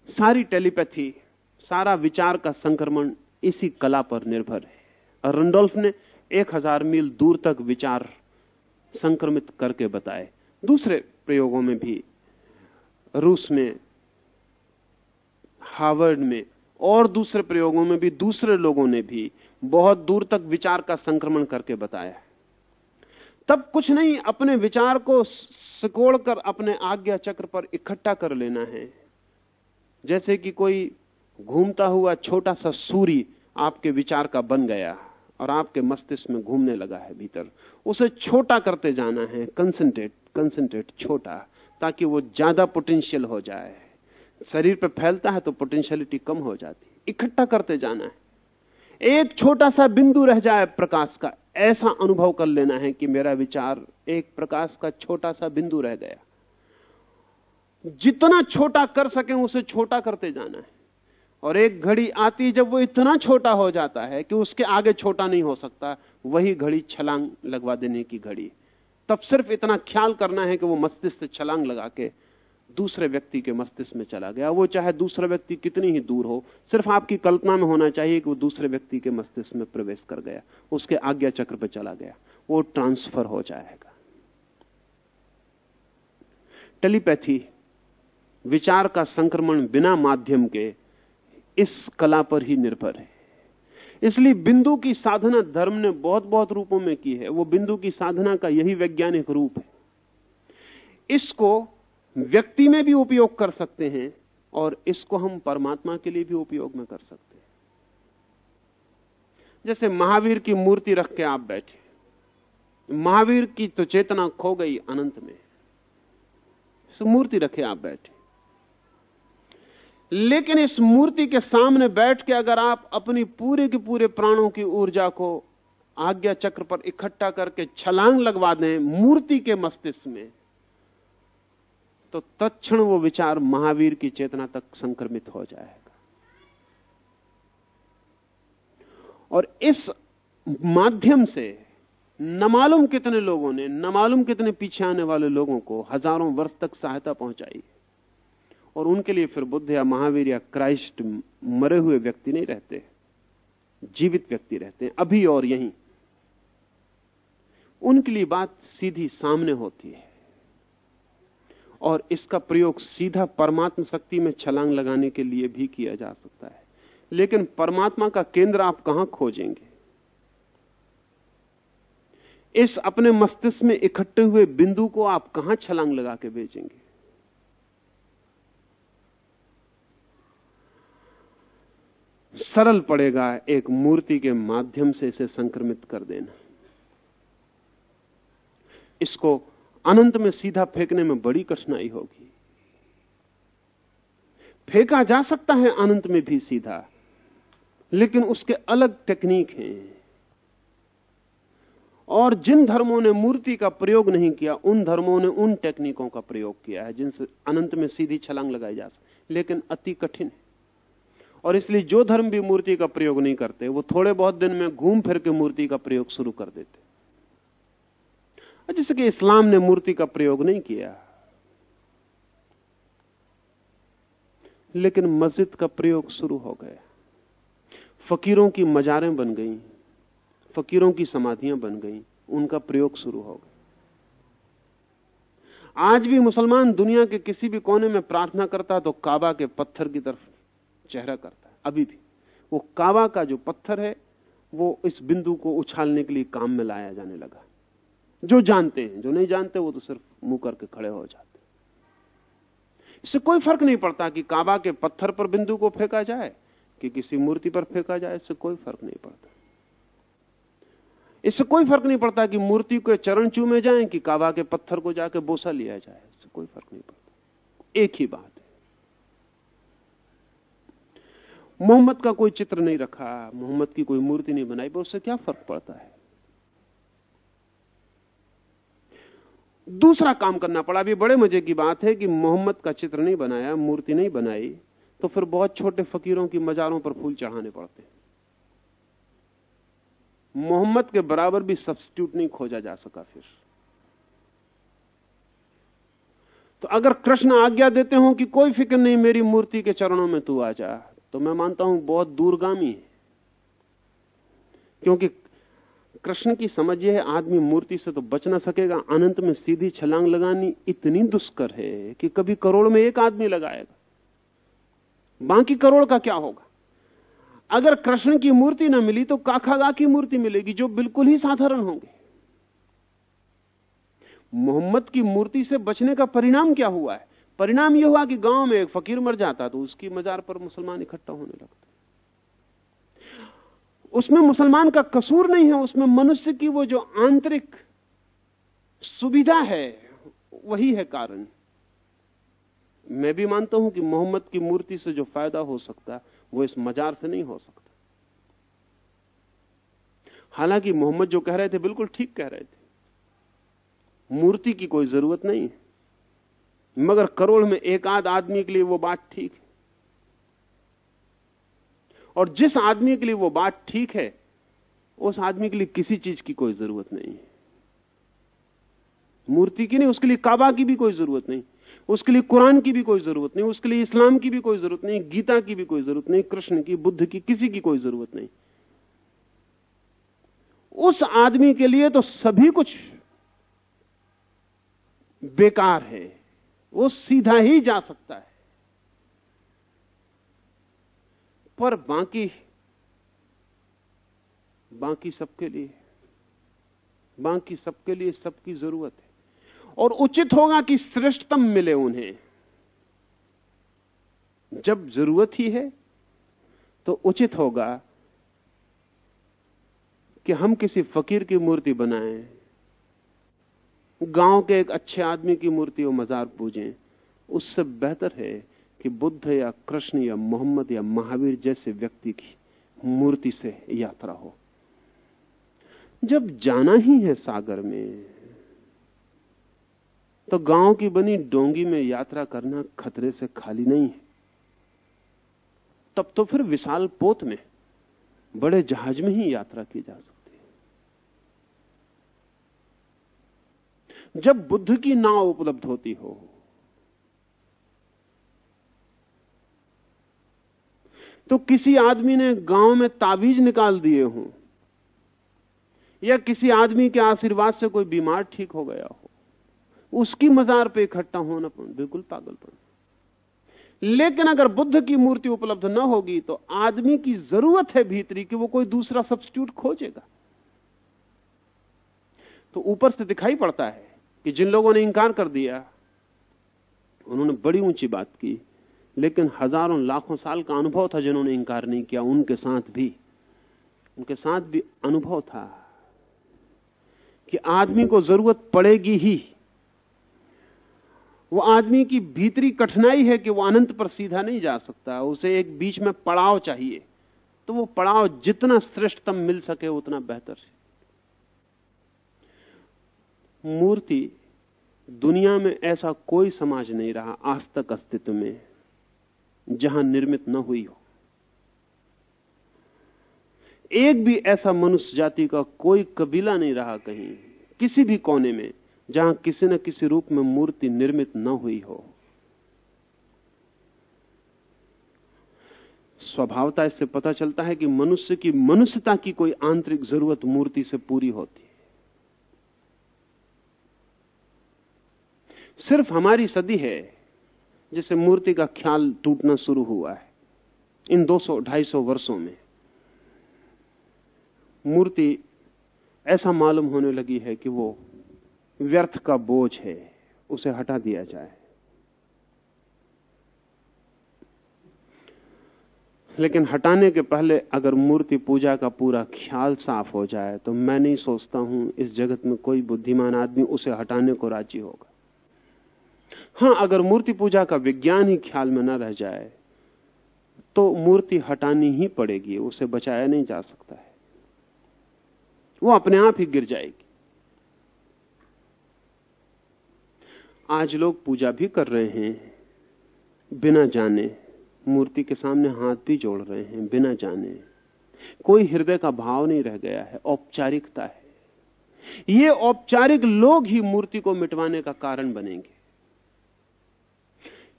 सारी टेलीपैथी, सारा विचार का संक्रमण इसी कला पर निर्भर है। रंडोल्फ ने एक हज़ार मील दूर तक विचार संक्रमित करके बताए। दूसरे प्रयोगों में भी रूस में, हार्वर्ड में, और दूसरे प्रयोगों में भी दूसरे लोगों ने भी बहुत दूर तक विचार का संक्रमण करके बताया तब कुछ नहीं, अपने विचार को सिकोड़ कर अपने आज्ञा चक्र पर इकट्ठा कर लेना है। जैसे कि कोई घूमता हुआ छोटा सा सूर्य आपके विचार का बन गया और आपके मस्तिष्क में घूमने लगा है भीतर। उसे छोटा करते जाना है कंसंट्रेट कंसंट्रेट छोटा। ताकि वो ज़्यादा पोटेंशियल हो जाए। शरीर पे फैलता है तो पोटेंशियलिटी कम हो जाती इकट्ठा करते जाना है। एक छोटा सा बिंदु रह जाए प्रकाश का, ऐसा अनुभव कर लेना है कि मेरा विचार एक प्रकाश का छोटा सा बिंदु रह गया। जितना छोटा कर सके, उसे छोटा करते जाना है। और एक घड़ी आती जब वो इतना छोटा हो जाता है कि उसके आगे छोटा नहीं हो सकता, वही घड़ी छलांग लगवा देने की घड़ी। तब सिर्फ़ इतना ख्याल करना है कि वो मस्तिष्क छलांग लगा के दूसरे व्यक्ति के मस्तिष्क में चला गया। वो चाहे दूसरा व्यक्ति कितनी ही दूर हो, सिर्फ़ आपकी कल्पना में होना चाहिए कि वो दूसरे व्यक्ति के मस्तिष्क में प्रवेश कर गया, उसके आज्ञा चक्र पर चला गया, वो ट्रांसफ़र हो जाएगा। टेलीपैथी, विचार का संक्रमण बिना माध्यम के इस कला पर ही निर्भर है। इसलिए बिंदु की साधना धर्म ने बहुत बहुत रूपों में की है। वो बिंदु की साधना का यही वैज्ञानिक रूप है। इसको व्यक्ति में भी उपयोग कर सकते हैं और इसको हम परमात्मा के लिए भी उपयोग में कर सकते हैं। जैसे महावीर की मूर्ति रख के आप बैठे। महावीर की तो चेतना खो गई अनंत में। मूर्ति रखे आप बैठे। लेकिन इस मूर्ति के सामने बैठ के अगर आप अपनी पूरे के पूरे प्राणों की ऊर्जा को आज्ञा चक्र पर इकट्ठा करके छलांग लगवा दें मूर्ति के मस्तिष्क में तो तत्क्षण वो विचार महावीर की चेतना तक संक्रमित हो जाएगा। और इस माध्यम से न मालूम कितने लोगों ने, न मालूम कितने पीछे आने वाले लोगों को हज़ारों वर्ष तक सहायता पहुंचाई। और उनके लिए फिर बुद्ध या महावीर या क्राइस्ट मरे हुए व्यक्ति नहीं रहते जीवित व्यक्ति रहते हैं। अभी और यहीं। उनके लिए बात सीधी सामने होती है। और इसका प्रयोग सीधा परमात्मा शक्ति में छलांग लगाने के लिए भी किया जा सकता है। लेकिन परमात्मा का केंद्र आप कहाँ खोजेंगे? इस अपने मस्तिष्क में इकट्ठे हुए बिंदु को आप कहाँ छलांग लगा के भेजेंगे? सरल पड़ेगा एक मूर्ति के माध्यम से इसे संक्रमित कर देना। इसको अनंत में सीधा फेंकने में बड़ी कठिनाई होगी। फेंका जा सकता है अनंत में भी सीधा, लेकिन उसके अलग टेक्निक हैं। और जिन धर्मों ने मूर्ति का प्रयोग नहीं किया, उन धर्मों ने उन टेक्निकों का प्रयोग किया है, जिनसे अनंत में सीधी छलांग लगाई जा सकती लेकिन अति कठिन है। और इसलिए जो धर्म भी मूर्ति का प्रयोग नहीं करते, वो थोड़े बहुत दिन में घूम फिर के मूर्ति का प्रयोग शुरू कर देते। जैसे कि इस्लाम ने मूर्ति का प्रयोग नहीं किया। लेकिन मस्जिद का प्रयोग शुरू हो गया। फकीरों की मजारें बन गई, फकीरों की समाधियाँ बन गई, उनका प्रयोग शुरू हो गया। आज भी मुसलमान दुनिया के किसी भी कोने में प्रार्थना करता तो काबा के पत्थर की तरफ़ चेहरा करता है। अभी भी। वो कावा का जो पत्थर है, वो इस बिंदु को उछालने के लिए काम में लाया जाने लगा। जो जानते हैं, जो नहीं जानते, वो तो सिर्फ़ मुँह करके खड़े हो जाते इससे कोई फ़र्क नहीं पड़ता कि काबा के पत्थर पर बिंदु को फेंका जाए, कि किसी मूर्ति पर फेंका जाए, इससे कोई फ़र्क नहीं पड़ता। इससे कोई फ़र्क नहीं पड़ता कि मूर्ति के चरण चूमे जाएँ, कि काबा के पत्थर को जाके बोसा लिया जाए, इससे कोई फ़र्क नहीं पड़ता। एक ही बात है मोहम्मद का कोई चित्र नहीं रखा, मोहम्मद की कोई मूर्ति नहीं बनाई, पर उससे क्या फ़र्क पड़ता है? दूसरा काम करना पड़ा। अभी बड़े मज़े की बात है कि मोहम्मद का चित्र नहीं बनाया, मूर्ति नहीं बनाई तो फिर बहुत छोटे फकीरों की मजारों पर फूल चढ़ाने पड़ते। मोहम्मद के बराबर भी सब्सिट्यूट नहीं खोजा जा सका फिर। तो अगर कृष्ण आज्ञा देते हो कि कोई फ़िक्र नहीं, मेरी मूर्ति के चरणों में तू आ जा तो मैं मानता हूँ बहुत दूरगामी है। क्योंकि कृष्ण की समझ यह है, आदमी मूर्ति से तो बच ना सकेगा, अनंत में सीधी छलांग लगानी इतनी दुष्कर है कि कभी करोड़ में एक आदमी लगाएगा। बाकी करोड़ का क्या होगा? अगर कृष्ण की मूर्ति ना मिली तो काखागा की मूर्ति मिलेगी, जो बिल्कुल ही साधारण होंगे। मोहम्मद की मूर्ति से बचने का परिणाम क्या हुआ है? परिणाम यह हुआ कि गाँव में एक फकीर मर जाता तो उसकी मजार पर मुसलमान इकट्ठा होने लगते। उसमें मुसलमान का कसूर नहीं है, उसमें मनुष्य की वो जो आंतरिक सुविधा है, वही है कारण। मैं भी मानता हूँ कि मोहम्मद की मूर्ति से जो फ़ायदा हो सकता, वो इस मजार से नहीं हो सकता। हालाँकि मोहम्मद जो कह रहे थे, बिल्कुल ठीक कह रहे थे। मूर्ति की कोई ज़रूरत नहीं है। मगर करोड़ में एक आध आदमी के लिए वो बात ठीक है। और जिस आदमी के लिए वो बात ठीक है, उस आदमी के लिए किसी चीज़ की कोई ज़रूरत नहीं है। मूर्ति की नहीं, उसके लिए काबा की भी कोई ज़रूरत नहीं, उसके लिए कुरान की भी कोई ज़रूरत नहीं, उसके लिए इस्लाम की भी कोई ज़रूरत नहीं, गीता की भी कोई ज़रूरत नहीं, कृष्ण की, बुद्ध की, किसी की कोई ज़रूरत नहीं। उस आदमी के लिए तो सभी कुछ बेकार है। वो सीधा ही जा सकता है। पर बाकी बाकी सबके लिए, बाकी सबके लिए सबकी ज़रूरत है। और उचित होगा कि श्रेष्ठतम मिले उन्हें। जब ज़रूरत ही है तो उचित होगा कि हम किसी फकीर की मूर्ति बनाएँ। गाँव के एक अच्छे आदमी की मूर्ति और मजार पूजें। उससे बेहतर है कि बुद्ध या कृष्ण या मोहम्मद या महावीर जैसे व्यक्ति की मूर्ति से यात्रा हो। जब जाना ही है सागर में तो गाँव की बनी डोंगी में यात्रा करना खतरे से खाली नहीं है। तब तो फिर विशाल पोत में बड़े जहाज़ में ही यात्रा की जा सकती जब बुद्ध की नाव उपलब्ध होती हो। तो किसी आदमी ने गाँव में ताबीज निकाल दिए हों, या किसी आदमी के आशीर्वाद से कोई बीमार ठीक हो गया हो, उसकी मजार पे इकट्ठा होना बिल्कुल पागलपन। लेकिन अगर बुद्ध की मूर्ति उपलब्ध न होगी तो आदमी की ज़रूरत है भीतरी कि वो कोई दूसरा सब्सिट्यूट खोजेगा। तो ऊपर से दिखाई पड़ता है कि जिन लोगों ने इंकार कर दिया, उन्होंने बड़ी ऊँची बात की। लेकिन हज़ारों, लाखों साल का अनुभव था जिन्होंने इंकार नहीं किया, उनके साथ भी। उनके साथ भी अनुभव था कि आदमी को ज़रूरत पड़ेगी ही। वो आदमी की भीतरी कठिनाई है कि वो अनंत पर सीधा नहीं जा सकता, उसे एक बीच में पड़ाव चाहिए। तो वो पड़ाव जितना श्रेष्ठतम मिल सके, उतना बेहतर है। मूर्ति दुनिया में ऐसा कोई समाज नहीं रहा आज तक अस्तित्व में, जहाँ निर्मित न हुई हो। एक भी ऐसा मनुष्य जाति का कोई कबीला नहीं रहा कहीं, किसी भी कोने में, जहाँ किसी न किसी रूप में मूर्ति निर्मित न हुई हो। स्वभावता इससे पता चलता है कि मनुष्य की मनुष्यता की कोई आंतरिक ज़रूरत मूर्ति से पूरी होती। सिर्फ़ हमारी सदी है जिसे मूर्ति का ख्याल टूटना शुरू हुआ है, इन 200-250 वर्षों में। मूर्ति ऐसा मालूम होने लगी है कि वो व्यर्थ का बोझ है, उसे हटा दिया जाए। लेकिन हटाने के पहले अगर मूर्ति पूजा का पूरा ख्याल साफ़ हो जाए तो मैं नहीं सोचता हूँ इस जगत में कोई बुद्धिमान आदमी उसे हटाने को राज़ी होगा। हाँ, अगर मूर्ति पूजा का विज्ञान ही ख्याल में न रह जाए तो मूर्ति हटानी ही पड़ेगी, उसे बचाया नहीं जा सकता है। वो अपने आप ही गिर जाएगी। आज लोग पूजा भी कर रहे हैं, बिना जाने, मूर्ति के सामने हाथ भी जोड़ रहे हैं, बिना जाने। कोई हृदय का भाव नहीं रह गया है, औपचारिकता है। ये औपचारिक लोग ही मूर्ति को मिटवाने का कारण बनेंगे।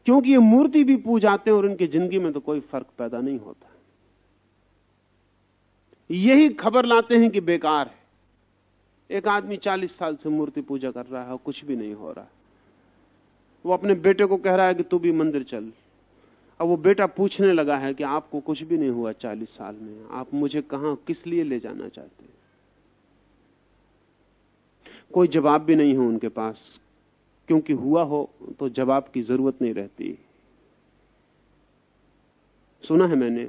क्योंकि ये मूर्ति भी पूजाते हैं और उनकी ज़िंदगी में तो कोई फ़र्क पैदा नहीं होता। यही खबर लाते हैं कि बेकार है। एक आदमी चालीस साल से मूर्ति पूजा कर रहा है और कुछ भी नहीं हो रहा। वो अपने बेटे को कह रहा है कि तू भी मंदिर चल। अब वो बेटा पूछने लगा है कि आपको कुछ भी नहीं हुआ चालीस साल में। आप मुझे कहाँ, किस लिए ले जाना चाहते हैं? कोई जवाब भी नहीं हो उनके पास। क्योंकि हुआ हो तो जवाब की ज़रूरत नहीं रहती। सुना है मैंने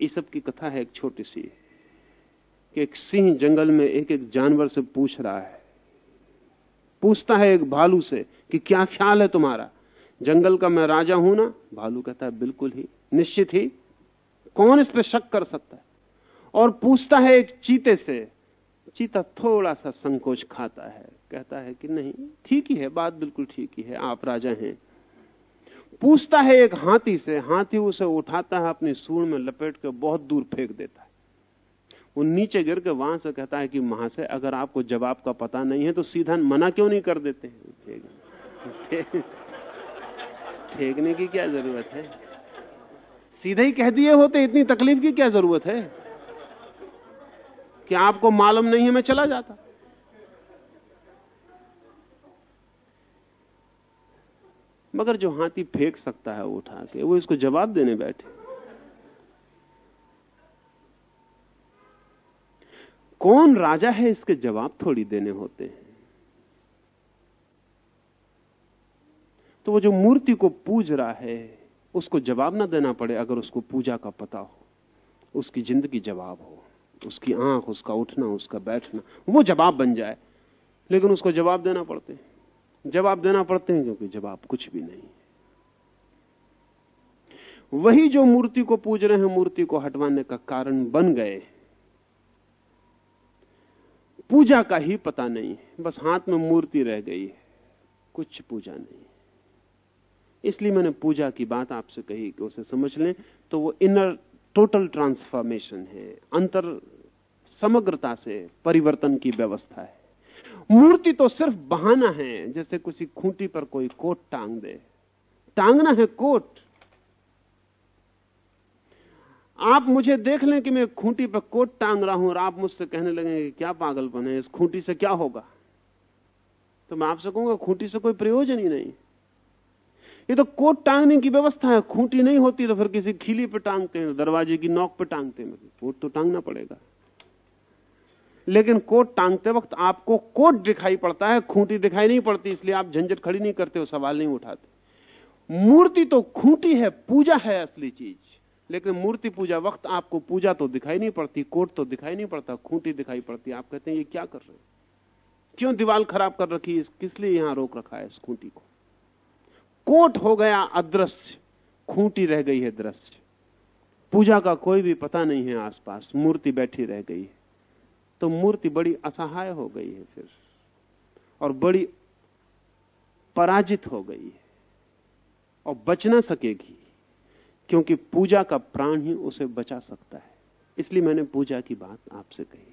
इस सब की कथा है एक छोटी सी, कि एक सिंह जंगल में एक एक जानवर से पूछ रहा है। पूछता है एक भालू से कि क्या ख्याल है तुम्हारा? जंगल का मैं राजा हूँ ना? भालू कहता है, बिल्कुल ही, निश्चित ही, कौन इस पर शक कर सकता है? और पूछता है एक चीते से चीता थोड़ा सा संकोच खाता है, कहता है कि नहीं, ठीक ही है, बात बिल्कुल ठीक ही है, आप राजा हैं। पूछता है एक हाथी से, हाथी उसे उठाता है, अपनी सूढ़ में लपेट के बहुत दूर फेंक देता है। वो नीचे गिर के वहाँ से कहता है कि महाशय, अगर आपको जवाब का पता नहीं है तो सीधा मना क्यों नहीं कर देते फेंकने की क्या ज़रूरत है? सीधे ही कह दिए होते, इतनी तकलीफ़ की क्या ज़रूरत है? कि आपको मालूम नहीं है मैं चला जाता। मगर जो हाथी फेंक सकता है उठा के, वो इसको जवाब देने बैठे। कौन राजा है इसके जवाब थोड़ी देने होते हैं? तो वो जो मूर्ति को पूज रहा है, उसको जवाब ना देना पड़े अगर उसको पूजा का पता हो, उसकी ज़िंदगी जवाब हो। उसकी आँख, उसका उठना, उसका बैठना, वो जवाब बन जाए। लेकिन उसको जवाब देना पड़ते हैं। जवाब देना पड़ते हैं क्योंकि जवाब कुछ भी नहीं। वही जो मूर्ति को पूज रहे हैं, मूर्ति को हटवाने का कारण बन गए। पूजा का ही पता नहीं बस हाथ में मूर्ति रह गई है। कुछ पूजा नहीं इसलिए मैंने पूजा की बात आपसे कही कि उसे समझ लें तो वो इनर टोटल ट्रांसफॉर्मेशन है, अंतर समग्रता से परिवर्तन की व्यवस्था है। मूर्ति तो सिर्फ़ बहाना है, जैसे किसी खूंटी पर कोई कोट टांग दे। टांगना है कोट। आप मुझे देख लें कि मैं खूंटी पर कोट टांग रहा हूँ और आप मुझसे कहने लगे कि क्या पागलपन है, इस खूंटी से क्या होगा? तो मैं आपसे कहूँगा, खूंटी से कोई प्रयोजन ही नहीं। ये तो कोट टांगने की व्यवस्था है, खूंटी नहीं होती तो फिर किसी खिली पे टांगते हैं, दरवाजे की नोक पे टांगते हैं। कोट तो टांगना पड़ेगा। लेकिन कोट टांगते वक्त आपको कोट दिखाई पड़ता है, खूंटी दिखाई नहीं पड़ती, इसलिए आप झंझट खड़ी नहीं करते हो सवाल नहीं उठाते। मूर्ति तो खूंटी है, पूजा है असली चीज़। लेकिन मूर्ति पूजा वक्त आपको पूजा तो दिखाई नहीं पड़ती, कोट तो दिखाई नहीं पड़ता, खूंटी दिखाई पड़ती। आप कहते हैं, ये क्या कर रहे हैं? क्यों दीवार खराब कर रखी है? किस लिए यहाँ रोक रखा है इस खूंटी को? कोट हो गया अदृश्य, खूंटी रह गई है दृश्य। पूजा का कोई भी पता नहीं है आसपास, मूर्ति बैठी रह गई है। तो मूर्ति बड़ी असहाय हो गई है फिर, और बड़ी पराजित हो गई है, और बच ना सकेगी, क्योंकि पूजा का प्राण ही उसे बचा सकता है। इसलिए मैंने पूजा की बात आपसे कही।